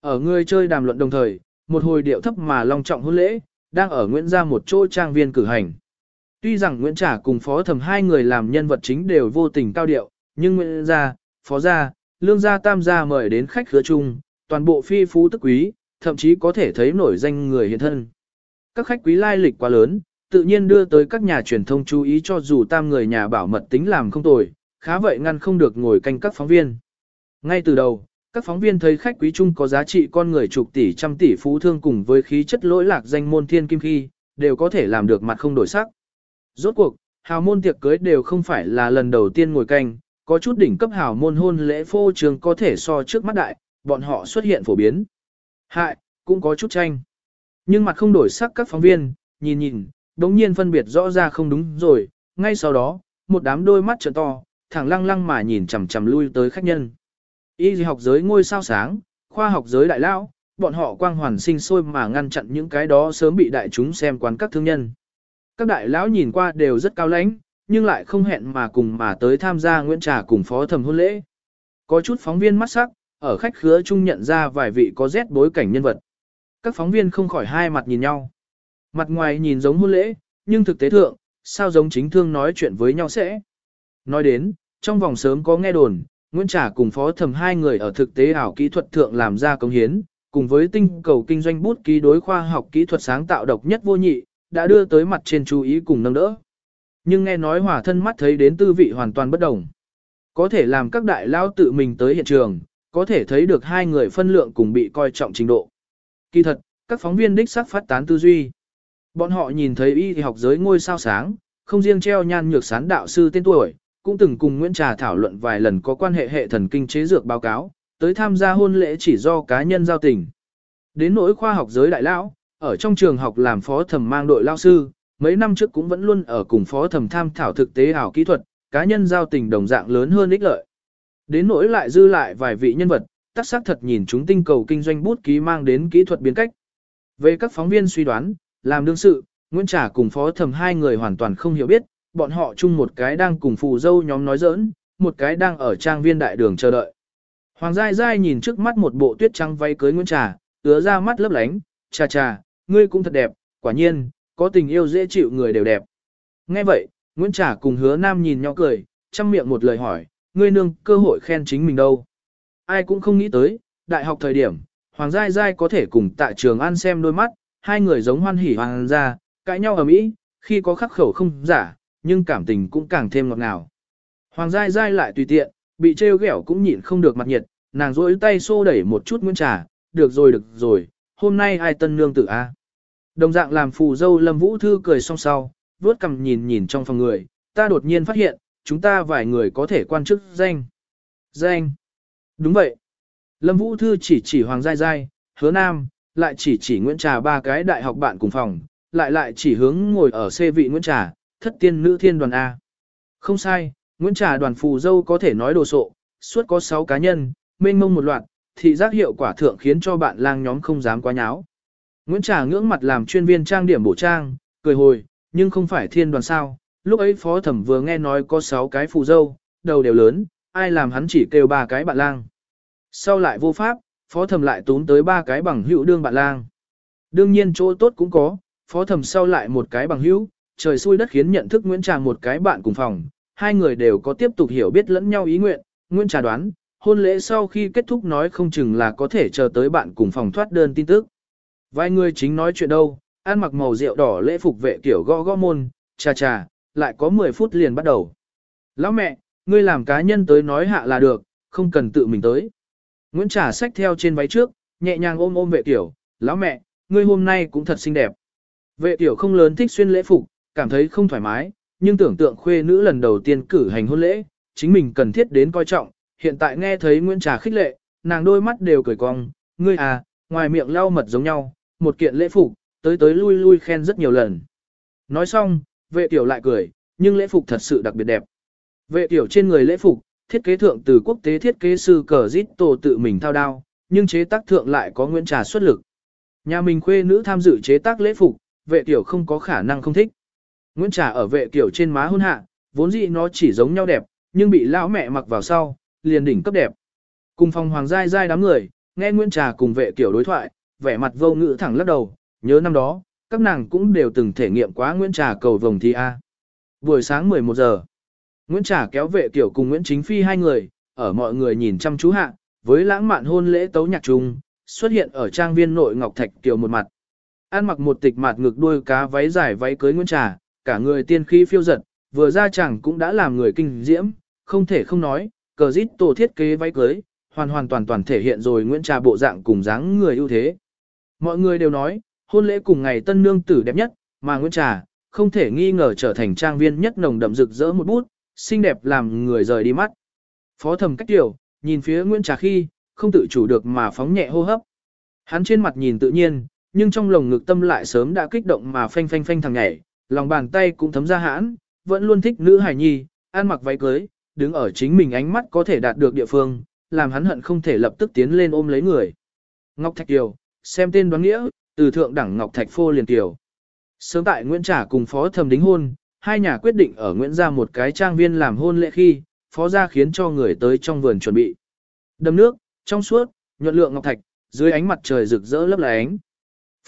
Ở người chơi đàm luận đồng thời, một hồi điệu thấp mà long trọng hôn lễ, đang ở Nguyễn Gia một chỗ trang viên cử hành. Tuy rằng Nguyễn Trả cùng Phó Thẩm hai người làm nhân vật chính đều vô tình cao điệu, nhưng Nguyễn Gia, Phó Gia, Lương Gia Tam Gia mời đến khách khứa chung, toàn bộ phi phú tức quý, thậm chí có thể thấy nổi danh người hiện thân. Các khách quý lai lịch quá lớn, tự nhiên đưa tới các nhà truyền thông chú ý cho dù tam người nhà bảo mật tính làm không tồi, khá vậy ngăn không được ngồi canh các phóng viên. Ngay từ đầu, các phóng viên thấy khách quý chung có giá trị con người chục tỷ trăm tỷ phú thương cùng với khí chất lỗi lạc danh môn thiên kim khi, đều có thể làm được mặt không đổi sắc. Rốt cuộc, hào môn tiệc cưới đều không phải là lần đầu tiên ngồi canh, có chút đỉnh cấp hào môn hôn lễ phô trường có thể so trước mắt đại, bọn họ xuất hiện phổ biến. Hại, cũng có chút tranh. Nhưng mặt không đổi sắc các phóng viên, nhìn nhìn, đống nhiên phân biệt rõ ra không đúng rồi, ngay sau đó, một đám đôi mắt trợn to, thẳng lăng lăng mà nhìn chằm chằm lui tới khách nhân. Y học giới ngôi sao sáng, khoa học giới đại lão, bọn họ quang hoàn sinh sôi mà ngăn chặn những cái đó sớm bị đại chúng xem quán các thương nhân. Các đại lão nhìn qua đều rất cao lãnh, nhưng lại không hẹn mà cùng mà tới tham gia Nguyễn Trà cùng phó thẩm hôn lễ. Có chút phóng viên mắt sắc, ở khách khứa chung nhận ra vài vị có rét bối cảnh nhân vật. Các phóng viên không khỏi hai mặt nhìn nhau. Mặt ngoài nhìn giống hôn lễ, nhưng thực tế thượng, sao giống chính thương nói chuyện với nhau sẽ. Nói đến, trong vòng sớm có nghe đồn, Nguyễn Trả cùng phó thẩm hai người ở thực tế ảo kỹ thuật thượng làm ra công hiến, cùng với tinh cầu kinh doanh bút ký đối khoa học kỹ thuật sáng tạo độc nhất vô nhị, đã đưa tới mặt trên chú ý cùng nâng đỡ. Nhưng nghe nói hòa thân mắt thấy đến tư vị hoàn toàn bất đồng. Có thể làm các đại lao tự mình tới hiện trường, có thể thấy được hai người phân lượng cùng bị coi trọng trình độ. Kỳ thật, các phóng viên đích sắc phát tán tư duy. Bọn họ nhìn thấy y học giới ngôi sao sáng, không riêng treo nhan nhược sán đạo sư tên tuổi, cũng từng cùng Nguyễn Trà thảo luận vài lần có quan hệ hệ thần kinh chế dược báo cáo, tới tham gia hôn lễ chỉ do cá nhân giao tình. Đến nỗi khoa học giới đại lão, ở trong trường học làm phó thẩm mang đội lao sư, mấy năm trước cũng vẫn luôn ở cùng phó thẩm tham thảo thực tế ảo kỹ thuật, cá nhân giao tình đồng dạng lớn hơn ích lợi. Đến nỗi lại dư lại vài vị nhân vật, tác xác thật nhìn chúng tinh cầu kinh doanh bút ký mang đến kỹ thuật biến cách. Về các phóng viên suy đoán, làm đương sự, Nguyễn Trà cùng phó thẩm hai người hoàn toàn không hiểu biết, bọn họ chung một cái đang cùng phù dâu nhóm nói giỡn, một cái đang ở trang viên đại đường chờ đợi. Hoàng Giai Giai nhìn trước mắt một bộ tuyết trắng váy cưới Nguyễn Trà, ứa ra mắt lấp lánh, cha cha, ngươi cũng thật đẹp, quả nhiên, có tình yêu dễ chịu người đều đẹp. Nghe vậy, Nguyễn Trà cùng hứa nam nhìn nhau cười, chăm miệng một lời hỏi, ngươi nương cơ hội khen chính mình đâu. Ai cũng không nghĩ tới, đại học thời điểm, Hoàng Giai Giai có thể cùng tại trường ăn xem đôi mắt, hai người giống hoan hỉ hoàng gia, cãi nhau ở mỹ, khi có khắc khẩu không giả, nhưng cảm tình cũng càng thêm ngọt ngào. Hoàng Giai Giai lại tùy tiện, bị trêu ghẹo cũng nhịn không được mặt nhiệt, nàng rỗi tay xô đẩy một chút Nguyễn Trà, được rồi được rồi, hôm nay ai tân nương tử a? Đồng dạng làm phù dâu Lâm Vũ Thư cười song sau, vuốt cằm nhìn nhìn trong phòng người, ta đột nhiên phát hiện, chúng ta vài người có thể quan chức danh. Danh. Đúng vậy. Lâm Vũ Thư chỉ chỉ Hoàng Giai Giai, hứa nam, lại chỉ chỉ Nguyễn Trà ba cái đại học bạn cùng phòng, lại lại chỉ hướng ngồi ở xe vị Nguyễn Trà, thất tiên nữ thiên đoàn A. Không sai, Nguyễn Trà đoàn phù dâu có thể nói đồ sộ, suốt có 6 cá nhân, mênh mông một loạt, thị giác hiệu quả thượng khiến cho bạn lang nhóm không dám quá nháo. Nguyễn Trà ngưỡng mặt làm chuyên viên trang điểm bổ trang, cười hồi, nhưng không phải thiên đoàn sao, lúc ấy phó thẩm vừa nghe nói có 6 cái phù dâu, đầu đều lớn, ai làm hắn chỉ kêu ba cái bạn lang. Sau lại vô pháp, phó thẩm lại tốn tới ba cái bằng hữu đương bạn lang. Đương nhiên chỗ tốt cũng có, phó thẩm sau lại một cái bằng hữu, trời xui đất khiến nhận thức Nguyễn Trà một cái bạn cùng phòng, hai người đều có tiếp tục hiểu biết lẫn nhau ý nguyện, Nguyễn Trà đoán, hôn lễ sau khi kết thúc nói không chừng là có thể chờ tới bạn cùng phòng thoát đơn tin tức. Vài người chính nói chuyện đâu, ăn mặc màu rượu đỏ lễ phục vệ kiểu gõ gõ môn, trà trà, lại có 10 phút liền bắt đầu. Lão mẹ, ngươi làm cá nhân tới nói hạ là được, không cần tự mình tới. Nguyễn Trà xách theo trên váy trước, nhẹ nhàng ôm ôm vệ tiểu, lão mẹ, ngươi hôm nay cũng thật xinh đẹp. Vệ tiểu không lớn thích xuyên lễ phục, cảm thấy không thoải mái, nhưng tưởng tượng khuê nữ lần đầu tiên cử hành hôn lễ, chính mình cần thiết đến coi trọng, hiện tại nghe thấy Nguyễn Trà khích lệ, nàng đôi mắt đều cười cong, ngươi à, ngoài miệng lau mật giống nhau, một kiện lễ phục, tới tới lui lui khen rất nhiều lần. Nói xong, vệ tiểu lại cười, nhưng lễ phục thật sự đặc biệt đẹp. Vệ tiểu trên người lễ phục, thiết kế thượng từ quốc tế thiết kế sư cờ dít tổ tự mình thao đao, nhưng chế tác thượng lại có Nguyễn Trà xuất lực. Nhà mình khuê nữ tham dự chế tác lễ phục, vệ tiểu không có khả năng không thích. Nguyễn Trà ở vệ tiểu trên má hôn hạ, vốn dĩ nó chỉ giống nhau đẹp, nhưng bị lão mẹ mặc vào sau, liền đỉnh cấp đẹp. Cùng phòng hoàng giai giai đám người, nghe Nguyễn Trà cùng vệ tiểu đối thoại, vẻ mặt vô ngữ thẳng lắc đầu, nhớ năm đó, các nàng cũng đều từng thể nghiệm quá Nguyễn Trà cầu vồng thi A. Buổi sáng 11 giờ, Nguyễn Trà kéo vệ tiểu cùng Nguyễn Chính Phi hai người, ở mọi người nhìn chăm chú hạ, với lãng mạn hôn lễ tấu nhạc chung xuất hiện ở trang viên nội Ngọc Thạch Kiều một mặt. An mặc một tịch mặt ngực đuôi cá váy dài váy cưới Nguyễn Trà, cả người tiên khí phiêu giật, vừa ra chẳng cũng đã làm người kinh diễm, không thể không nói, cờ dít tổ thiết kế váy cưới, hoàn hoàn toàn toàn thể hiện rồi Nguyễn Trà bộ dạng cùng dáng người ưu thế. Mọi người đều nói, hôn lễ cùng ngày tân nương tử đẹp nhất, mà Nguyễn Trà, không thể nghi ngờ trở thành trang viên nhất nồng đậm rực rỡ một bút, xinh đẹp làm người rời đi mắt. Phó thẩm cách tiểu, nhìn phía Nguyễn Trà khi, không tự chủ được mà phóng nhẹ hô hấp. Hắn trên mặt nhìn tự nhiên, nhưng trong lồng ngực tâm lại sớm đã kích động mà phanh phanh phanh thằng nhảy, lòng bàn tay cũng thấm ra hãn, vẫn luôn thích nữ hải nhi, ăn mặc váy cưới, đứng ở chính mình ánh mắt có thể đạt được địa phương, làm hắn hận không thể lập tức tiến lên ôm lấy người. Ngọc Thạch Kiều, xem tên đoán nghĩa, từ thượng đẳng Ngọc Thạch Phô liền Kiều. Sớm tại Nguyễn Trả cùng Phó Thẩm đính hôn, hai nhà quyết định ở Nguyễn gia một cái trang viên làm hôn lễ khi, Phó gia khiến cho người tới trong vườn chuẩn bị. Đầm nước, trong suốt, nhuận lượng ngọc thạch, dưới ánh mặt trời rực rỡ lấp lánh.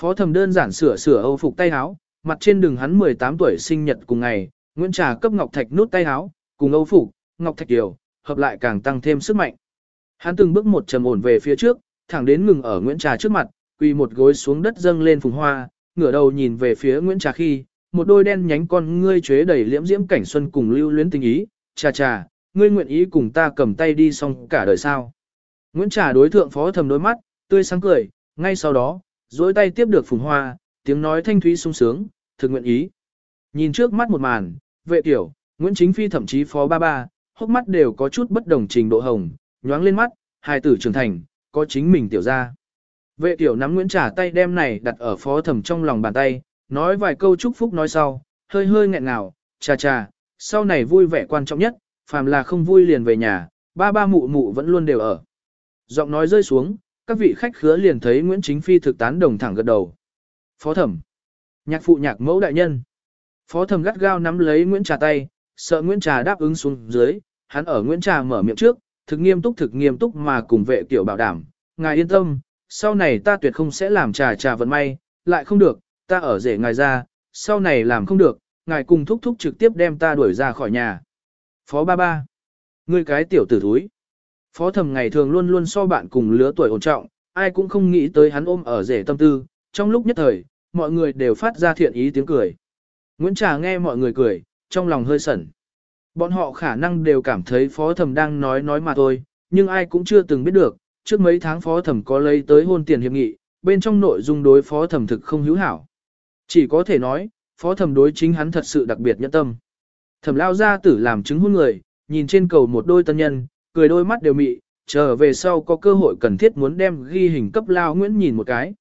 Phó Thẩm đơn giản sửa sửa âu phục tay áo, mặt trên đường hắn 18 tuổi sinh nhật cùng ngày, Nguyễn Trà cấp ngọc thạch nút tay áo, cùng âu phục, ngọc thạch kiều, hợp lại càng tăng thêm sức mạnh. Hắn từng bước một trầm ổn về phía trước, thẳng đến ngừng ở Nguyễn Trà trước mặt, quỳ một gối xuống đất dâng lên phùng hoa, ngửa đầu nhìn về phía Nguyễn Trà khi, một đôi đen nhánh con ngươi chế đầy liễm diễm cảnh xuân cùng lưu luyến tình ý, "Trà trà, ngươi nguyện ý cùng ta cầm tay đi xong cả đời sao?" Nguyễn Trà đối thượng phó thầm đôi mắt, tươi sáng cười, ngay sau đó, duỗi tay tiếp được phùng hoa, tiếng nói thanh thúy sung sướng, thực nguyện ý. Nhìn trước mắt một màn, vệ tiểu, Nguyễn Chính Phi thậm chí phó ba ba, hốc mắt đều có chút bất đồng trình độ hồng, nhoáng lên mắt, hai tử trưởng thành, có chính mình tiểu ra. Vệ tiểu nắm Nguyễn trả tay đem này đặt ở phó thẩm trong lòng bàn tay, nói vài câu chúc phúc nói sau, hơi hơi nghẹn ngào, cha cha, sau này vui vẻ quan trọng nhất, phàm là không vui liền về nhà, ba ba mụ mụ vẫn luôn đều ở. Giọng nói rơi xuống, các vị khách khứa liền thấy Nguyễn Chính Phi thực tán đồng thẳng gật đầu. Phó thẩm, nhạc phụ nhạc mẫu đại nhân. Phó thẩm gắt gao nắm lấy Nguyễn Trà tay, sợ Nguyễn Trà đáp ứng xuống dưới, hắn ở Nguyễn Trà mở miệng trước, thực nghiêm túc thực nghiêm túc mà cùng vệ tiểu bảo đảm, ngài yên tâm, sau này ta tuyệt không sẽ làm trà trà vận may, lại không được, ta ở rể ngài ra, sau này làm không được, ngài cùng thúc thúc trực tiếp đem ta đuổi ra khỏi nhà. Phó ba ba, ngươi cái tiểu tử thúi. Phó thẩm ngày thường luôn luôn so bạn cùng lứa tuổi ổn trọng, ai cũng không nghĩ tới hắn ôm ở rể tâm tư, trong lúc nhất thời, mọi người đều phát ra thiện ý tiếng cười. Nguyễn Trà nghe mọi người cười, trong lòng hơi sẩn. Bọn họ khả năng đều cảm thấy phó thẩm đang nói nói mà thôi, nhưng ai cũng chưa từng biết được, trước mấy tháng phó thẩm có lấy tới hôn tiền hiệp nghị, bên trong nội dung đối phó thẩm thực không hữu hảo. Chỉ có thể nói, phó thẩm đối chính hắn thật sự đặc biệt nhẫn tâm. Thẩm lao ra tử làm chứng hôn người, nhìn trên cầu một đôi tân nhân, cười đôi mắt đều mị, trở về sau có cơ hội cần thiết muốn đem ghi hình cấp lao Nguyễn nhìn một cái.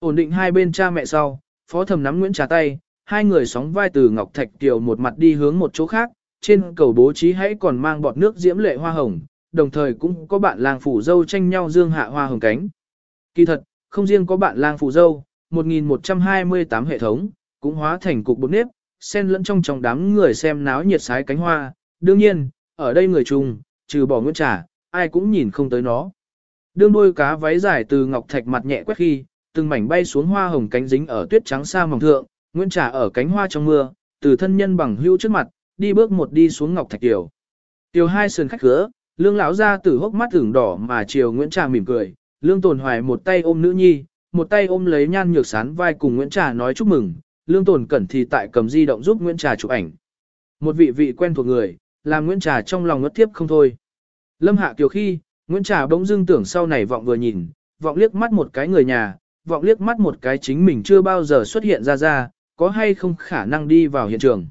Ổn định hai bên cha mẹ sau, phó thẩm nắm Nguyễn trà tay, hai người sóng vai từ Ngọc Thạch Kiều một mặt đi hướng một chỗ khác, trên cầu bố trí hãy còn mang bọt nước diễm lệ hoa hồng, đồng thời cũng có bạn làng phủ dâu tranh nhau dương hạ hoa hồng cánh. Kỳ thật, không riêng có bạn làng phủ dâu, 1128 hệ thống, cũng hóa thành cục bột nếp, xen lẫn trong trong đám người xem náo nhiệt sái cánh hoa. Đương nhiên, ở đây người trùng, trừ bỏ nguyễn trà, ai cũng nhìn không tới nó. Đương đôi cá váy dài từ ngọc thạch mặt nhẹ quét khi, từng mảnh bay xuống hoa hồng cánh dính ở tuyết trắng xa mỏng thượng, nguyễn trà ở cánh hoa trong mưa, từ thân nhân bằng hữu trước mặt, đi bước một đi xuống ngọc thạch tiểu. Tiểu hai sườn khách khứa, lương lão ra từ hốc mắt ửng đỏ mà chiều Nguyễn Trà mỉm cười, lương tồn hoài một tay ôm nữ nhi, một tay ôm lấy nhan nhược sán vai cùng Nguyễn Trà nói chúc mừng, lương tồn cẩn thì tại cầm di động giúp Nguyễn Trà chụp ảnh. Một vị vị quen thuộc người, làm Nguyễn Trà trong lòng ngất tiếp không thôi. Lâm hạ kiều khi, Nguyễn Trà bỗng dưng tưởng sau này vọng vừa nhìn, vọng liếc mắt một cái người nhà, vọng liếc mắt một cái chính mình chưa bao giờ xuất hiện ra ra, có hay không khả năng đi vào hiện trường.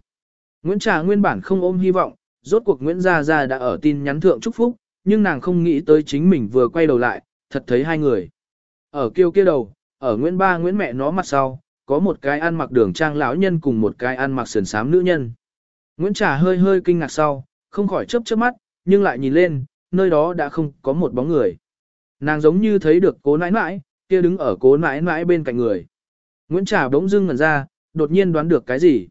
Nguyễn Trà nguyên bản không ôm hy vọng, rốt cuộc Nguyễn Gia Gia đã ở tin nhắn thượng chúc phúc, nhưng nàng không nghĩ tới chính mình vừa quay đầu lại, thật thấy hai người. Ở kiêu kia đầu, ở Nguyễn Ba Nguyễn mẹ nó mặt sau, có một cái ăn mặc đường trang lão nhân cùng một cái ăn mặc sườn xám nữ nhân. Nguyễn Trà hơi hơi kinh ngạc sau, không khỏi chớp chớp mắt, nhưng lại nhìn lên, nơi đó đã không có một bóng người. Nàng giống như thấy được cố nãi nãi, kia đứng ở cố nãi nãi bên cạnh người. Nguyễn Trà bỗng dưng ngẩn ra, đột nhiên đoán được cái gì.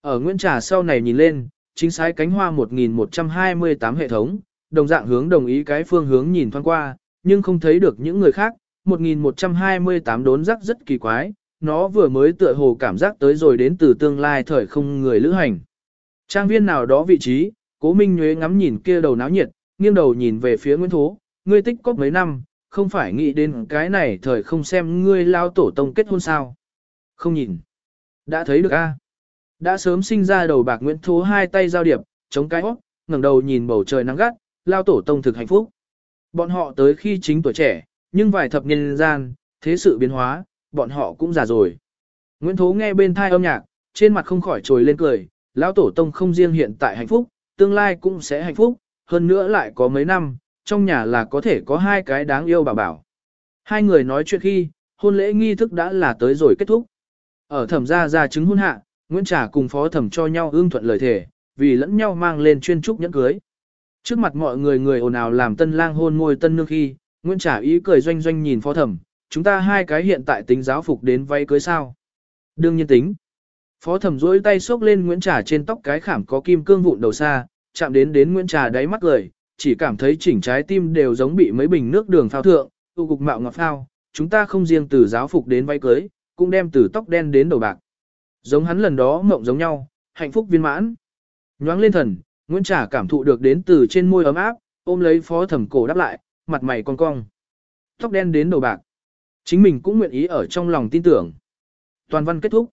Ở Nguyễn Trà sau này nhìn lên, chính sái cánh hoa 1128 hệ thống, đồng dạng hướng đồng ý cái phương hướng nhìn thoáng qua, nhưng không thấy được những người khác, 1128 đốn rắc rất kỳ quái, nó vừa mới tựa hồ cảm giác tới rồi đến từ tương lai thời không người lữ hành. Trang viên nào đó vị trí, cố minh nhuế ngắm nhìn kia đầu náo nhiệt, nghiêng đầu nhìn về phía Nguyễn Thố, ngươi tích cóp mấy năm, không phải nghĩ đến cái này thời không xem ngươi lao tổ tông kết hôn sao. Không nhìn. Đã thấy được a Đã sớm sinh ra đầu bạc Nguyễn Thố hai tay giao điệp, chống cái hót, ngẩng đầu nhìn bầu trời nắng gắt, lao tổ tông thực hạnh phúc. Bọn họ tới khi chính tuổi trẻ, nhưng vài thập niên gian, thế sự biến hóa, bọn họ cũng già rồi. Nguyễn Thố nghe bên thai âm nhạc, trên mặt không khỏi trồi lên cười, lão tổ tông không riêng hiện tại hạnh phúc, tương lai cũng sẽ hạnh phúc, hơn nữa lại có mấy năm, trong nhà là có thể có hai cái đáng yêu bảo bảo. Hai người nói chuyện khi, hôn lễ nghi thức đã là tới rồi kết thúc. Ở thẩm gia gia chứng hôn hạ, Nguyễn Trà cùng phó thẩm cho nhau ương thuận lời thể, vì lẫn nhau mang lên chuyên trúc nhẫn cưới. Trước mặt mọi người người ồn ào làm tân lang hôn ngôi tân nương khi, Nguyễn Trà ý cười doanh doanh nhìn phó thẩm, chúng ta hai cái hiện tại tính giáo phục đến vay cưới sao. Đương nhiên tính. Phó thẩm duỗi tay xốc lên Nguyễn Trà trên tóc cái khảm có kim cương vụn đầu xa, chạm đến đến Nguyễn Trà đáy mắt cười, chỉ cảm thấy chỉnh trái tim đều giống bị mấy bình nước đường phao thượng, tu cục mạo ngọt phao, chúng ta không riêng từ giáo phục đến vay cưới, cũng đem từ tóc đen đến đầu bạc. Giống hắn lần đó mộng giống nhau, hạnh phúc viên mãn. Nhoáng lên thần, Nguyễn Trà cảm thụ được đến từ trên môi ấm áp, ôm lấy phó thẩm cổ đáp lại, mặt mày cong cong. Tóc đen đến đầu bạc. Chính mình cũng nguyện ý ở trong lòng tin tưởng. Toàn văn kết thúc.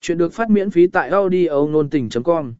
Chuyện được phát miễn phí tại audio nôn tình.com